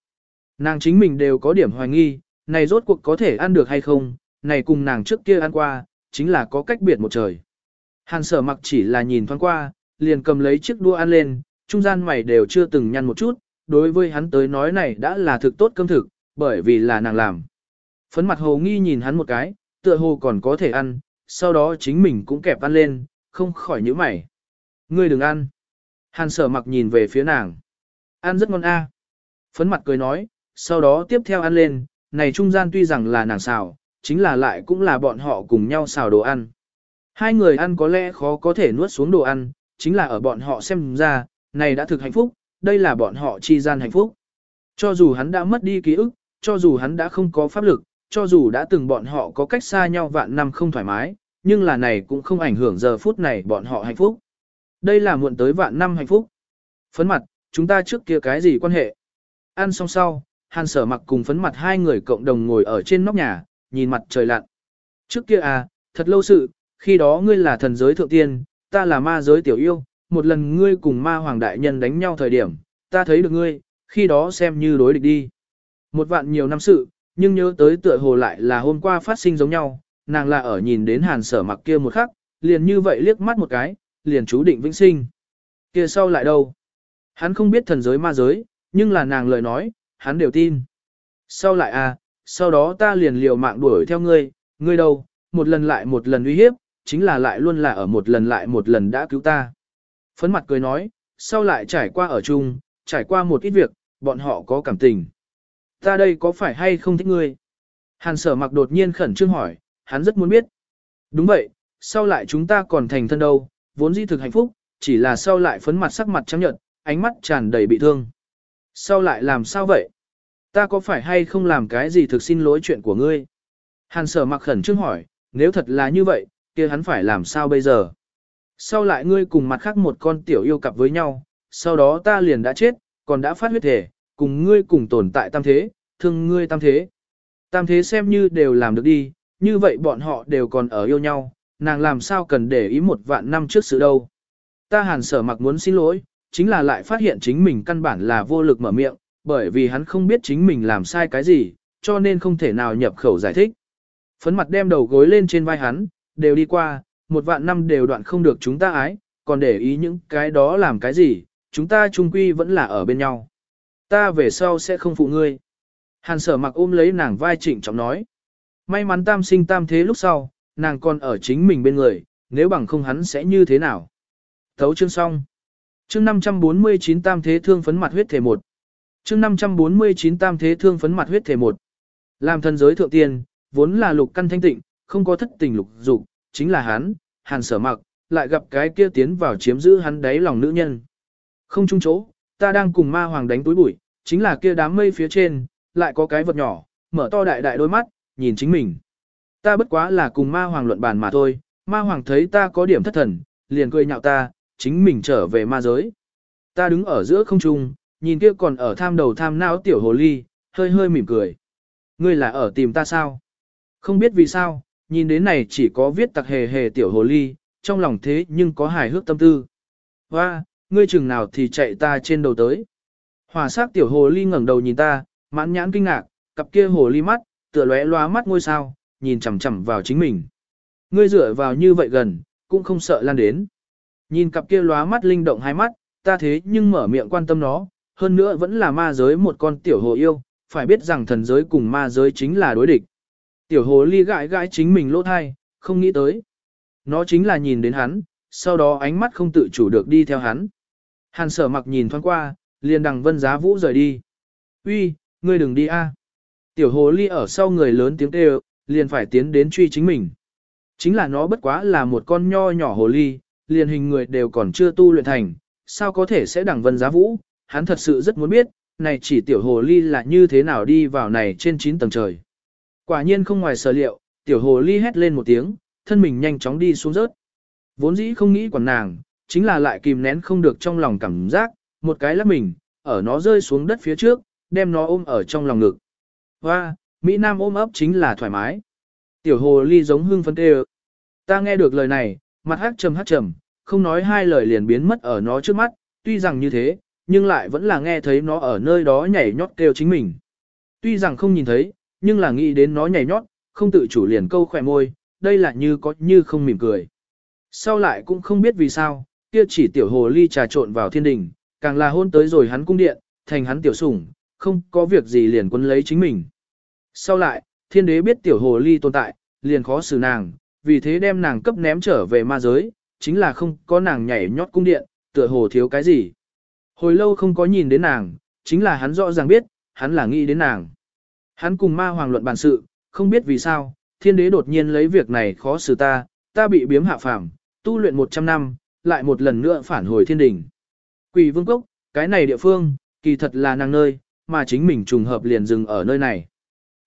Nàng chính mình đều có điểm hoài nghi, này rốt cuộc có thể ăn được hay không, này cùng nàng trước kia ăn qua, chính là có cách biệt một trời. Hàn sở mặc chỉ là nhìn thoáng qua, liền cầm lấy chiếc đua ăn lên, trung gian mày đều chưa từng nhăn một chút, đối với hắn tới nói này đã là thực tốt cơm thực, bởi vì là nàng làm. Phấn mặt hồ nghi nhìn hắn một cái, tựa hồ còn có thể ăn, sau đó chính mình cũng kẹp ăn lên, không khỏi nhíu mày. Ngươi đừng ăn. Hàn sở mặc nhìn về phía nàng. Ăn rất ngon a. Phấn mặt cười nói, sau đó tiếp theo ăn lên, này trung gian tuy rằng là nàng xào, chính là lại cũng là bọn họ cùng nhau xào đồ ăn. Hai người ăn có lẽ khó có thể nuốt xuống đồ ăn, chính là ở bọn họ xem ra, này đã thực hạnh phúc, đây là bọn họ chi gian hạnh phúc. Cho dù hắn đã mất đi ký ức, cho dù hắn đã không có pháp lực, cho dù đã từng bọn họ có cách xa nhau vạn năm không thoải mái, nhưng là này cũng không ảnh hưởng giờ phút này bọn họ hạnh phúc. Đây là muộn tới vạn năm hạnh phúc. Phấn mặt, chúng ta trước kia cái gì quan hệ? Ăn xong sau, hàn sở mặc cùng phấn mặt hai người cộng đồng ngồi ở trên nóc nhà, nhìn mặt trời lặn. Trước kia à, thật lâu sự, khi đó ngươi là thần giới thượng tiên, ta là ma giới tiểu yêu, một lần ngươi cùng ma hoàng đại nhân đánh nhau thời điểm, ta thấy được ngươi, khi đó xem như đối địch đi. Một vạn nhiều năm sự, nhưng nhớ tới tựa hồ lại là hôm qua phát sinh giống nhau, nàng là ở nhìn đến hàn sở mặc kia một khắc, liền như vậy liếc mắt một cái, liền chú định vĩnh sinh. Kia sau lại đâu? Hắn không biết thần giới ma giới, nhưng là nàng lời nói, hắn đều tin. Sau lại à, sau đó ta liền liều mạng đuổi theo ngươi, ngươi đâu, một lần lại một lần uy hiếp, chính là lại luôn là ở một lần lại một lần đã cứu ta. Phấn mặt cười nói, sau lại trải qua ở chung, trải qua một ít việc, bọn họ có cảm tình. Ta đây có phải hay không thích ngươi? Hàn sở mặc đột nhiên khẩn trương hỏi, hắn rất muốn biết. Đúng vậy, sau lại chúng ta còn thành thân đâu, vốn dĩ thực hạnh phúc, chỉ là sau lại phấn mặt sắc mặt trắng nhợt, ánh mắt tràn đầy bị thương. Sau lại làm sao vậy? Ta có phải hay không làm cái gì thực xin lỗi chuyện của ngươi? Hàn sở mặc khẩn trương hỏi, nếu thật là như vậy, kia hắn phải làm sao bây giờ? Sau lại ngươi cùng mặt khác một con tiểu yêu cặp với nhau, sau đó ta liền đã chết, còn đã phát huyết thể, cùng ngươi cùng tồn tại tam thế, thương ngươi tam thế. Tam thế xem như đều làm được đi, như vậy bọn họ đều còn ở yêu nhau, nàng làm sao cần để ý một vạn năm trước sự đâu. Ta hàn sở mặc muốn xin lỗi, chính là lại phát hiện chính mình căn bản là vô lực mở miệng, bởi vì hắn không biết chính mình làm sai cái gì, cho nên không thể nào nhập khẩu giải thích. Phấn mặt đem đầu gối lên trên vai hắn, đều đi qua, một vạn năm đều đoạn không được chúng ta ái, còn để ý những cái đó làm cái gì, chúng ta chung quy vẫn là ở bên nhau. Ta về sau sẽ không phụ ngươi. Hàn sở mặc ôm lấy nàng vai trịnh trọng nói. May mắn tam sinh tam thế lúc sau, nàng còn ở chính mình bên người, nếu bằng không hắn sẽ như thế nào. Thấu chương xong. Chương 549 tam thế thương phấn mặt huyết thể một. Chương 549 tam thế thương phấn mặt huyết thể một. Làm thân giới thượng tiên, vốn là lục căn thanh tịnh, không có thất tình lục dục, chính là hắn, hàn sở mặc, lại gặp cái kia tiến vào chiếm giữ hắn đáy lòng nữ nhân. Không chung chỗ, ta đang cùng ma hoàng đánh túi bụi, chính là kia đám mây phía trên, lại có cái vật nhỏ, mở to đại đại đôi mắt, nhìn chính mình. Ta bất quá là cùng ma hoàng luận bàn mà thôi, ma hoàng thấy ta có điểm thất thần, liền cười nhạo ta, chính mình trở về ma giới. Ta đứng ở giữa không trung, nhìn kia còn ở tham đầu tham não tiểu hồ ly, hơi hơi mỉm cười. Ngươi là ở tìm ta sao? Không biết vì sao, nhìn đến này chỉ có viết tặc hề hề tiểu hồ ly, trong lòng thế nhưng có hài hước tâm tư. Hoa, ngươi chừng nào thì chạy ta trên đầu tới. Hòa sắc tiểu hồ ly ngẩng đầu nhìn ta, mãn nhãn kinh ngạc, cặp kia hồ ly mắt, tựa lóe loa mắt ngôi sao, nhìn chằm chằm vào chính mình. Ngươi dựa vào như vậy gần, cũng không sợ lan đến. Nhìn cặp kia lóa mắt linh động hai mắt, ta thế nhưng mở miệng quan tâm nó, hơn nữa vẫn là ma giới một con tiểu hồ yêu, phải biết rằng thần giới cùng ma giới chính là đối địch. Tiểu hồ ly gãi gãi chính mình lỗ thai, không nghĩ tới. Nó chính là nhìn đến hắn, sau đó ánh mắt không tự chủ được đi theo hắn. Hàn sở mặc nhìn thoáng qua, liền đằng vân giá vũ rời đi. Uy, ngươi đừng đi a. Tiểu hồ ly ở sau người lớn tiếng kêu, liền phải tiến đến truy chính mình. Chính là nó bất quá là một con nho nhỏ hồ ly, liền hình người đều còn chưa tu luyện thành, sao có thể sẽ đẳng vân giá vũ, hắn thật sự rất muốn biết, này chỉ tiểu hồ ly là như thế nào đi vào này trên 9 tầng trời. Quả nhiên không ngoài sở liệu, tiểu hồ ly hét lên một tiếng, thân mình nhanh chóng đi xuống rớt. Vốn dĩ không nghĩ quản nàng, chính là lại kìm nén không được trong lòng cảm giác, một cái lắc mình, ở nó rơi xuống đất phía trước, đem nó ôm ở trong lòng ngực. và Mỹ Nam ôm ấp chính là thoải mái. Tiểu hồ ly giống hương phấn tê Ta nghe được lời này, mặt hát trầm hát trầm, không nói hai lời liền biến mất ở nó trước mắt, tuy rằng như thế, nhưng lại vẫn là nghe thấy nó ở nơi đó nhảy nhót kêu chính mình. Tuy rằng không nhìn thấy, nhưng là nghĩ đến nó nhảy nhót, không tự chủ liền câu khỏe môi, đây là như có như không mỉm cười. Sau lại cũng không biết vì sao, kia chỉ tiểu hồ ly trà trộn vào thiên đình, càng là hôn tới rồi hắn cung điện, thành hắn tiểu sủng, không có việc gì liền quấn lấy chính mình. Sau lại, thiên đế biết tiểu hồ ly tồn tại, liền khó xử nàng, vì thế đem nàng cấp ném trở về ma giới, chính là không có nàng nhảy nhót cung điện, tựa hồ thiếu cái gì. Hồi lâu không có nhìn đến nàng, chính là hắn rõ ràng biết, hắn là nghĩ đến nàng. Hắn cùng ma hoàng luận bàn sự, không biết vì sao, thiên đế đột nhiên lấy việc này khó xử ta, ta bị biếm hạ phàm, tu luyện 100 năm, lại một lần nữa phản hồi thiên đình Quỷ vương cốc, cái này địa phương, kỳ thật là nàng nơi, mà chính mình trùng hợp liền dừng ở nơi này.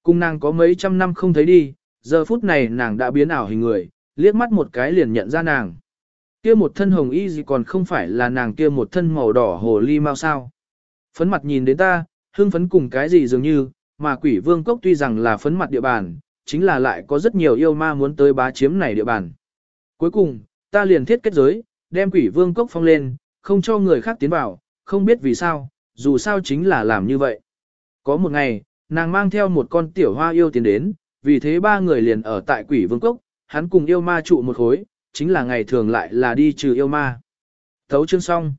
Cung nàng có mấy trăm năm không thấy đi, giờ phút này nàng đã biến ảo hình người, liếc mắt một cái liền nhận ra nàng. Kia một thân hồng y gì còn không phải là nàng kia một thân màu đỏ hồ ly mau sao. Phấn mặt nhìn đến ta, hương phấn cùng cái gì dường như, mà quỷ vương cốc tuy rằng là phấn mặt địa bàn, chính là lại có rất nhiều yêu ma muốn tới bá chiếm này địa bàn. Cuối cùng, ta liền thiết kết giới, đem quỷ vương cốc phong lên, không cho người khác tiến vào, không biết vì sao, dù sao chính là làm như vậy. Có một ngày, nàng mang theo một con tiểu hoa yêu tiến đến, vì thế ba người liền ở tại quỷ vương cốc, hắn cùng yêu ma trụ một khối, chính là ngày thường lại là đi trừ yêu ma. Thấu chương xong.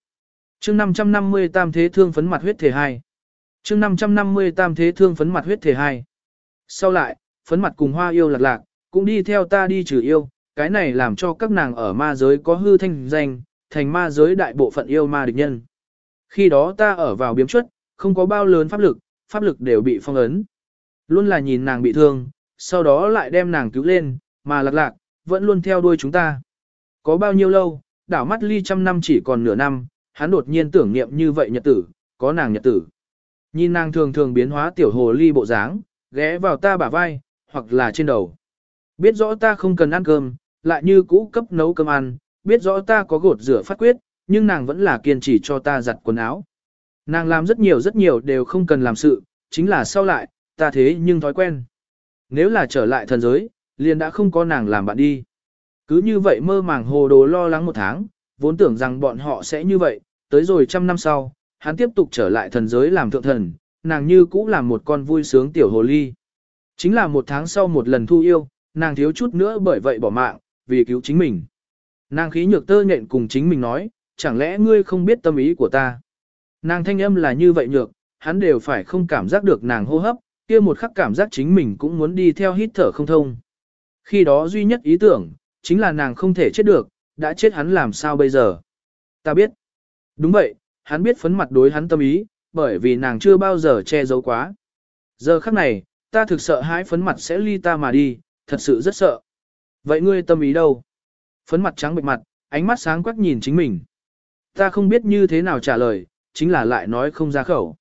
Chương 550 tam thế thương phấn mặt huyết thể 2. Chương 550 tam thế thương phấn mặt huyết thể 2. Sau lại, phấn mặt cùng hoa yêu lạc lạc, cũng đi theo ta đi trừ yêu, cái này làm cho các nàng ở ma giới có hư thanh danh, thành ma giới đại bộ phận yêu ma địch nhân. Khi đó ta ở vào biếm chuất, không có bao lớn pháp lực, pháp lực đều bị phong ấn. Luôn là nhìn nàng bị thương, sau đó lại đem nàng cứu lên, mà lạc lạc, vẫn luôn theo đuôi chúng ta. Có bao nhiêu lâu, đảo mắt ly trăm năm chỉ còn nửa năm, hắn đột nhiên tưởng niệm như vậy nhật tử, có nàng nhật tử. Nhìn nàng thường thường biến hóa tiểu hồ ly bộ dáng, ghé vào ta bả vai, hoặc là trên đầu. Biết rõ ta không cần ăn cơm, lại như cũ cấp nấu cơm ăn, biết rõ ta có gột rửa phát quyết, nhưng nàng vẫn là kiên trì cho ta giặt quần áo. Nàng làm rất nhiều rất nhiều đều không cần làm sự, chính là sau lại, ta thế nhưng thói quen. Nếu là trở lại thần giới, liền đã không có nàng làm bạn đi. Cứ như vậy mơ màng hồ đồ lo lắng một tháng, vốn tưởng rằng bọn họ sẽ như vậy, tới rồi trăm năm sau, hắn tiếp tục trở lại thần giới làm thượng thần, nàng như cũ làm một con vui sướng tiểu hồ ly. Chính là một tháng sau một lần thu yêu, nàng thiếu chút nữa bởi vậy bỏ mạng, vì cứu chính mình. Nàng khí nhược tơ nhện cùng chính mình nói, chẳng lẽ ngươi không biết tâm ý của ta. Nàng thanh âm là như vậy nhược, hắn đều phải không cảm giác được nàng hô hấp, kia một khắc cảm giác chính mình cũng muốn đi theo hít thở không thông. Khi đó duy nhất ý tưởng, chính là nàng không thể chết được, đã chết hắn làm sao bây giờ. Ta biết. Đúng vậy, hắn biết phấn mặt đối hắn tâm ý, bởi vì nàng chưa bao giờ che giấu quá. Giờ khắc này, ta thực sợ hãi phấn mặt sẽ ly ta mà đi, thật sự rất sợ. Vậy ngươi tâm ý đâu? Phấn mặt trắng bệch mặt, ánh mắt sáng quắc nhìn chính mình. Ta không biết như thế nào trả lời, chính là lại nói không ra khẩu.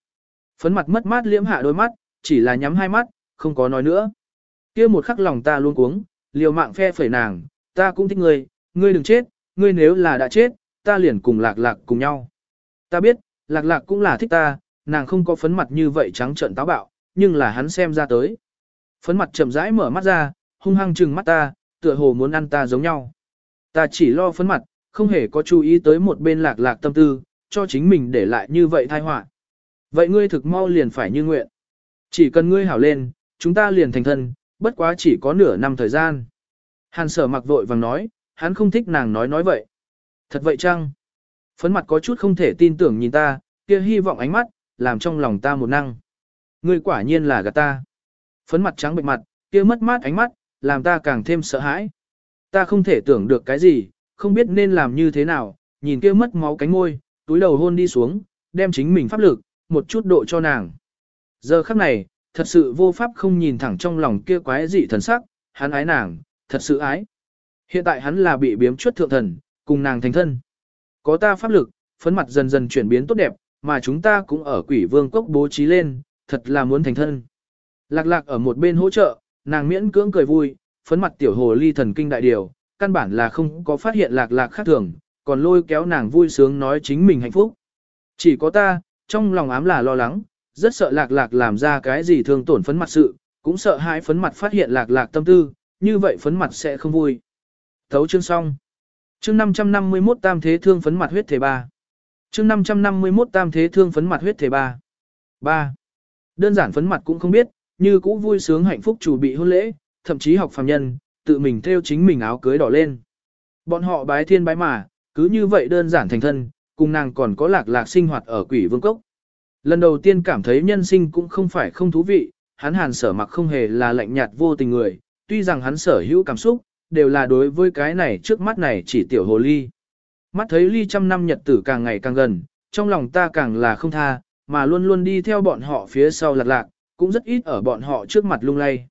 Phấn mặt mất mát liễm hạ đôi mắt, chỉ là nhắm hai mắt, không có nói nữa. kia một khắc lòng ta luôn cuống, liều mạng phe phẩy nàng, ta cũng thích ngươi, ngươi đừng chết, ngươi nếu là đã chết, ta liền cùng lạc lạc cùng nhau. Ta biết, lạc lạc cũng là thích ta, nàng không có phấn mặt như vậy trắng trợn táo bạo, nhưng là hắn xem ra tới. Phấn mặt chậm rãi mở mắt ra, hung hăng trừng mắt ta, tựa hồ muốn ăn ta giống nhau. Ta chỉ lo phấn mặt, không hề có chú ý tới một bên lạc lạc tâm tư, cho chính mình để lại như vậy thai họa. Vậy ngươi thực mau liền phải như nguyện. Chỉ cần ngươi hảo lên, chúng ta liền thành thân, bất quá chỉ có nửa năm thời gian. Hàn sở mặc vội vàng nói, hắn không thích nàng nói nói vậy. Thật vậy chăng? Phấn mặt có chút không thể tin tưởng nhìn ta, kia hy vọng ánh mắt, làm trong lòng ta một năng. Ngươi quả nhiên là gạt ta. Phấn mặt trắng bệnh mặt, kia mất mát ánh mắt, làm ta càng thêm sợ hãi. Ta không thể tưởng được cái gì, không biết nên làm như thế nào, nhìn kia mất máu cánh môi, túi đầu hôn đi xuống, đem chính mình pháp lực, một chút độ cho nàng. Giờ khắc này, thật sự vô pháp không nhìn thẳng trong lòng kia quái dị thần sắc, hắn ái nàng, thật sự ái. Hiện tại hắn là bị biếm chuất thượng thần, cùng nàng thành thân. Có ta pháp lực, phấn mặt dần dần chuyển biến tốt đẹp, mà chúng ta cũng ở quỷ vương cốc bố trí lên, thật là muốn thành thân. Lạc lạc ở một bên hỗ trợ, nàng miễn cưỡng cười vui, phấn mặt tiểu hồ ly thần kinh đại điều, căn bản là không có phát hiện lạc lạc khác thường, còn lôi kéo nàng vui sướng nói chính mình hạnh phúc. Chỉ có ta, trong lòng ám là lo lắng, rất sợ lạc lạc làm ra cái gì thương tổn phấn mặt sự, cũng sợ hai phấn mặt phát hiện lạc lạc tâm tư, như vậy phấn mặt sẽ không vui. Thấu chương xong. Chương 551 tam thế thương phấn mặt huyết thể ba. Chương 551 tam thế thương phấn mặt huyết thể ba. 3. Đơn giản phấn mặt cũng không biết, như cũ vui sướng hạnh phúc chủ bị hôn lễ, thậm chí học phàm nhân, tự mình theo chính mình áo cưới đỏ lên. Bọn họ bái thiên bái mà, cứ như vậy đơn giản thành thân, cùng nàng còn có lạc lạc sinh hoạt ở quỷ vương cốc. Lần đầu tiên cảm thấy nhân sinh cũng không phải không thú vị, hắn hàn sở mặc không hề là lạnh nhạt vô tình người, tuy rằng hắn sở hữu cảm xúc, đều là đối với cái này trước mắt này chỉ tiểu hồ ly. Mắt thấy ly trăm năm nhật tử càng ngày càng gần, trong lòng ta càng là không tha, mà luôn luôn đi theo bọn họ phía sau lạc lạc, cũng rất ít ở bọn họ trước mặt lung lay.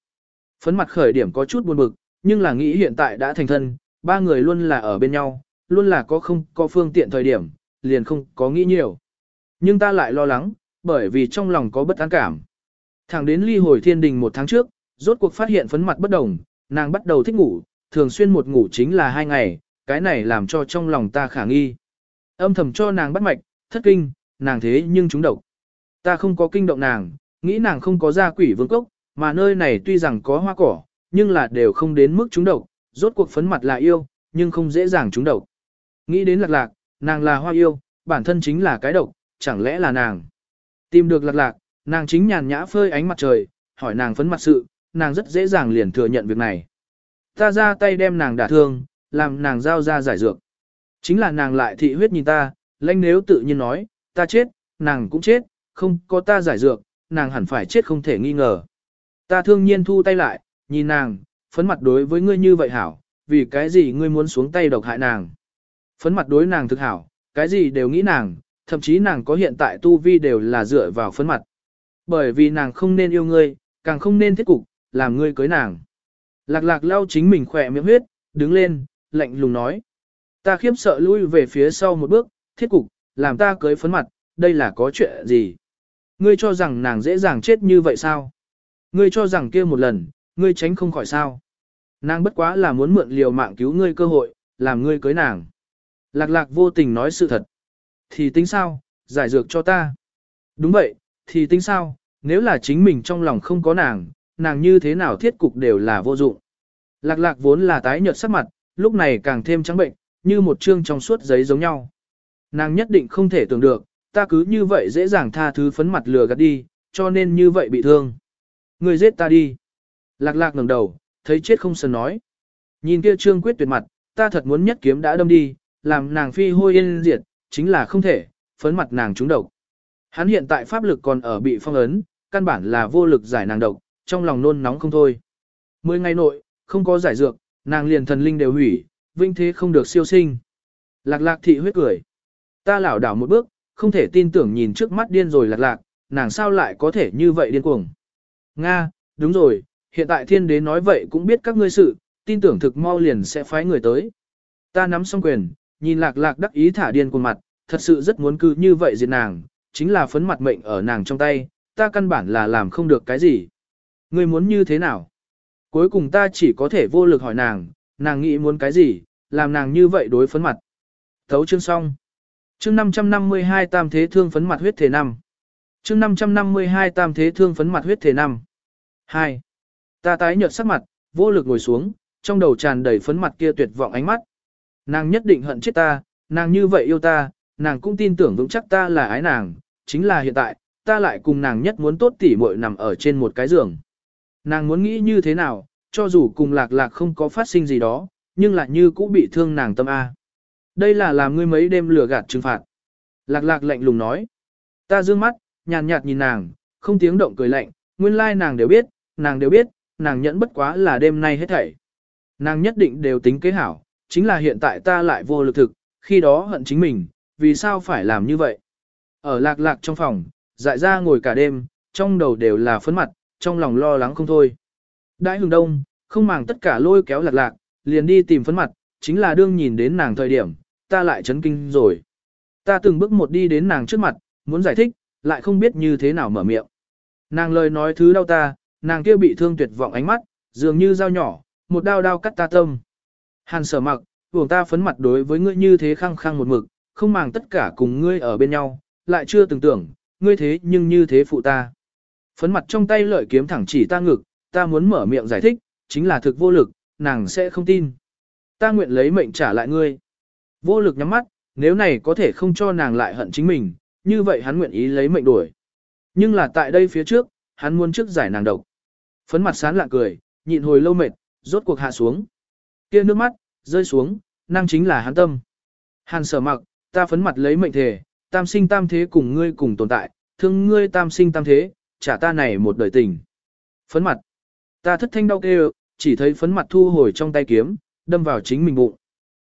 Phấn mặt khởi điểm có chút buồn bực, nhưng là nghĩ hiện tại đã thành thân, ba người luôn là ở bên nhau, luôn là có không có phương tiện thời điểm, liền không có nghĩ nhiều. Nhưng ta lại lo lắng, bởi vì trong lòng có bất an cảm. Thẳng đến ly hồi thiên đình một tháng trước, rốt cuộc phát hiện phấn mặt bất đồng, nàng bắt đầu thích ngủ, thường xuyên một ngủ chính là hai ngày, cái này làm cho trong lòng ta khả nghi. Âm thầm cho nàng bắt mạch, thất kinh, nàng thế nhưng chúng độc. Ta không có kinh động nàng, nghĩ nàng không có ra quỷ vương cốc, mà nơi này tuy rằng có hoa cỏ, nhưng là đều không đến mức chúng độc, rốt cuộc phấn mặt là yêu, nhưng không dễ dàng chúng độc. Nghĩ đến lạc lạc, nàng là hoa yêu, bản thân chính là cái độc, chẳng lẽ là nàng. Tìm được lạc lạc, nàng chính nhàn nhã phơi ánh mặt trời, hỏi nàng phấn mặt sự, nàng rất dễ dàng liền thừa nhận việc này. Ta ra tay đem nàng đả thương, làm nàng giao ra giải dược. Chính là nàng lại thị huyết nhìn ta, lãnh nếu tự nhiên nói, ta chết, nàng cũng chết, không có ta giải dược, nàng hẳn phải chết không thể nghi ngờ. Ta thương nhiên thu tay lại, nhìn nàng, phấn mặt đối với ngươi như vậy hảo, vì cái gì ngươi muốn xuống tay độc hại nàng. Phấn mặt đối nàng thực hảo, cái gì đều nghĩ nàng, thậm chí nàng có hiện tại tu vi đều là dựa vào phấn mặt. Bởi vì nàng không nên yêu ngươi, càng không nên thiết cục, làm ngươi cưới nàng. Lạc lạc lau chính mình khỏe miệng huyết, đứng lên, lạnh lùng nói. Ta khiếp sợ lui về phía sau một bước, thiết cục, làm ta cưới phấn mặt, đây là có chuyện gì? Ngươi cho rằng nàng dễ dàng chết như vậy sao? Ngươi cho rằng kia một lần, ngươi tránh không khỏi sao? Nàng bất quá là muốn mượn liều mạng cứu ngươi cơ hội, làm ngươi cưới nàng. Lạc lạc vô tình nói sự thật. Thì tính sao, giải dược cho ta. Đúng vậy, thì tính sao, nếu là chính mình trong lòng không có nàng, nàng như thế nào thiết cục đều là vô dụng. Lạc lạc vốn là tái nhợt sắc mặt, lúc này càng thêm trắng bệnh, như một chương trong suốt giấy giống nhau. Nàng nhất định không thể tưởng được, ta cứ như vậy dễ dàng tha thứ phấn mặt lừa gạt đi, cho nên như vậy bị thương. Người giết ta đi. Lạc lạc ngẩng đầu, thấy chết không sần nói. Nhìn kia trương quyết tuyệt mặt, ta thật muốn nhất kiếm đã đâm đi, làm nàng phi hôi yên diệt, chính là không thể, phấn mặt nàng trúng độc. Hắn hiện tại pháp lực còn ở bị phong ấn, căn bản là vô lực giải nàng độc, trong lòng nôn nóng không thôi. Mười ngày nội, không có giải dược, nàng liền thần linh đều hủy, vinh thế không được siêu sinh. Lạc lạc thị huyết cười. Ta lảo đảo một bước, không thể tin tưởng nhìn trước mắt điên rồi lạc lạc, nàng sao lại có thể như vậy điên cuồng. Nga, đúng rồi, hiện tại thiên đế nói vậy cũng biết các ngươi sự, tin tưởng thực mau liền sẽ phái người tới. Ta nắm xong quyền, nhìn lạc lạc đắc ý thả điên cuồng mặt, thật sự rất muốn cư như vậy diệt nàng, chính là phấn mặt mệnh ở nàng trong tay, ta căn bản là làm không được cái gì. Ngươi muốn như thế nào? Cuối cùng ta chỉ có thể vô lực hỏi nàng, nàng nghĩ muốn cái gì, làm nàng như vậy đối phấn mặt. Thấu chương xong. Chương 552 tam thế thương phấn mặt huyết thể năm. Chương 552 tam thế thương phấn mặt huyết thể năm. 2. Ta tái nhợt sắc mặt, vô lực ngồi xuống, trong đầu tràn đầy phấn mặt kia tuyệt vọng ánh mắt. Nàng nhất định hận chết ta, nàng như vậy yêu ta, nàng cũng tin tưởng vững chắc ta là ái nàng, chính là hiện tại, ta lại cùng nàng nhất muốn tốt tỉ muội nằm ở trên một cái giường. Nàng muốn nghĩ như thế nào, cho dù cùng lạc lạc không có phát sinh gì đó, nhưng lại như cũng bị thương nàng tâm A. Đây là làm ngươi mấy đêm lừa gạt trừng phạt. Lạc lạc lạnh lùng nói. Ta dương mắt, nhàn nhạt nhìn nàng, không tiếng động cười lạnh, nguyên lai nàng đều biết, nàng đều biết, nàng nhẫn bất quá là đêm nay hết thảy. Nàng nhất định đều tính kế hảo, chính là hiện tại ta lại vô lực thực, khi đó hận chính mình, vì sao phải làm như vậy. Ở lạc lạc trong phòng, dại ra ngồi cả đêm, trong đầu đều là phấn mặt, trong lòng lo lắng không thôi. Đại hừng đông, không màng tất cả lôi kéo lạc lạc, liền đi tìm phấn mặt, chính là đương nhìn đến nàng thời điểm, ta lại chấn kinh rồi. Ta từng bước một đi đến nàng trước mặt, muốn giải thích, lại không biết như thế nào mở miệng. Nàng lời nói thứ đau ta, nàng kia bị thương tuyệt vọng ánh mắt, dường như dao nhỏ, một đao đao cắt ta tâm. Hàn sở mặc, vùng ta phấn mặt đối với ngươi như thế khăng khăng một mực, không màng tất cả cùng ngươi ở bên nhau, lại chưa từng tưởng, ngươi thế nhưng như thế phụ ta. Phấn mặt trong tay lợi kiếm thẳng chỉ ta ngực, ta muốn mở miệng giải thích, chính là thực vô lực, nàng sẽ không tin. Ta nguyện lấy mệnh trả lại ngươi. Vô lực nhắm mắt, nếu này có thể không cho nàng lại hận chính mình, như vậy hắn nguyện ý lấy mệnh đuổi. Nhưng là tại đây phía trước, hắn muốn trước giải nàng độc. Phấn mặt sán lạ cười, nhịn hồi lâu mệt, rốt cuộc hạ xuống. Kia nước mắt, rơi xuống, năng chính là hắn tâm. Hàn sở mặc, ta phấn mặt lấy mệnh thể, tam sinh tam thế cùng ngươi cùng tồn tại, thương ngươi tam sinh tam thế, trả ta này một đời tình. Phấn mặt, ta thất thanh đau kêu, chỉ thấy phấn mặt thu hồi trong tay kiếm, đâm vào chính mình bụng.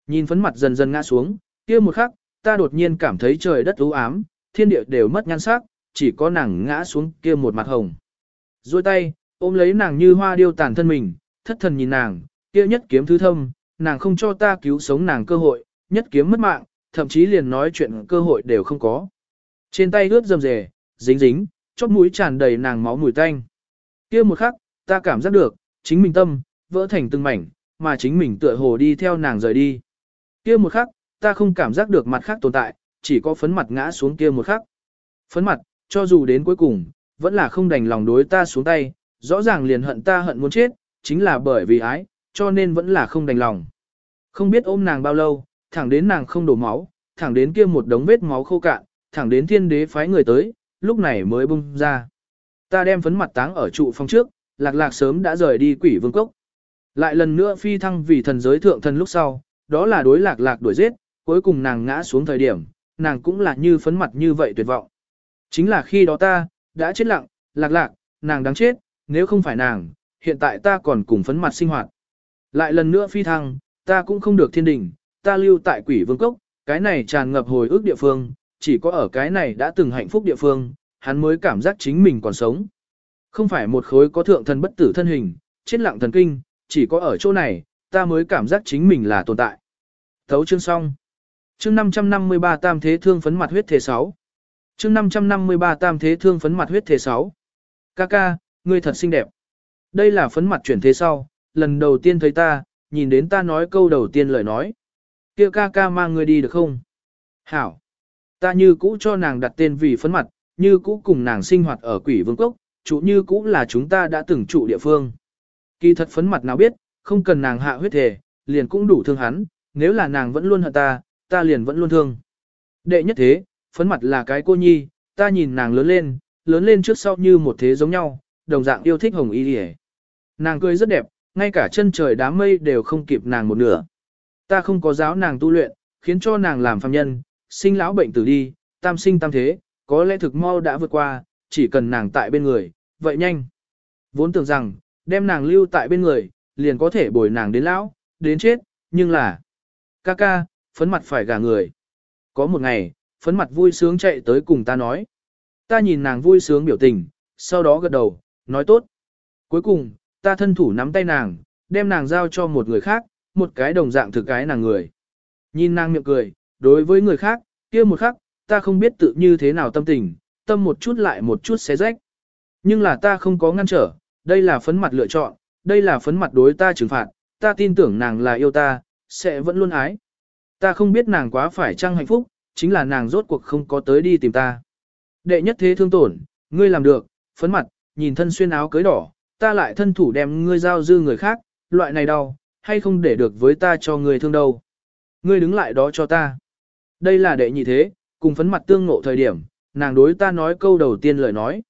Nhìn phấn mặt dần dần ngã xuống, kia một khắc, ta đột nhiên cảm thấy trời đất u ám, thiên địa đều mất nhan sắc, chỉ có nàng ngã xuống kia một mặt hồng. rồi tay, ôm lấy nàng như hoa điêu tàn thân mình, thất thần nhìn nàng, kia nhất kiếm thứ thâm, nàng không cho ta cứu sống nàng cơ hội, nhất kiếm mất mạng, thậm chí liền nói chuyện cơ hội đều không có. Trên tay ướt rầm rề, dính dính, chóp mũi tràn đầy nàng máu mùi tanh. Kia một khắc, ta cảm giác được, chính mình tâm, vỡ thành từng mảnh, mà chính mình tựa hồ đi theo nàng rời đi. Kia một khắc, ta không cảm giác được mặt khác tồn tại, chỉ có phấn mặt ngã xuống kia một khắc. Phấn mặt, cho dù đến cuối cùng, vẫn là không đành lòng đối ta xuống tay, rõ ràng liền hận ta hận muốn chết, chính là bởi vì ái, cho nên vẫn là không đành lòng. Không biết ôm nàng bao lâu, thẳng đến nàng không đổ máu, thẳng đến kia một đống vết máu khô cạn, thẳng đến thiên đế phái người tới, lúc này mới bung ra. Ta đem phấn mặt táng ở trụ phong trước, lạc lạc sớm đã rời đi quỷ vương cốc. Lại lần nữa phi thăng vì thần giới thượng thần lúc sau, đó là đối lạc lạc đuổi giết, cuối cùng nàng ngã xuống thời điểm, nàng cũng là như phấn mặt như vậy tuyệt vọng. Chính là khi đó ta, đã chết lặng, lạc lạc, nàng đáng chết, nếu không phải nàng, hiện tại ta còn cùng phấn mặt sinh hoạt. Lại lần nữa phi thăng, ta cũng không được thiên đình, ta lưu tại quỷ vương cốc, cái này tràn ngập hồi ức địa phương, chỉ có ở cái này đã từng hạnh phúc địa phương, hắn mới cảm giác chính mình còn sống. Không phải một khối có thượng thần bất tử thân hình, chết lặng thần kinh, chỉ có ở chỗ này, ta mới cảm giác chính mình là tồn tại. Thấu chương xong. Chương 553 tam thế thương phấn mặt huyết thể 6. Chương 553 tam thế thương phấn mặt huyết thế 6. Kaka, ngươi thật xinh đẹp. Đây là phấn mặt chuyển thế sau, lần đầu tiên thấy ta, nhìn đến ta nói câu đầu tiên lời nói. Kia Kaka mang ngươi đi được không? Hảo. Ta như cũ cho nàng đặt tên vì phấn mặt, như cũ cùng nàng sinh hoạt ở quỷ vương cốc, chủ như cũ là chúng ta đã từng trụ địa phương. Kỳ thật phấn mặt nào biết, không cần nàng hạ huyết thể, liền cũng đủ thương hắn, nếu là nàng vẫn luôn hận ta, ta liền vẫn luôn thương. Đệ nhất thế, phấn mặt là cái cô nhi, ta nhìn nàng lớn lên, lớn lên trước sau như một thế giống nhau, đồng dạng yêu thích hồng y hề. Nàng cười rất đẹp, ngay cả chân trời đám mây đều không kịp nàng một nửa. Ta không có giáo nàng tu luyện, khiến cho nàng làm phàm nhân, sinh lão bệnh tử đi, tam sinh tam thế, có lẽ thực mau đã vượt qua, chỉ cần nàng tại bên người, vậy nhanh. Vốn tưởng rằng, đem nàng lưu tại bên người, liền có thể bồi nàng đến lão, đến chết, nhưng là... Ca ca, phấn mặt phải gả người. Có một ngày, phấn mặt vui sướng chạy tới cùng ta nói. Ta nhìn nàng vui sướng biểu tình, sau đó gật đầu, nói tốt. Cuối cùng, ta thân thủ nắm tay nàng, đem nàng giao cho một người khác, một cái đồng dạng thực cái nàng người. Nhìn nàng miệng cười, đối với người khác, kia một khắc, ta không biết tự như thế nào tâm tình, tâm một chút lại một chút xé rách. Nhưng là ta không có ngăn trở, đây là phấn mặt lựa chọn, đây là phấn mặt đối ta trừng phạt, ta tin tưởng nàng là yêu ta, sẽ vẫn luôn ái. Ta không biết nàng quá phải chăng hạnh phúc, chính là nàng rốt cuộc không có tới đi tìm ta. Đệ nhất thế thương tổn, ngươi làm được, phấn mặt, nhìn thân xuyên áo cưới đỏ, ta lại thân thủ đem ngươi giao dư người khác, loại này đau, hay không để được với ta cho ngươi thương đâu. Ngươi đứng lại đó cho ta. Đây là đệ nhị thế, cùng phấn mặt tương ngộ thời điểm, nàng đối ta nói câu đầu tiên lời nói.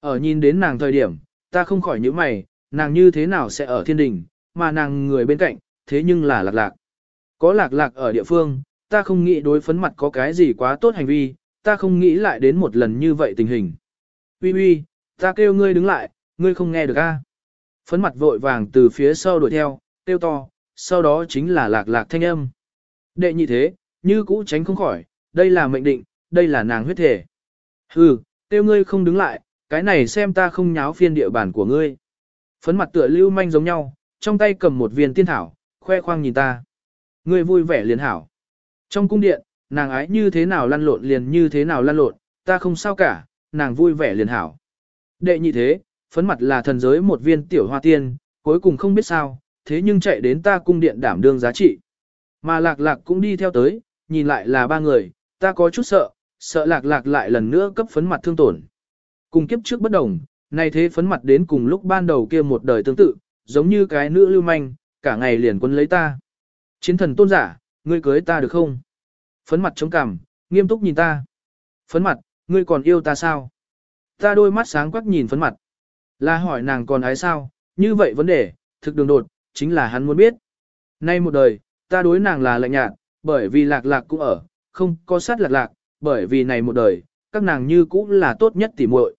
Ở nhìn đến nàng thời điểm, ta không khỏi nhíu mày, nàng như thế nào sẽ ở thiên đình, mà nàng người bên cạnh, thế nhưng là lạc lạc. Có lạc lạc ở địa phương, ta không nghĩ đối phấn mặt có cái gì quá tốt hành vi, ta không nghĩ lại đến một lần như vậy tình hình. Uy uy, ta kêu ngươi đứng lại, ngươi không nghe được a? Phấn mặt vội vàng từ phía sau đuổi theo, kêu to, sau đó chính là lạc lạc thanh âm. Đệ nhị thế, như cũ tránh không khỏi, đây là mệnh định, đây là nàng huyết thể. Hừ, kêu ngươi không đứng lại, cái này xem ta không nháo phiên địa bàn của ngươi. Phấn mặt tựa lưu manh giống nhau, trong tay cầm một viên tiên thảo, khoe khoang nhìn ta. Ngươi vui vẻ liền hảo. Trong cung điện, nàng ái như thế nào lăn lộn liền như thế nào lăn lộn, ta không sao cả, nàng vui vẻ liền hảo. Đệ nhị thế, phấn mặt là thần giới một viên tiểu hoa tiên, cuối cùng không biết sao, thế nhưng chạy đến ta cung điện đảm đương giá trị. Mà lạc lạc cũng đi theo tới, nhìn lại là ba người, ta có chút sợ, sợ lạc lạc lại lần nữa cấp phấn mặt thương tổn. Cùng kiếp trước bất đồng, nay thế phấn mặt đến cùng lúc ban đầu kia một đời tương tự, giống như cái nữ lưu manh, cả ngày liền quân lấy ta. Chiến thần tôn giả, ngươi cưới ta được không? Phấn mặt chống cằm, nghiêm túc nhìn ta. Phấn mặt, ngươi còn yêu ta sao? Ta đôi mắt sáng quắc nhìn phấn mặt. Là hỏi nàng còn ái sao? Như vậy vấn đề, thực đường đột, chính là hắn muốn biết. Nay một đời, ta đối nàng là lạnh nhạt, bởi vì lạc lạc cũng ở, không có sát lạc lạc, bởi vì này một đời, các nàng như cũng là tốt nhất tỉ muội.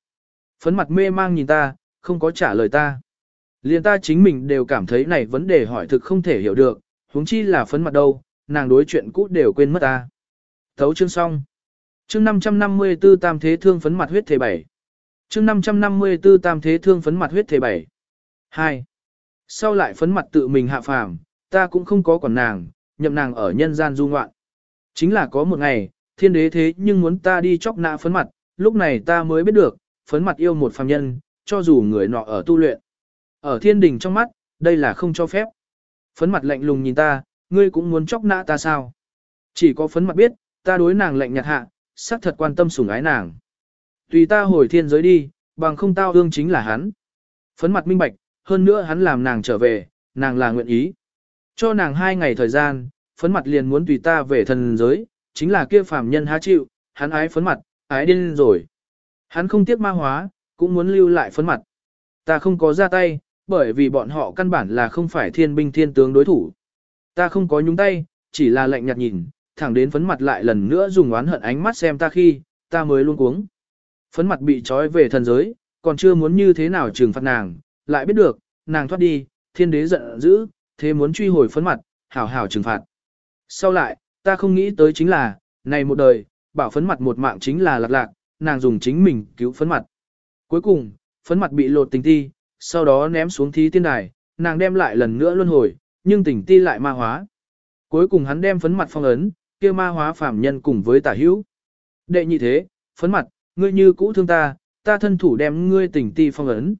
Phấn mặt mê mang nhìn ta, không có trả lời ta. Liên ta chính mình đều cảm thấy này vấn đề hỏi thực không thể hiểu được, huống chi là phấn mặt đâu, nàng đối chuyện cũ đều quên mất ta. Thấu chương xong. Chương 554 tam thế thương phấn mặt huyết thể bảy. chương 554 tam thế thương phấn mặt huyết thể bảy. 2. Sau lại phấn mặt tự mình hạ phàm, ta cũng không có quản nàng, nhậm nàng ở nhân gian du ngoạn. Chính là có một ngày, thiên đế thế nhưng muốn ta đi chóc nạ phấn mặt, lúc này ta mới biết được, phấn mặt yêu một phàm nhân, cho dù người nọ ở tu luyện. Ở thiên đình trong mắt, đây là không cho phép. Phấn mặt lạnh lùng nhìn ta, ngươi cũng muốn chóc nã ta sao? Chỉ có phấn mặt biết, ta đối nàng lạnh nhạt hạ, sắc thật quan tâm sủng ái nàng. Tùy ta hồi thiên giới đi, bằng không tao ương chính là hắn. Phấn mặt minh bạch, hơn nữa hắn làm nàng trở về, nàng là nguyện ý. Cho nàng hai ngày thời gian, phấn mặt liền muốn tùy ta về thần giới, chính là kia phàm nhân há chịu, hắn ái phấn mặt, ái điên rồi. Hắn không tiếc ma hóa, cũng muốn lưu lại phấn mặt. Ta không có ra tay, bởi vì bọn họ căn bản là không phải thiên binh thiên tướng đối thủ. Ta không có nhúng tay, chỉ là lạnh nhạt nhìn, thẳng đến phấn mặt lại lần nữa dùng oán hận ánh mắt xem ta khi, ta mới luôn cuống. Phấn mặt bị trói về thần giới, còn chưa muốn như thế nào trừng phạt nàng, lại biết được, nàng thoát đi, thiên đế giận dữ, thế muốn truy hồi phấn mặt, hảo hảo trừng phạt. Sau lại, ta không nghĩ tới chính là, này một đời, bảo phấn mặt một mạng chính là lạc lạc, nàng dùng chính mình cứu phấn mặt. Cuối cùng, phấn mặt bị lột tình ti, sau đó ném xuống thí tiên đài, nàng đem lại lần nữa luân hồi, nhưng tình ti lại ma hóa. Cuối cùng hắn đem phấn mặt phong ấn, kia ma hóa phàm nhân cùng với tả hữu. Đệ nhị thế, phấn mặt, ngươi như cũ thương ta, ta thân thủ đem ngươi tình ti phong ấn.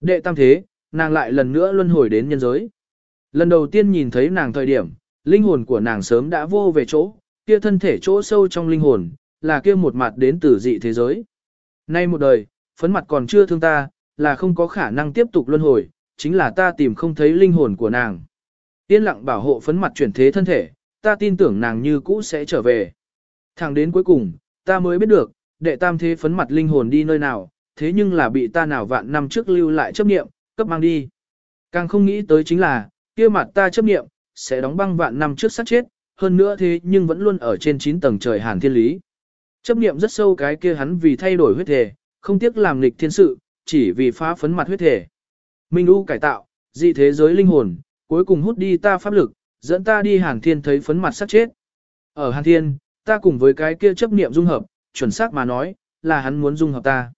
Đệ tam thế, nàng lại lần nữa luân hồi đến nhân giới. Lần đầu tiên nhìn thấy nàng thời điểm, linh hồn của nàng sớm đã vô về chỗ, kia thân thể chỗ sâu trong linh hồn, là kia một mặt đến từ dị thế giới. Nay một đời, phấn mặt còn chưa thương ta, là không có khả năng tiếp tục luân hồi, chính là ta tìm không thấy linh hồn của nàng. Yên lặng bảo hộ phấn mặt chuyển thế thân thể, ta tin tưởng nàng như cũ sẽ trở về. Thẳng đến cuối cùng, ta mới biết được, đệ tam thế phấn mặt linh hồn đi nơi nào, thế nhưng là bị ta nào vạn năm trước lưu lại chấp niệm, cấp mang đi. Càng không nghĩ tới chính là, kia mặt ta chấp niệm, sẽ đóng băng vạn năm trước sát chết, hơn nữa thế nhưng vẫn luôn ở trên 9 tầng trời hàn thiên lý. Chấp niệm rất sâu cái kia hắn vì thay đổi huyết thể, không tiếc làm nghịch thiên sự, chỉ vì phá phấn mặt huyết thể. Minh U cải tạo, dị thế giới linh hồn, cuối cùng hút đi ta pháp lực, dẫn ta đi hàn thiên thấy phấn mặt sát chết. Ở hàn thiên, ta cùng với cái kia chấp niệm dung hợp, chuẩn xác mà nói, là hắn muốn dung hợp ta.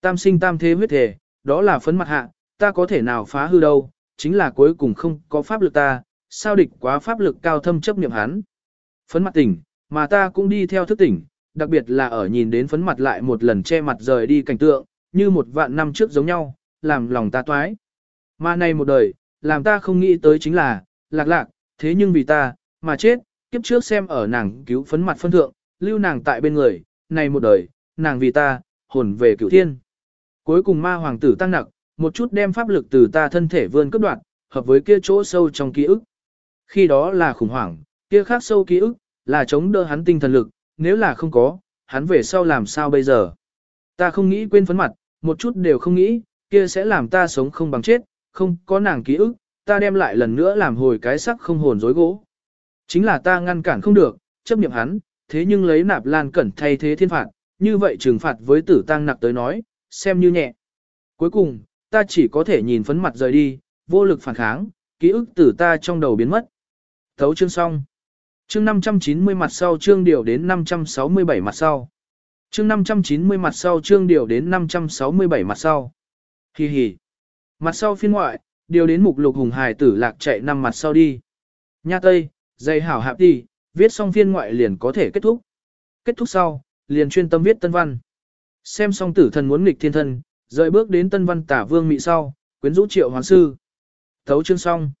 Tam sinh tam thế huyết thể, đó là phấn mặt hạ, ta có thể nào phá hư đâu, chính là cuối cùng không có pháp lực ta, sao địch quá pháp lực cao thâm chấp niệm hắn. Phấn mặt tỉnh, mà ta cũng đi theo thức tỉnh, đặc biệt là ở nhìn đến phấn mặt lại một lần che mặt rời đi cảnh tượng, như một vạn năm trước giống nhau, làm lòng ta toái. Mà này một đời, làm ta không nghĩ tới chính là, lạc lạc, thế nhưng vì ta, mà chết, kiếp trước xem ở nàng cứu phấn mặt phân thượng, lưu nàng tại bên người, này một đời, nàng vì ta, hồn về cửu thiên. Cuối cùng ma hoàng tử tăng nặc, một chút đem pháp lực từ ta thân thể vươn cấp đoạn, hợp với kia chỗ sâu trong ký ức. Khi đó là khủng hoảng, kia khác sâu ký ức, là chống đỡ hắn tinh thần lực, nếu là không có, hắn về sau làm sao bây giờ. Ta không nghĩ quên phấn mặt, một chút đều không nghĩ, kia sẽ làm ta sống không bằng chết, không có nàng ký ức, ta đem lại lần nữa làm hồi cái sắc không hồn dối gỗ. Chính là ta ngăn cản không được, chấp niệm hắn, thế nhưng lấy nạp lan cẩn thay thế thiên phạt, như vậy trừng phạt với tử tăng nặc tới nói, xem như nhẹ. Cuối cùng, ta chỉ có thể nhìn phấn mặt rời đi, vô lực phản kháng, ký ức tử ta trong đầu biến mất. Thấu chương xong. Chương 590 mặt sau chương điều đến 567 mặt sau. Chương 590 mặt sau chương điều đến 567 mặt sau. Hi hi. Mặt sau phiên ngoại, điều đến mục lục hùng hài tử lạc chạy năm mặt sau đi. Nha Tây, dây hảo hạp đi, viết xong phiên ngoại liền có thể kết thúc. Kết thúc sau, liền chuyên tâm viết tân văn. Xem xong tử thần muốn nghịch thiên thân, rời bước đến tân văn tả vương mị sau, quyến rũ triệu hoàng sư. Thấu chương xong.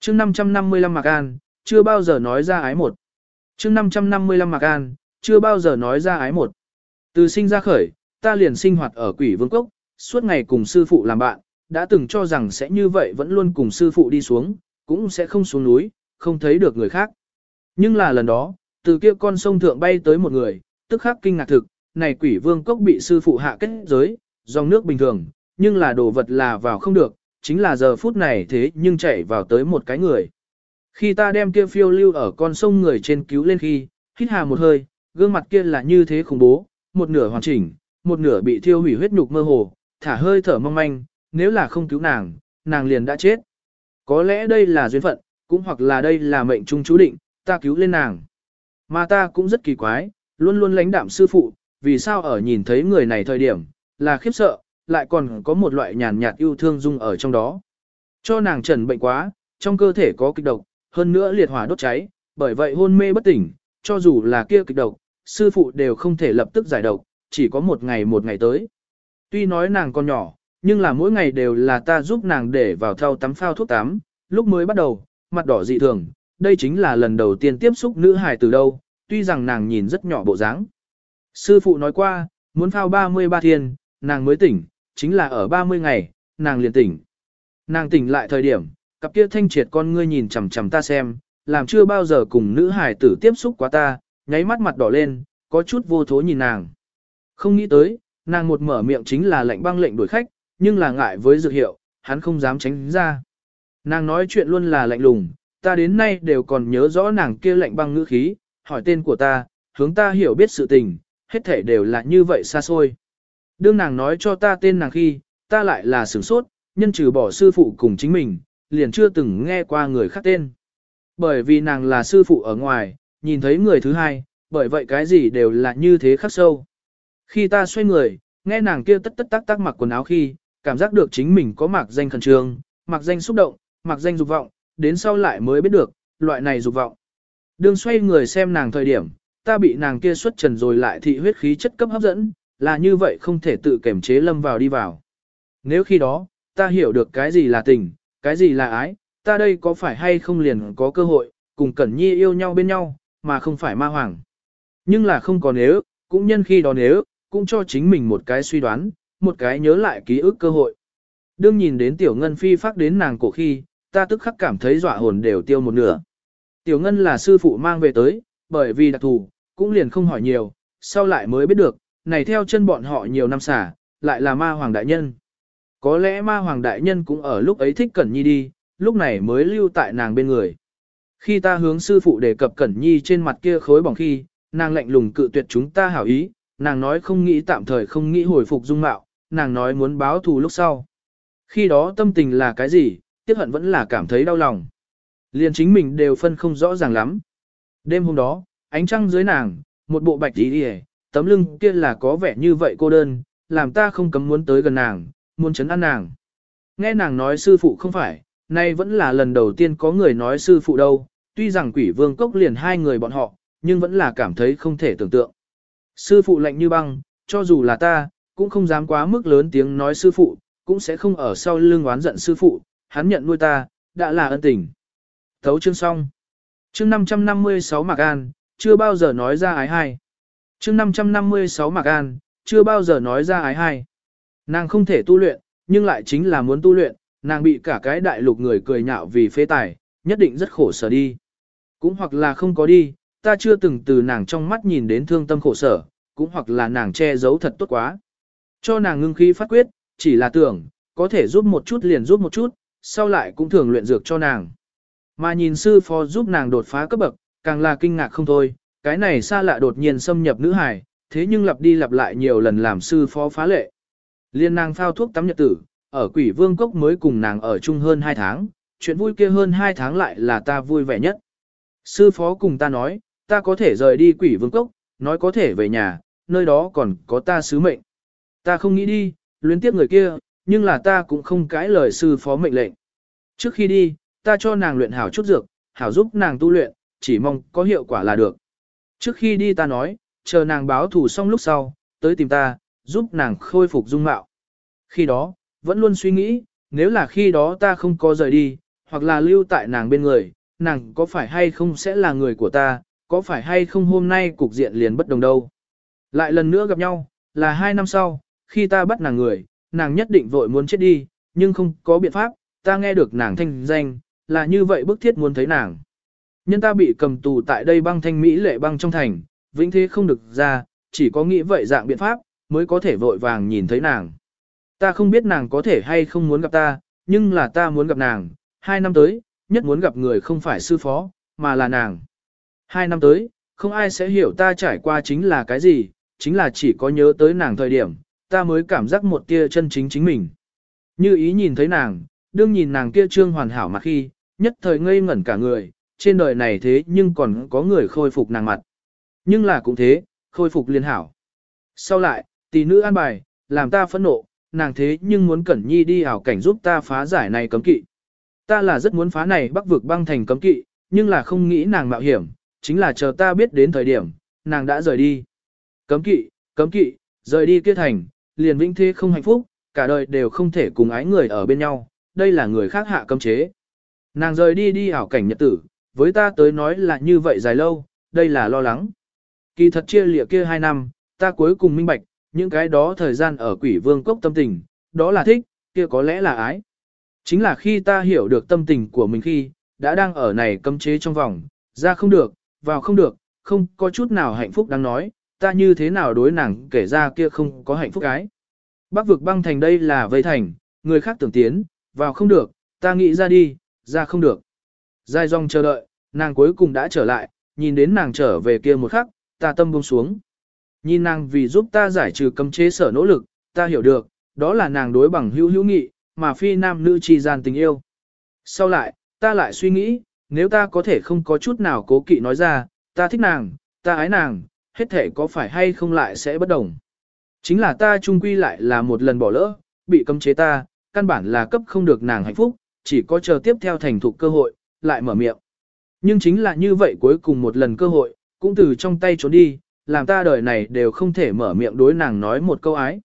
Chương 555 Mạc An, chưa bao giờ nói ra ái một. Chương 555 Mạc An, chưa bao giờ nói ra ái một. Từ sinh ra khởi, ta liền sinh hoạt ở quỷ vương cốc, suốt ngày cùng sư phụ làm bạn, đã từng cho rằng sẽ như vậy vẫn luôn cùng sư phụ đi xuống, cũng sẽ không xuống núi, không thấy được người khác. Nhưng là lần đó, từ kia con sông thượng bay tới một người, tức khắc kinh ngạc thực, này quỷ vương cốc bị sư phụ hạ kết giới, dòng nước bình thường, nhưng là đồ vật là vào không được, chính là giờ phút này thế nhưng chạy vào tới một cái người. Khi ta đem kia phiêu lưu ở con sông người trên cứu lên khi, hít hà một hơi, gương mặt kia là như thế khủng bố, một nửa hoàn chỉnh, một nửa bị thiêu hủy huyết nhục mơ hồ, thả hơi thở mong manh, nếu là không cứu nàng, nàng liền đã chết. Có lẽ đây là duyên phận, cũng hoặc là đây là mệnh trung chú định, ta cứu lên nàng. Mà ta cũng rất kỳ quái, luôn luôn lãnh đạm sư phụ, vì sao ở nhìn thấy người này thời điểm, là khiếp sợ, lại còn có một loại nhàn nhạt yêu thương dung ở trong đó. Cho nàng trần bệnh quá, trong cơ thể có kịch độc, hơn nữa liệt hỏa đốt cháy, bởi vậy hôn mê bất tỉnh, cho dù là kia kịch độc, sư phụ đều không thể lập tức giải độc, chỉ có một ngày một ngày tới. Tuy nói nàng còn nhỏ, nhưng là mỗi ngày đều là ta giúp nàng để vào thau tắm phao thuốc tắm, lúc mới bắt đầu, mặt đỏ dị thường, đây chính là lần đầu tiên tiếp xúc nữ hài từ đâu, tuy rằng nàng nhìn rất nhỏ bộ dáng. Sư phụ nói qua, muốn phao 33 thiên, nàng mới tỉnh, chính là ở 30 ngày, nàng liền tỉnh. Nàng tỉnh lại thời điểm, cặp kia thanh triệt con ngươi nhìn chằm chằm ta xem, làm chưa bao giờ cùng nữ hài tử tiếp xúc quá ta, nháy mắt mặt đỏ lên, có chút vô thố nhìn nàng. Không nghĩ tới, nàng một mở miệng chính là lệnh băng lệnh đuổi khách, nhưng là ngại với dược hiệu, hắn không dám tránh ra. Nàng nói chuyện luôn là lạnh lùng, ta đến nay đều còn nhớ rõ nàng kia lạnh băng ngữ khí, hỏi tên của ta, hướng ta hiểu biết sự tình, hết thể đều là như vậy xa xôi. Đương nàng nói cho ta tên nàng khi, ta lại là sửng sốt, nhân trừ bỏ sư phụ cùng chính mình, liền chưa từng nghe qua người khác tên. Bởi vì nàng là sư phụ ở ngoài, nhìn thấy người thứ hai, bởi vậy cái gì đều là như thế khắc sâu. Khi ta xoay người, nghe nàng kia tất tất tác tác mặc quần áo khi, cảm giác được chính mình có mặc danh khẩn trương, mặc danh xúc động, mặc danh dục vọng, đến sau lại mới biết được, loại này dục vọng. Đường xoay người xem nàng thời điểm, ta bị nàng kia xuất trần rồi lại thị huyết khí chất cấp hấp dẫn, là như vậy không thể tự kiểm chế lâm vào đi vào. Nếu khi đó, ta hiểu được cái gì là tình, cái gì là ái, ta đây có phải hay không liền có cơ hội, cùng Cẩn Nhi yêu nhau bên nhau, mà không phải ma hoàng. Nhưng là không có nếu, cũng nhân khi đó nếu, cũng cho chính mình một cái suy đoán, một cái nhớ lại ký ức cơ hội. Đương nhìn đến Tiểu Ngân phi phát đến nàng cổ khi, ta tức khắc cảm thấy dọa hồn đều tiêu một nửa. Tiểu Ngân là sư phụ mang về tới, bởi vì đặc thù, cũng liền không hỏi nhiều, sau lại mới biết được, này theo chân bọn họ nhiều năm xả, lại là ma hoàng đại nhân. Có lẽ ma hoàng đại nhân cũng ở lúc ấy thích Cẩn Nhi đi, lúc này mới lưu tại nàng bên người. Khi ta hướng sư phụ đề cập Cẩn Nhi trên mặt kia khối bỏng khi, nàng lạnh lùng cự tuyệt chúng ta hảo ý, nàng nói không nghĩ tạm thời không nghĩ hồi phục dung mạo, nàng nói muốn báo thù lúc sau. Khi đó tâm tình là cái gì, tiếc hận vẫn là cảm thấy đau lòng. Liền chính mình đều phân không rõ ràng lắm. Đêm hôm đó, ánh trăng dưới nàng, một bộ bạch đi đi tấm lưng kia là có vẻ như vậy cô đơn, làm ta không cấm muốn tới gần nàng, muốn chấn an nàng. Nghe nàng nói sư phụ không phải, nay vẫn là lần đầu tiên có người nói sư phụ đâu, tuy rằng quỷ vương cốc liền hai người bọn họ, nhưng vẫn là cảm thấy không thể tưởng tượng. Sư phụ lạnh như băng, cho dù là ta, cũng không dám quá mức lớn tiếng nói sư phụ, cũng sẽ không ở sau lưng oán giận sư phụ, hắn nhận nuôi ta, đã là ân tình. Thấu chương xong. Chương 556 Mạc An, chưa bao giờ nói ra ái hai. Chương 556 Mạc An, chưa bao giờ nói ra ái hai. Nàng không thể tu luyện, nhưng lại chính là muốn tu luyện, nàng bị cả cái đại lục người cười nhạo vì phế tài, nhất định rất khổ sở đi. Cũng hoặc là không có đi, ta chưa từng từ nàng trong mắt nhìn đến thương tâm khổ sở, cũng hoặc là nàng che giấu thật tốt quá. Cho nàng ngưng khí phát quyết, chỉ là tưởng, có thể giúp một chút liền giúp một chút, sau lại cũng thường luyện dược cho nàng. Mà nhìn sư phó giúp nàng đột phá cấp bậc, càng là kinh ngạc không thôi, cái này xa lạ đột nhiên xâm nhập nữ hải, thế nhưng lặp đi lặp lại nhiều lần làm sư phó phá lệ. Liên nàng phao thuốc tắm nhật tử, ở quỷ vương cốc mới cùng nàng ở chung hơn 2 tháng, chuyện vui kia hơn 2 tháng lại là ta vui vẻ nhất. Sư phó cùng ta nói, ta có thể rời đi quỷ vương cốc, nói có thể về nhà, nơi đó còn có ta sứ mệnh. Ta không nghĩ đi, luyến tiếp người kia, nhưng là ta cũng không cãi lời sư phó mệnh lệnh. Trước khi đi, ta cho nàng luyện hảo chút dược, hảo giúp nàng tu luyện, chỉ mong có hiệu quả là được. Trước khi đi ta nói, chờ nàng báo thù xong lúc sau, tới tìm ta, giúp nàng khôi phục dung mạo. Khi đó, vẫn luôn suy nghĩ, nếu là khi đó ta không có rời đi, hoặc là lưu tại nàng bên người, nàng có phải hay không sẽ là người của ta, có phải hay không hôm nay cục diện liền bất đồng đâu. Lại lần nữa gặp nhau, là hai năm sau, khi ta bắt nàng người, nàng nhất định vội muốn chết đi, nhưng không có biện pháp, ta nghe được nàng thanh danh, là như vậy bức thiết muốn thấy nàng. Nhân ta bị cầm tù tại đây băng thanh Mỹ lệ băng trong thành, vĩnh thế không được ra, chỉ có nghĩ vậy dạng biện pháp, mới có thể vội vàng nhìn thấy nàng. Ta không biết nàng có thể hay không muốn gặp ta, nhưng là ta muốn gặp nàng, hai năm tới, nhất muốn gặp người không phải sư phó, mà là nàng. Hai năm tới, không ai sẽ hiểu ta trải qua chính là cái gì, chính là chỉ có nhớ tới nàng thời điểm, ta mới cảm giác một tia chân chính chính mình. Như ý nhìn thấy nàng, đương nhìn nàng kia trương hoàn hảo mặt khi, nhất thời ngây ngẩn cả người, trên đời này thế nhưng còn có người khôi phục nàng mặt. Nhưng là cũng thế, khôi phục liên hảo. Sau lại, tỷ nữ an bài, làm ta phẫn nộ, nàng thế nhưng muốn Cẩn Nhi đi ảo cảnh giúp ta phá giải này cấm kỵ. Ta là rất muốn phá này bắc vực băng thành cấm kỵ, nhưng là không nghĩ nàng mạo hiểm, chính là chờ ta biết đến thời điểm, nàng đã rời đi. Cấm kỵ, cấm kỵ, rời đi kia thành, liền vĩnh thế không hạnh phúc, cả đời đều không thể cùng ái người ở bên nhau, đây là người khác hạ cấm chế. Nàng rời đi đi ảo cảnh nhật tử, với ta tới nói là như vậy dài lâu, đây là lo lắng. Kỳ thật chia lịa kia hai năm, ta cuối cùng minh bạch, những cái đó thời gian ở quỷ vương cốc tâm tình, đó là thích, kia có lẽ là ái. Chính là khi ta hiểu được tâm tình của mình khi, đã đang ở này cấm chế trong vòng, ra không được, vào không được, không có chút nào hạnh phúc đáng nói, ta như thế nào đối nàng kể ra kia không có hạnh phúc cái. Bắc vực băng thành đây là vây thành, người khác tưởng tiến, vào không được, ta nghĩ ra đi, ra không được. Dài dòng chờ đợi, nàng cuối cùng đã trở lại, nhìn đến nàng trở về kia một khắc, ta tâm buông xuống. Nhìn nàng vì giúp ta giải trừ cấm chế sở nỗ lực, ta hiểu được, đó là nàng đối bằng hữu hữu nghị, mà phi nam nữ chi gian tình yêu. Sau lại, ta lại suy nghĩ, nếu ta có thể không có chút nào cố kỵ nói ra, ta thích nàng, ta ái nàng, hết thể có phải hay không lại sẽ bất đồng. Chính là ta chung quy lại là một lần bỏ lỡ, bị cấm chế ta, căn bản là cấp không được nàng hạnh phúc, chỉ có chờ tiếp theo thành thục cơ hội, lại mở miệng. Nhưng chính là như vậy cuối cùng một lần cơ hội, cũng từ trong tay trốn đi, làm ta đời này đều không thể mở miệng đối nàng nói một câu ái.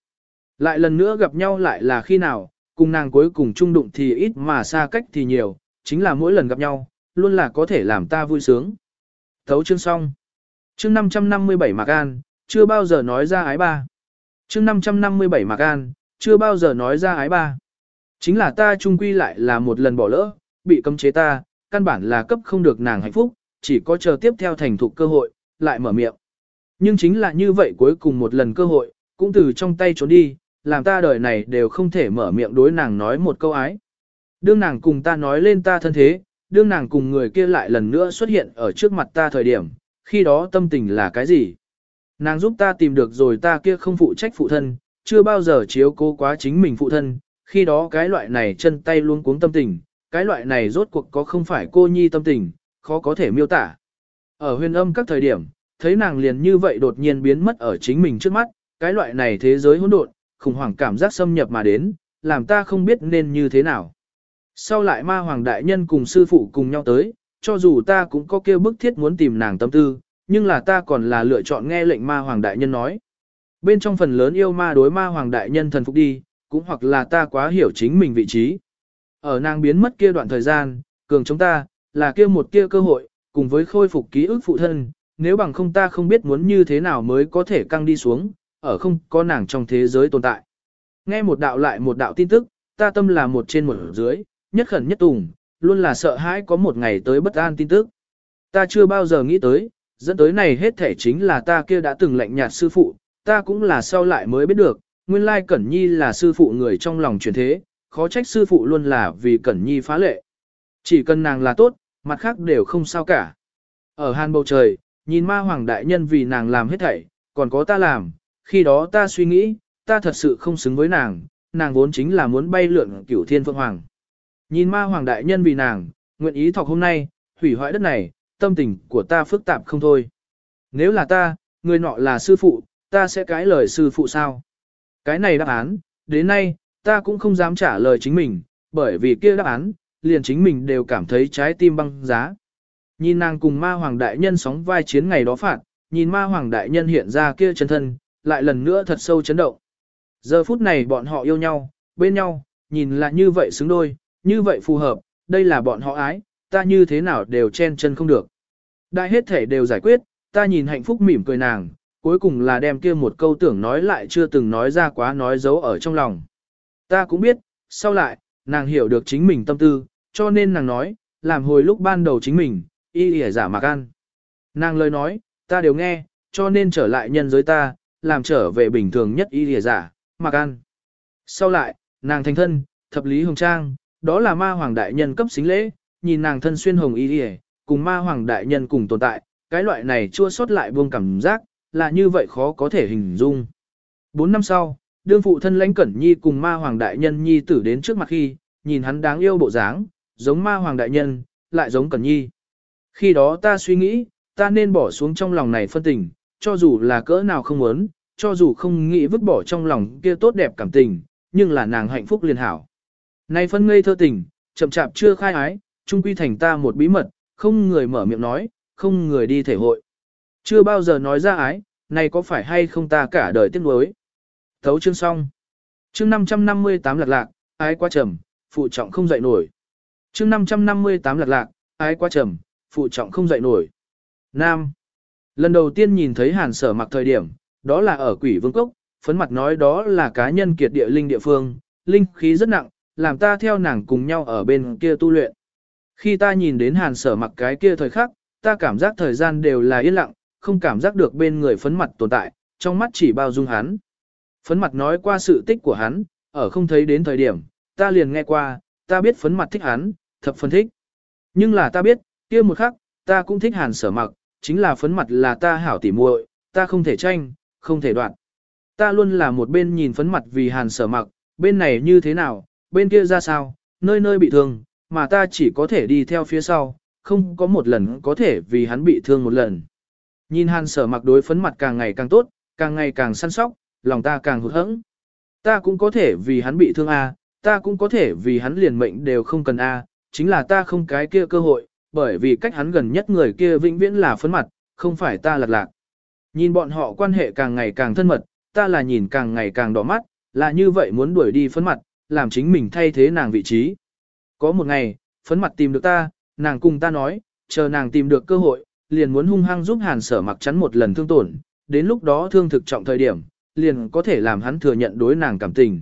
Lại lần nữa gặp nhau lại là khi nào, cùng nàng cuối cùng chung đụng thì ít mà xa cách thì nhiều, chính là mỗi lần gặp nhau, luôn là có thể làm ta vui sướng. Thấu chương xong. Chương 557 Mạc An, chưa bao giờ nói ra ái ba. Chương 557 Mạc An, chưa bao giờ nói ra ái ba. Chính là ta trung quy lại là một lần bỏ lỡ, bị cấm chế ta, căn bản là cấp không được nàng hạnh phúc, chỉ có chờ tiếp theo thành thục cơ hội, lại mở miệng. Nhưng chính là như vậy cuối cùng một lần cơ hội, cũng từ trong tay trốn đi, làm ta đời này đều không thể mở miệng đối nàng nói một câu ái. Đương nàng cùng ta nói lên ta thân thế, đương nàng cùng người kia lại lần nữa xuất hiện ở trước mặt ta thời điểm, khi đó tâm tình là cái gì? Nàng giúp ta tìm được rồi ta kia không phụ trách phụ thân, chưa bao giờ chiếu cố quá chính mình phụ thân, khi đó cái loại này chân tay luôn cuống tâm tình, cái loại này rốt cuộc có không phải cô nhi tâm tình, khó có thể miêu tả. Ở huyền âm các thời điểm, thấy nàng liền như vậy đột nhiên biến mất ở chính mình trước mắt, cái loại này thế giới hỗn độn, khủng hoảng cảm giác xâm nhập mà đến, làm ta không biết nên như thế nào. Sau lại ma hoàng đại nhân cùng sư phụ cùng nhau tới, cho dù ta cũng có kêu bức thiết muốn tìm nàng tâm tư, nhưng là ta còn là lựa chọn nghe lệnh ma hoàng đại nhân nói. Bên trong phần lớn yêu ma đối ma hoàng đại nhân thần phục đi, cũng hoặc là ta quá hiểu chính mình vị trí. Ở nàng biến mất kia đoạn thời gian, cường chúng ta, là kia một kia cơ hội, cùng với khôi phục ký ức phụ thân, nếu bằng không ta không biết muốn như thế nào mới có thể căng đi xuống, ở không có nàng trong thế giới tồn tại. Nghe một đạo lại một đạo tin tức, ta tâm là một trên một dưới, nhất khẩn nhất tùng, luôn là sợ hãi có một ngày tới bất an tin tức. Ta chưa bao giờ nghĩ tới, dẫn tới này hết thể chính là ta kia đã từng lạnh nhạt sư phụ, ta cũng là sau lại mới biết được, nguyên lai Cẩn Nhi là sư phụ người trong lòng truyền thế, khó trách sư phụ luôn là vì Cẩn Nhi phá lệ. Chỉ cần nàng là tốt, mặt khác đều không sao cả. Ở hàn bầu trời, nhìn ma hoàng đại nhân vì nàng làm hết thảy, còn có ta làm, khi đó ta suy nghĩ, ta thật sự không xứng với nàng, nàng vốn chính là muốn bay lượn cửu thiên phượng hoàng. Nhìn ma hoàng đại nhân vì nàng, nguyện ý thọc hôm nay, hủy hoại đất này, tâm tình của ta phức tạp không thôi. Nếu là ta, người nọ là sư phụ, ta sẽ cãi lời sư phụ sao? Cái này đáp án, đến nay, ta cũng không dám trả lời chính mình, bởi vì kia đáp án, liền chính mình đều cảm thấy trái tim băng giá. Nhìn nàng cùng ma hoàng đại nhân sóng vai chiến ngày đó phạt, nhìn ma hoàng đại nhân hiện ra kia chân thân, lại lần nữa thật sâu chấn động. Giờ phút này bọn họ yêu nhau, bên nhau, nhìn là như vậy xứng đôi, như vậy phù hợp, đây là bọn họ ái, ta như thế nào đều chen chân không được. Đại hết thể đều giải quyết, ta nhìn hạnh phúc mỉm cười nàng, cuối cùng là đem kia một câu tưởng nói lại chưa từng nói ra quá nói giấu ở trong lòng. Ta cũng biết, sau lại, nàng hiểu được chính mình tâm tư, cho nên nàng nói, làm hồi lúc ban đầu chính mình, y ỉa giả mạc ăn. Nàng lời nói, ta đều nghe, cho nên trở lại nhân giới ta, làm trở về bình thường nhất y ỉa giả, mạc ăn. Sau lại, nàng thành thân, thập lý hồng trang, đó là ma hoàng đại nhân cấp xính lễ, nhìn nàng thân xuyên hồng y ỉa, cùng ma hoàng đại nhân cùng tồn tại, cái loại này chua xót lại buông cảm giác, là như vậy khó có thể hình dung. Bốn năm sau, đương phụ thân lãnh cẩn nhi cùng ma hoàng đại nhân nhi tử đến trước mặt khi, nhìn hắn đáng yêu bộ dáng, giống ma hoàng đại nhân, lại giống cẩn nhi. Khi đó ta suy nghĩ, ta nên bỏ xuống trong lòng này phân tình, cho dù là cỡ nào không muốn, cho dù không nghĩ vứt bỏ trong lòng kia tốt đẹp cảm tình, nhưng là nàng hạnh phúc liền hảo. Nay phân ngây thơ tình, chậm chạp chưa khai ái, trung quy thành ta một bí mật, không người mở miệng nói, không người đi thể hội. Chưa bao giờ nói ra ái, này có phải hay không ta cả đời tiếc nuối. Thấu chương xong. Chương 558 lạc lạc, ái quá trầm, phụ trọng không dậy nổi. Chương 558 lạc lạc, ái quá trầm, phụ trọng không dậy nổi. Nam. Lần đầu tiên nhìn thấy hàn sở mặc thời điểm, đó là ở quỷ vương cốc, phấn mặt nói đó là cá nhân kiệt địa linh địa phương, linh khí rất nặng, làm ta theo nàng cùng nhau ở bên kia tu luyện. Khi ta nhìn đến hàn sở mặc cái kia thời khắc, ta cảm giác thời gian đều là yên lặng, không cảm giác được bên người phấn mặt tồn tại, trong mắt chỉ bao dung hắn. Phấn mặt nói qua sự tích của hắn, ở không thấy đến thời điểm, ta liền nghe qua, ta biết phấn mặt thích hắn, thập phân thích. Nhưng là ta biết, kia một khắc, ta cũng thích hàn sở mặc, chính là phấn mặt là ta hảo tỉ muội, ta không thể tranh, không thể đoạn. Ta luôn là một bên nhìn phấn mặt vì hàn sở mặc, bên này như thế nào, bên kia ra sao, nơi nơi bị thương, mà ta chỉ có thể đi theo phía sau, không có một lần có thể vì hắn bị thương một lần. Nhìn hàn sở mặc đối phấn mặt càng ngày càng tốt, càng ngày càng săn sóc, lòng ta càng hụt hẫng. Ta cũng có thể vì hắn bị thương a, ta cũng có thể vì hắn liền mệnh đều không cần a, chính là ta không cái kia cơ hội, bởi vì cách hắn gần nhất người kia vĩnh viễn là phấn mặt, không phải ta lạc lạc. Nhìn bọn họ quan hệ càng ngày càng thân mật, ta là nhìn càng ngày càng đỏ mắt, là như vậy muốn đuổi đi phấn mặt, làm chính mình thay thế nàng vị trí. Có một ngày, phấn mặt tìm được ta, nàng cùng ta nói, chờ nàng tìm được cơ hội, liền muốn hung hăng giúp hàn sở mặc chắn một lần thương tổn, đến lúc đó thương thực trọng thời điểm, liền có thể làm hắn thừa nhận đối nàng cảm tình.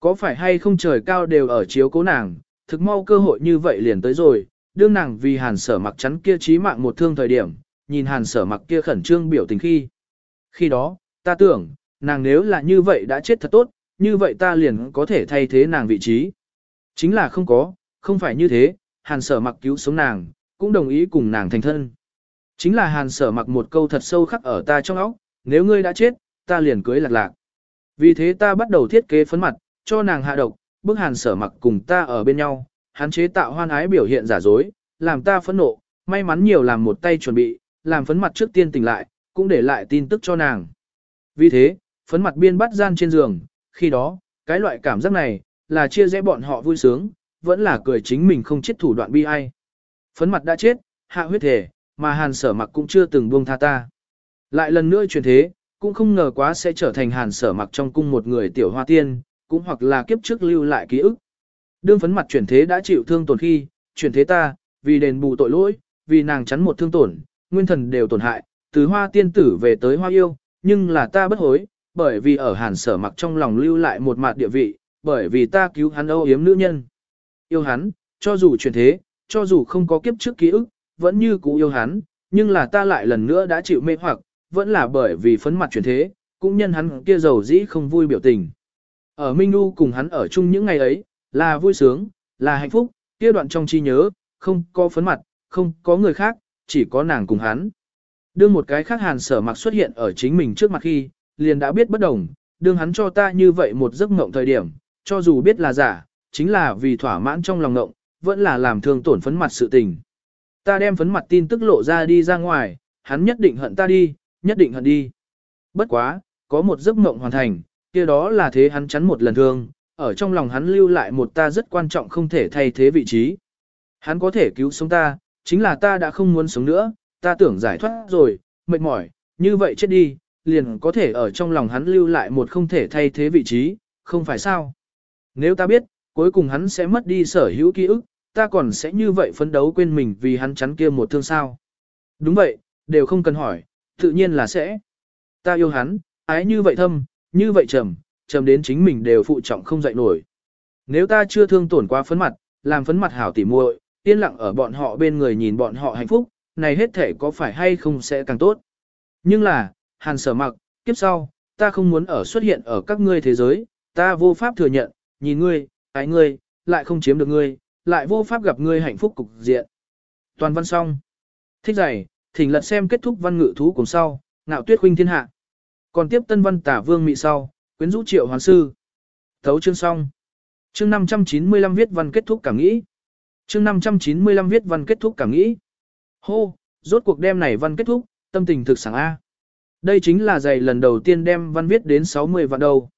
Có phải hay không trời cao đều ở chiếu cố nàng, thực mau cơ hội như vậy liền tới rồi, đương nàng vì hàn sở mặc chắn kia chí mạng một thương thời điểm, nhìn hàn sở mặc kia khẩn trương biểu tình khi. Khi đó, ta tưởng, nàng nếu là như vậy đã chết thật tốt, như vậy ta liền có thể thay thế nàng vị trí. Chính là không có, không phải như thế, hàn sở mặc cứu sống nàng, cũng đồng ý cùng nàng thành thân. Chính là hàn sở mặc một câu thật sâu khắc ở ta trong óc, nếu ngươi đã chết, ta liền cưới lạc lạc. Vì thế ta bắt đầu thiết kế phấn mặt, cho nàng hạ độc, bức hàn sở mặc cùng ta ở bên nhau, hắn chế tạo hoan ái biểu hiện giả dối, làm ta phẫn nộ, may mắn nhiều làm một tay chuẩn bị, làm phấn mặt trước tiên tỉnh lại, cũng để lại tin tức cho nàng. Vì thế, phấn mặt biên bắt gian trên giường, khi đó, cái loại cảm giác này, là chia rẽ bọn họ vui sướng, vẫn là cười chính mình không chết thủ đoạn bi ai. Phấn mặt đã chết, hạ huyết thể, mà hàn sở mặc cũng chưa từng buông tha ta. Lại lần nữa truyền thế, cũng không ngờ quá sẽ trở thành hàn sở mặc trong cung một người tiểu hoa tiên, cũng hoặc là kiếp trước lưu lại ký ức. Đương phấn mặt chuyển thế đã chịu thương tổn khi, chuyển thế ta, vì đền bù tội lỗi, vì nàng chắn một thương tổn, nguyên thần đều tổn hại, từ hoa tiên tử về tới hoa yêu, nhưng là ta bất hối, bởi vì ở hàn sở mặc trong lòng lưu lại một mặt địa vị, bởi vì ta cứu hắn âu yếm nữ nhân. Yêu hắn, cho dù chuyển thế, cho dù không có kiếp trước ký ức, vẫn như cũ yêu hắn, nhưng là ta lại lần nữa đã chịu mê hoặc, vẫn là bởi vì phấn mặt chuyển thế, cũng nhân hắn kia giàu dĩ không vui biểu tình. Ở Minh Nu cùng hắn ở chung những ngày ấy, là vui sướng, là hạnh phúc, kia đoạn trong chi nhớ, không có phấn mặt, không có người khác, chỉ có nàng cùng hắn. Đương một cái khác hàn sở mặc xuất hiện ở chính mình trước mặt khi, liền đã biết bất đồng, đương hắn cho ta như vậy một giấc mộng thời điểm, cho dù biết là giả, chính là vì thỏa mãn trong lòng ngộng, vẫn là làm thương tổn phấn mặt sự tình. Ta đem phấn mặt tin tức lộ ra đi ra ngoài, hắn nhất định hận ta đi, nhất định hận đi. Bất quá, có một giấc mộng hoàn thành, kia đó là thế hắn chắn một lần thương, ở trong lòng hắn lưu lại một ta rất quan trọng không thể thay thế vị trí. Hắn có thể cứu sống ta, chính là ta đã không muốn sống nữa, ta tưởng giải thoát rồi, mệt mỏi, như vậy chết đi, liền có thể ở trong lòng hắn lưu lại một không thể thay thế vị trí, không phải sao. Nếu ta biết, cuối cùng hắn sẽ mất đi sở hữu ký ức, ta còn sẽ như vậy phấn đấu quên mình vì hắn chắn kia một thương sao. Đúng vậy, đều không cần hỏi, tự nhiên là sẽ. Ta yêu hắn, ái như vậy thâm, như vậy trầm, trầm đến chính mình đều phụ trọng không dậy nổi. Nếu ta chưa thương tổn quá phấn mặt, làm phấn mặt hảo tỉ muội, yên lặng ở bọn họ bên người nhìn bọn họ hạnh phúc, này hết thể có phải hay không sẽ càng tốt. Nhưng là, hàn sở mặc, kiếp sau, ta không muốn ở xuất hiện ở các ngươi thế giới, ta vô pháp thừa nhận, nhìn ngươi, ái ngươi, lại không chiếm được ngươi, lại vô pháp gặp ngươi hạnh phúc cục diện. Toàn văn xong. Thích giải, thỉnh lật xem kết thúc văn ngự thú cùng sau, ngạo tuyết huynh thiên hạ. Còn tiếp tân văn tả vương mị sau, quyến rũ triệu hoàn sư. Thấu chương xong. Chương 595 viết văn kết thúc cảm nghĩ. Chương 595 viết văn kết thúc cảm nghĩ. Hô, rốt cuộc đêm này văn kết thúc, tâm tình thực sảng A. Đây chính là giày lần đầu tiên đem văn viết đến 60 vạn đầu.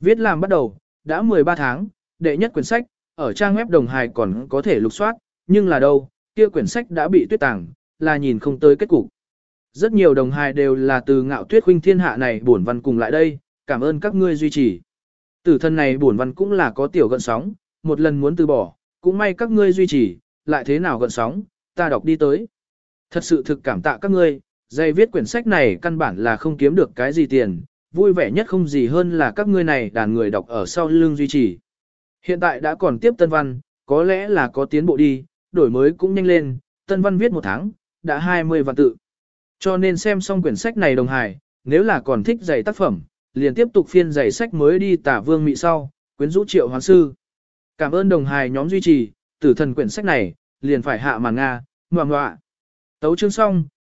Viết làm bắt đầu, đã 13 tháng, đệ nhất quyển sách, ở trang web đồng hài còn có thể lục soát, nhưng là đâu, kia quyển sách đã bị tuyết tàng, là nhìn không tới kết cục. Rất nhiều đồng hài đều là từ ngạo tuyết huynh thiên hạ này bổn văn cùng lại đây, cảm ơn các ngươi duy trì. Tử thân này bổn văn cũng là có tiểu gợn sóng, một lần muốn từ bỏ, cũng may các ngươi duy trì, lại thế nào gợn sóng, ta đọc đi tới. Thật sự thực cảm tạ các ngươi, dây viết quyển sách này căn bản là không kiếm được cái gì tiền, vui vẻ nhất không gì hơn là các ngươi này đàn người đọc ở sau lưng duy trì. Hiện tại đã còn tiếp tân văn, có lẽ là có tiến bộ đi, đổi mới cũng nhanh lên, tân văn viết một tháng, đã 20 vạn tự. Cho nên xem xong quyển sách này đồng hài, nếu là còn thích dạy tác phẩm, liền tiếp tục phiên dạy sách mới đi tả vương mị sau, quyến rũ triệu hoán sư. Cảm ơn đồng hài nhóm duy trì, tử thần quyển sách này, liền phải hạ màn Nga, ngoà ngoạ. Tấu chương xong,